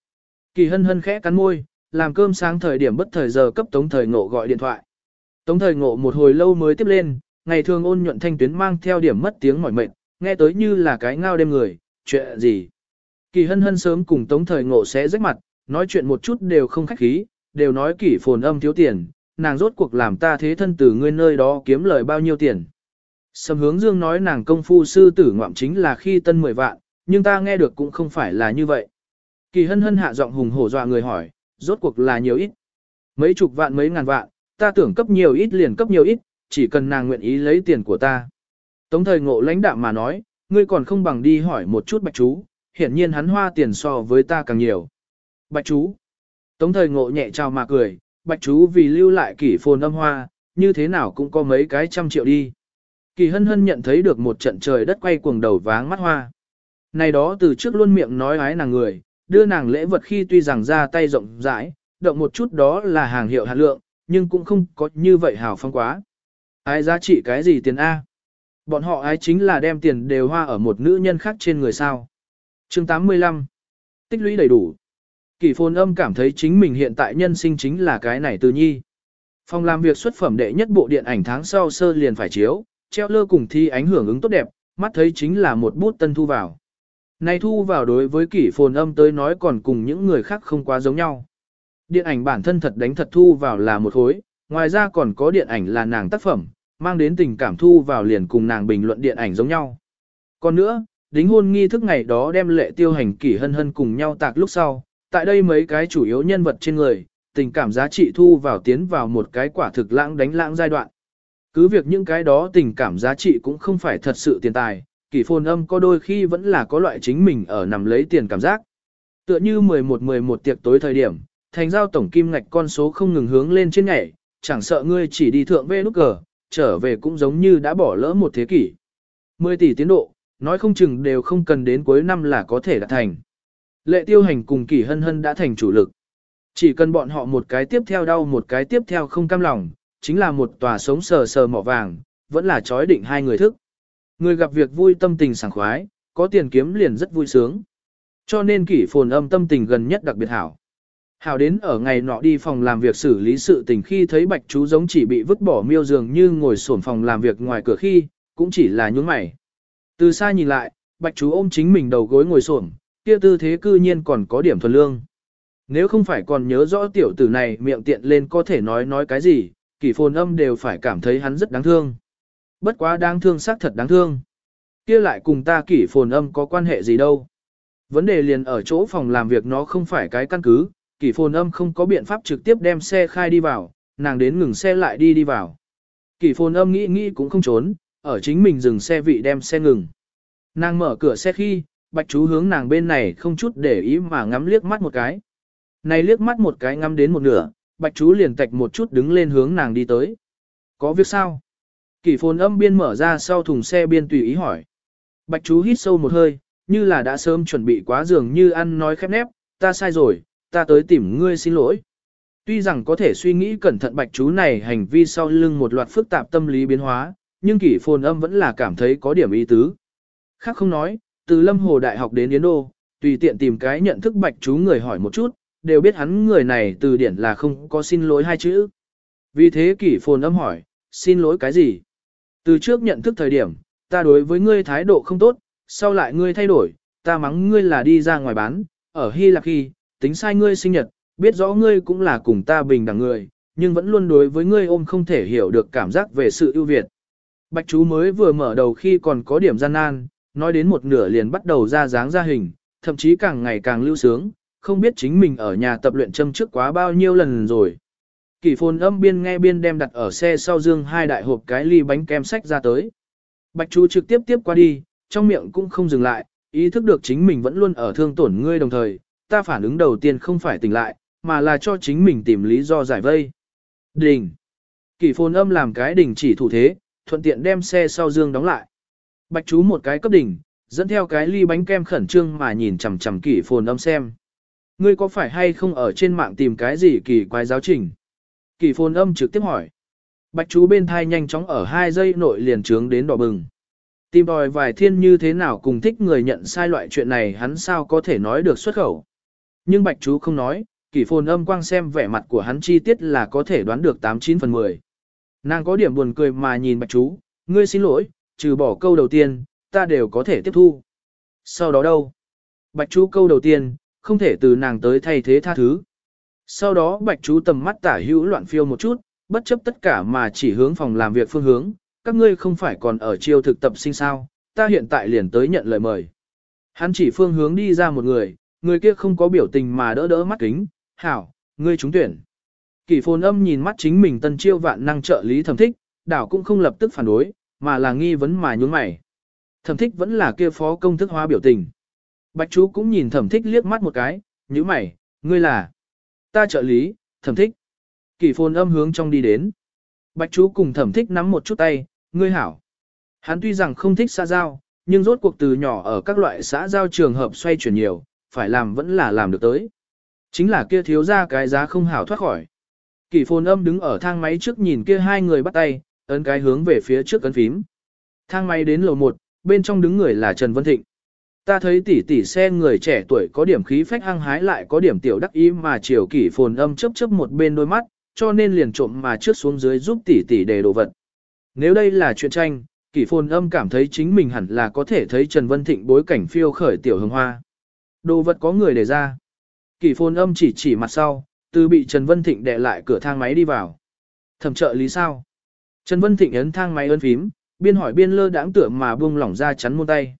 Kỳ hân hân khẽ cắn môi, làm cơm sáng thời điểm bất thời giờ cấp tống thời ngộ gọi điện thoại. Tống thời ngộ một hồi lâu mới tiếp lên, ngày thường ôn nhuận thanh tuyến mang theo điểm mất tiếng mỏi mệt, nghe tới như là cái ngao đêm người, chuyện gì. Kỳ hân hân sớm cùng tống thời ngộ sẽ rách mặt, nói chuyện một chút đều không khách khí, đều nói kỷ phồn âm thiếu tiền, nàng rốt cuộc làm ta thế thân từ ngươi nơi đó kiếm lời bao nhiêu tiền. Sầm hướng dương nói nàng công phu sư tử ngoạm chính là khi tân 10 vạn, nhưng ta nghe được cũng không phải là như vậy. Kỳ hân hân hạ giọng hùng hổ dọa người hỏi, rốt cuộc là nhiều ít. Mấy chục vạn mấy ngàn vạn, ta tưởng cấp nhiều ít liền cấp nhiều ít, chỉ cần nàng nguyện ý lấy tiền của ta. Tống thời ngộ lãnh đạm mà nói, ngươi còn không bằng đi hỏi một chút bạch chú, hiển nhiên hắn hoa tiền so với ta càng nhiều. Bạch chú. Tống thời ngộ nhẹ chào mà cười, bạch chú vì lưu lại kỷ phồn âm hoa, như thế nào cũng có mấy cái trăm triệu đi. Kỳ hân hân nhận thấy được một trận trời đất quay cuồng đầu váng mắt hoa. Này đó từ trước luôn miệng nói ái nàng người, đưa nàng lễ vật khi tuy rằng ra tay rộng rãi, động một chút đó là hàng hiệu hạt lượng, nhưng cũng không có như vậy hào phong quá. Ai giá trị cái gì tiền A? Bọn họ ái chính là đem tiền đều hoa ở một nữ nhân khác trên người sao. chương 85 Tích lũy đầy đủ. Kỳ phồn âm cảm thấy chính mình hiện tại nhân sinh chính là cái này từ nhi. Phòng làm việc xuất phẩm đệ nhất bộ điện ảnh tháng sau sơ liền phải chiếu, treo lơ cùng thi ánh hưởng ứng tốt đẹp, mắt thấy chính là một bút tân thu vào. Này thu vào đối với kỷ phồn âm tới nói còn cùng những người khác không quá giống nhau. Điện ảnh bản thân thật đánh thật thu vào là một khối, ngoài ra còn có điện ảnh là nàng tác phẩm, mang đến tình cảm thu vào liền cùng nàng bình luận điện ảnh giống nhau. Còn nữa, đính hôn nghi thức ngày đó đem lệ tiêu hành kỷ hân hân cùng nhau tạc lúc sau, tại đây mấy cái chủ yếu nhân vật trên người, tình cảm giá trị thu vào tiến vào một cái quả thực lãng đánh lãng giai đoạn. Cứ việc những cái đó tình cảm giá trị cũng không phải thật sự tiền tài, kỷ phồn âm có đôi khi vẫn là có loại chính mình ở nằm lấy tiền cảm giác. Tựa như 11-11 tiệc tối thời điểm, thành giao tổng kim ngạch con số không ngừng hướng lên trên nhảy, chẳng sợ ngươi chỉ đi thượng về nút cờ, trở về cũng giống như đã bỏ lỡ một thế kỷ. 10 tỷ tiến độ, nói không chừng đều không cần đến cuối năm là có thể đạt thành. Lệ tiêu hành cùng kỷ hân hân đã thành chủ lực. Chỉ cần bọn họ một cái tiếp theo đau một cái tiếp theo không cam lòng, chính là một tòa sống sờ sờ mỏ vàng, vẫn là chói định hai người thức. Người gặp việc vui tâm tình sảng khoái, có tiền kiếm liền rất vui sướng. Cho nên kỷ phồn âm tâm tình gần nhất đặc biệt hảo. Hảo đến ở ngày nọ đi phòng làm việc xử lý sự tình khi thấy bạch chú giống chỉ bị vứt bỏ miêu dường như ngồi sổn phòng làm việc ngoài cửa khi, cũng chỉ là nhún mày. Từ xa nhìn lại, bạch chú ôm chính mình đầu gối ngồi sổn, kia tư thế cư nhiên còn có điểm thuần lương. Nếu không phải còn nhớ rõ tiểu tử này miệng tiện lên có thể nói nói cái gì, kỷ phồn âm đều phải cảm thấy hắn rất đáng thương. Bất quá đáng thương xác thật đáng thương. Kia lại cùng ta kỷ phồn âm có quan hệ gì đâu. Vấn đề liền ở chỗ phòng làm việc nó không phải cái căn cứ, kỷ phồn âm không có biện pháp trực tiếp đem xe khai đi vào, nàng đến ngừng xe lại đi đi vào. Kỷ phồn âm nghĩ nghĩ cũng không trốn, ở chính mình dừng xe vị đem xe ngừng. Nàng mở cửa xe khi, bạch chú hướng nàng bên này không chút để ý mà ngắm liếc mắt một cái. Này liếc mắt một cái ngắm đến một nửa, bạch chú liền tạch một chút đứng lên hướng nàng đi tới. Có việc sao? Kỷ phồn âm biên mở ra sau thùng xe biên tùy ý hỏi. Bạch chú hít sâu một hơi, như là đã sớm chuẩn bị quá giường như ăn nói khép nép, ta sai rồi, ta tới tìm ngươi xin lỗi. Tuy rằng có thể suy nghĩ cẩn thận bạch chú này hành vi sau lưng một loạt phức tạp tâm lý biến hóa, nhưng kỷ phồn âm vẫn là cảm thấy có điểm ý tứ. Khác không nói, từ Lâm Hồ Đại học đến Yến Đô, tùy tiện tìm cái nhận thức bạch chú người hỏi một chút, đều biết hắn người này từ điển là không có xin lỗi hai chữ. Vì thế kỷ phồn âm hỏi, xin lỗi cái gì? Từ trước nhận thức thời điểm, ta đối với ngươi thái độ không tốt, sau lại ngươi thay đổi, ta mắng ngươi là đi ra ngoài bán, ở Hy Lạp khi, tính sai ngươi sinh nhật, biết rõ ngươi cũng là cùng ta bình đẳng người, nhưng vẫn luôn đối với ngươi ôm không thể hiểu được cảm giác về sự ưu việt. Bạch chú mới vừa mở đầu khi còn có điểm gian nan, nói đến một nửa liền bắt đầu ra dáng ra hình, thậm chí càng ngày càng lưu sướng, không biết chính mình ở nhà tập luyện châm trước quá bao nhiêu lần rồi. Kỷ phồn âm biên nghe biên đem đặt ở xe sau dương hai đại hộp cái ly bánh kem sách ra tới. Bạch chú trực tiếp tiếp qua đi, trong miệng cũng không dừng lại, ý thức được chính mình vẫn luôn ở thương tổn ngươi đồng thời, ta phản ứng đầu tiên không phải tỉnh lại, mà là cho chính mình tìm lý do giải vây. Đình. Kỷ phồn âm làm cái đình chỉ thủ thế, thuận tiện đem xe sau dương đóng lại. Bạch chú một cái cấp đỉnh, dẫn theo cái ly bánh kem khẩn trương mà nhìn chằm chằm kỷ phồn âm xem. Ngươi có phải hay không ở trên mạng tìm cái gì kỳ quái giáo trình? Kỷ phồn âm trực tiếp hỏi. Bạch chú bên thai nhanh chóng ở hai giây nội liền trướng đến đỏ bừng. Tìm đòi vài thiên như thế nào cùng thích người nhận sai loại chuyện này hắn sao có thể nói được xuất khẩu. Nhưng bạch chú không nói, kỷ phồn âm quang xem vẻ mặt của hắn chi tiết là có thể đoán được 89 phần 10. Nàng có điểm buồn cười mà nhìn bạch chú, ngươi xin lỗi, trừ bỏ câu đầu tiên, ta đều có thể tiếp thu. Sau đó đâu? Bạch chú câu đầu tiên, không thể từ nàng tới thay thế tha thứ. Sau đó bạch chú tầm mắt tả hữu loạn phiêu một chút, bất chấp tất cả mà chỉ hướng phòng làm việc phương hướng, các ngươi không phải còn ở chiêu thực tập sinh sao, ta hiện tại liền tới nhận lời mời. Hắn chỉ phương hướng đi ra một người, người kia không có biểu tình mà đỡ đỡ mắt kính, hảo, ngươi trúng tuyển. Kỷ phồn âm nhìn mắt chính mình tân chiêu vạn năng trợ lý thẩm thích, đảo cũng không lập tức phản đối, mà là nghi vấn mà nhún mày. Thẩm thích vẫn là kia phó công thức hóa biểu tình. Bạch chú cũng nhìn thẩm thích liếc mắt một cái, nhíu mày, ngươi là. Ta trợ lý, thẩm thích. Kỷ phồn âm hướng trong đi đến. Bạch chú cùng thẩm thích nắm một chút tay, ngươi hảo. Hắn tuy rằng không thích xã giao, nhưng rốt cuộc từ nhỏ ở các loại xã giao trường hợp xoay chuyển nhiều, phải làm vẫn là làm được tới. Chính là kia thiếu ra cái giá không hảo thoát khỏi. Kỷ phồn âm đứng ở thang máy trước nhìn kia hai người bắt tay, ấn cái hướng về phía trước ấn phím. Thang máy đến lầu 1, bên trong đứng người là Trần Vân Thịnh. Ta thấy tỷ tỷ xe người trẻ tuổi có điểm khí phách hăng hái lại có điểm tiểu đắc ý mà chiều kỷ phồn âm chấp chấp một bên đôi mắt, cho nên liền trộm mà trước xuống dưới giúp tỷ tỷ để đồ vật. Nếu đây là chuyện tranh, kỷ phồn âm cảm thấy chính mình hẳn là có thể thấy Trần Vân Thịnh bối cảnh phiêu khởi tiểu hương hoa. Đồ vật có người để ra. Kỷ phồn âm chỉ chỉ mặt sau, từ bị Trần Vân Thịnh đè lại cửa thang máy đi vào. Thẩm trợ lý sao? Trần Vân Thịnh ấn thang máy ấn phím, biên hỏi biên lơ đãng tưởng mà buông lỏng ra chắn muôn tay.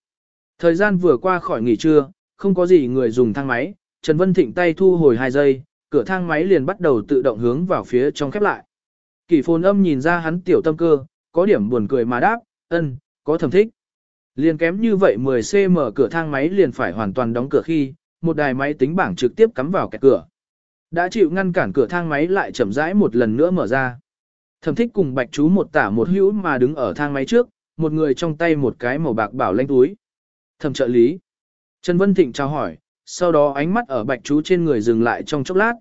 Thời gian vừa qua khỏi nghỉ trưa, không có gì người dùng thang máy, Trần Vân Thịnh tay thu hồi 2 giây, cửa thang máy liền bắt đầu tự động hướng vào phía trong khép lại. Kỷ phồn âm nhìn ra hắn tiểu tâm cơ, có điểm buồn cười mà đáp, ân, có thẩm thích. Liền kém như vậy 10cm cửa thang máy liền phải hoàn toàn đóng cửa khi, một đài máy tính bảng trực tiếp cắm vào kẹt cửa. Đã chịu ngăn cản cửa thang máy lại chậm rãi một lần nữa mở ra. Thẩm thích cùng bạch chú một tả một hữu mà đứng ở thang máy trước, một người trong tay một cái màu bạc bảo lanh túi. Thẩm trợ lý. Trần Vân Thịnh chào hỏi, sau đó ánh mắt ở bạch chú trên người dừng lại trong chốc lát.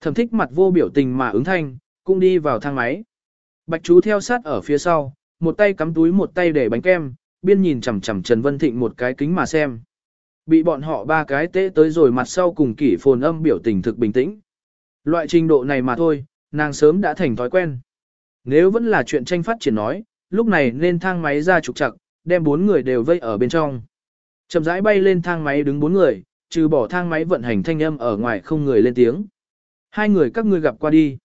Thẩm thích mặt vô biểu tình mà ứng thanh, cũng đi vào thang máy. Bạch chú theo sát ở phía sau, một tay cắm túi một tay để bánh kem, biên nhìn chằm chằm Trần Vân Thịnh một cái kính mà xem. Bị bọn họ ba cái tế tới rồi mặt sau cùng kỷ phồn âm biểu tình thực bình tĩnh. Loại trình độ này mà thôi, nàng sớm đã thành thói quen. Nếu vẫn là chuyện tranh phát triển nói, lúc này nên thang máy ra trục chặt, đem bốn người đều vây ở bên trong. Chậm rãi bay lên thang máy đứng bốn người, trừ bỏ thang máy vận hành thanh âm ở ngoài không người lên tiếng. Hai người các ngươi gặp qua đi.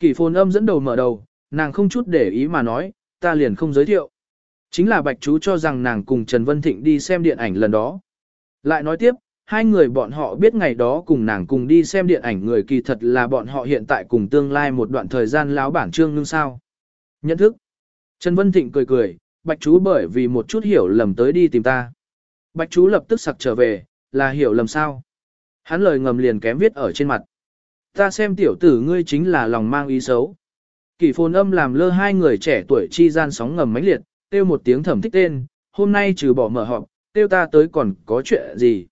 Kỷ phồn âm dẫn đầu mở đầu, nàng không chút để ý mà nói, ta liền không giới thiệu. Chính là bạch chú cho rằng nàng cùng Trần Vân Thịnh đi xem điện ảnh lần đó. Lại nói tiếp, hai người bọn họ biết ngày đó cùng nàng cùng đi xem điện ảnh người kỳ thật là bọn họ hiện tại cùng tương lai một đoạn thời gian láo bản trương ngưng sao. Nhận thức. Trần Vân Thịnh cười cười, bạch chú bởi vì một chút hiểu lầm tới đi tìm ta. Bạch chú lập tức sặc trở về, là hiểu lầm sao. Hắn lời ngầm liền kém viết ở trên mặt. Ta xem tiểu tử ngươi chính là lòng mang ý xấu. kỳ phồn âm làm lơ hai người trẻ tuổi chi gian sóng ngầm mãnh liệt, tiêu một tiếng thẩm thích tên, hôm nay trừ bỏ mở họp, tiêu ta tới còn có chuyện gì.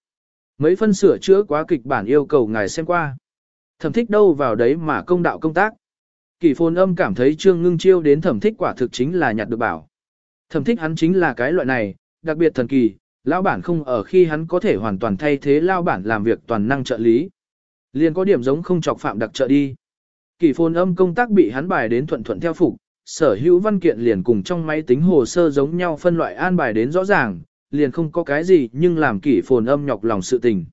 Mấy phân sửa chữa quá kịch bản yêu cầu ngài xem qua. Thẩm thích đâu vào đấy mà công đạo công tác. kỳ phồn âm cảm thấy trương ngưng chiêu đến thẩm thích quả thực chính là nhặt được bảo. Thẩm thích hắn chính là cái loại này, đặc biệt thần kỳ, lão bản không ở khi hắn có thể hoàn toàn thay thế lão bản làm việc toàn năng trợ lý. Liền có điểm giống không chọc phạm đặc trợ đi. kỳ phồn âm công tác bị hắn bài đến thuận thuận theo phục, sở hữu văn kiện liền cùng trong máy tính hồ sơ giống nhau phân loại an bài đến rõ ràng, liền không có cái gì nhưng làm kỷ phồn âm nhọc lòng sự tình.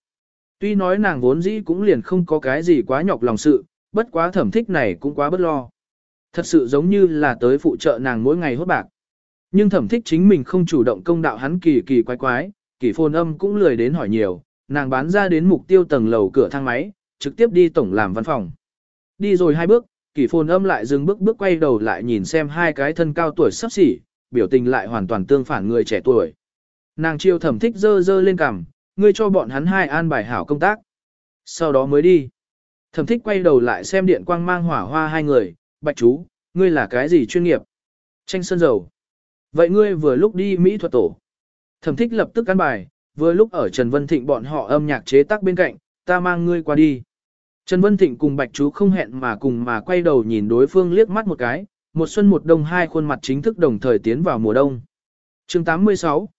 Tuy nói nàng vốn dĩ cũng liền không có cái gì quá nhọc lòng sự, bất quá thẩm thích này cũng quá bất lo. Thật sự giống như là tới phụ trợ nàng mỗi ngày hốt bạc. Nhưng thẩm thích chính mình không chủ động công đạo hắn kỳ kỳ quái quái, kỷ phồn âm cũng lười đến hỏi nhiều, nàng bán ra đến mục tiêu tầng lầu cửa thang máy, trực tiếp đi tổng làm văn phòng. Đi rồi hai bước, kỷ phồn âm lại dừng bước bước quay đầu lại nhìn xem hai cái thân cao tuổi sắp xỉ, biểu tình lại hoàn toàn tương phản người trẻ tuổi. Nàng chiêu thẩm thích dơ dơ lên cằm, ngươi cho bọn hắn hai an bài hảo công tác. Sau đó mới đi. Thẩm thích quay đầu lại xem điện quang mang hỏa hoa hai người, bạch chú, ngươi là cái gì chuyên nghiệp? Tranh sơn dầu. Vậy ngươi vừa lúc đi Mỹ thuật tổ. Thẩm thích lập tức căn bài, vừa lúc ở Trần Vân Thịnh bọn họ âm nhạc chế tác bên cạnh, ta mang ngươi qua đi. Trần Vân Thịnh cùng Bạch Chú không hẹn mà cùng mà quay đầu nhìn đối phương liếc mắt một cái, một xuân một đông hai khuôn mặt chính thức đồng thời tiến vào mùa đông. chương 86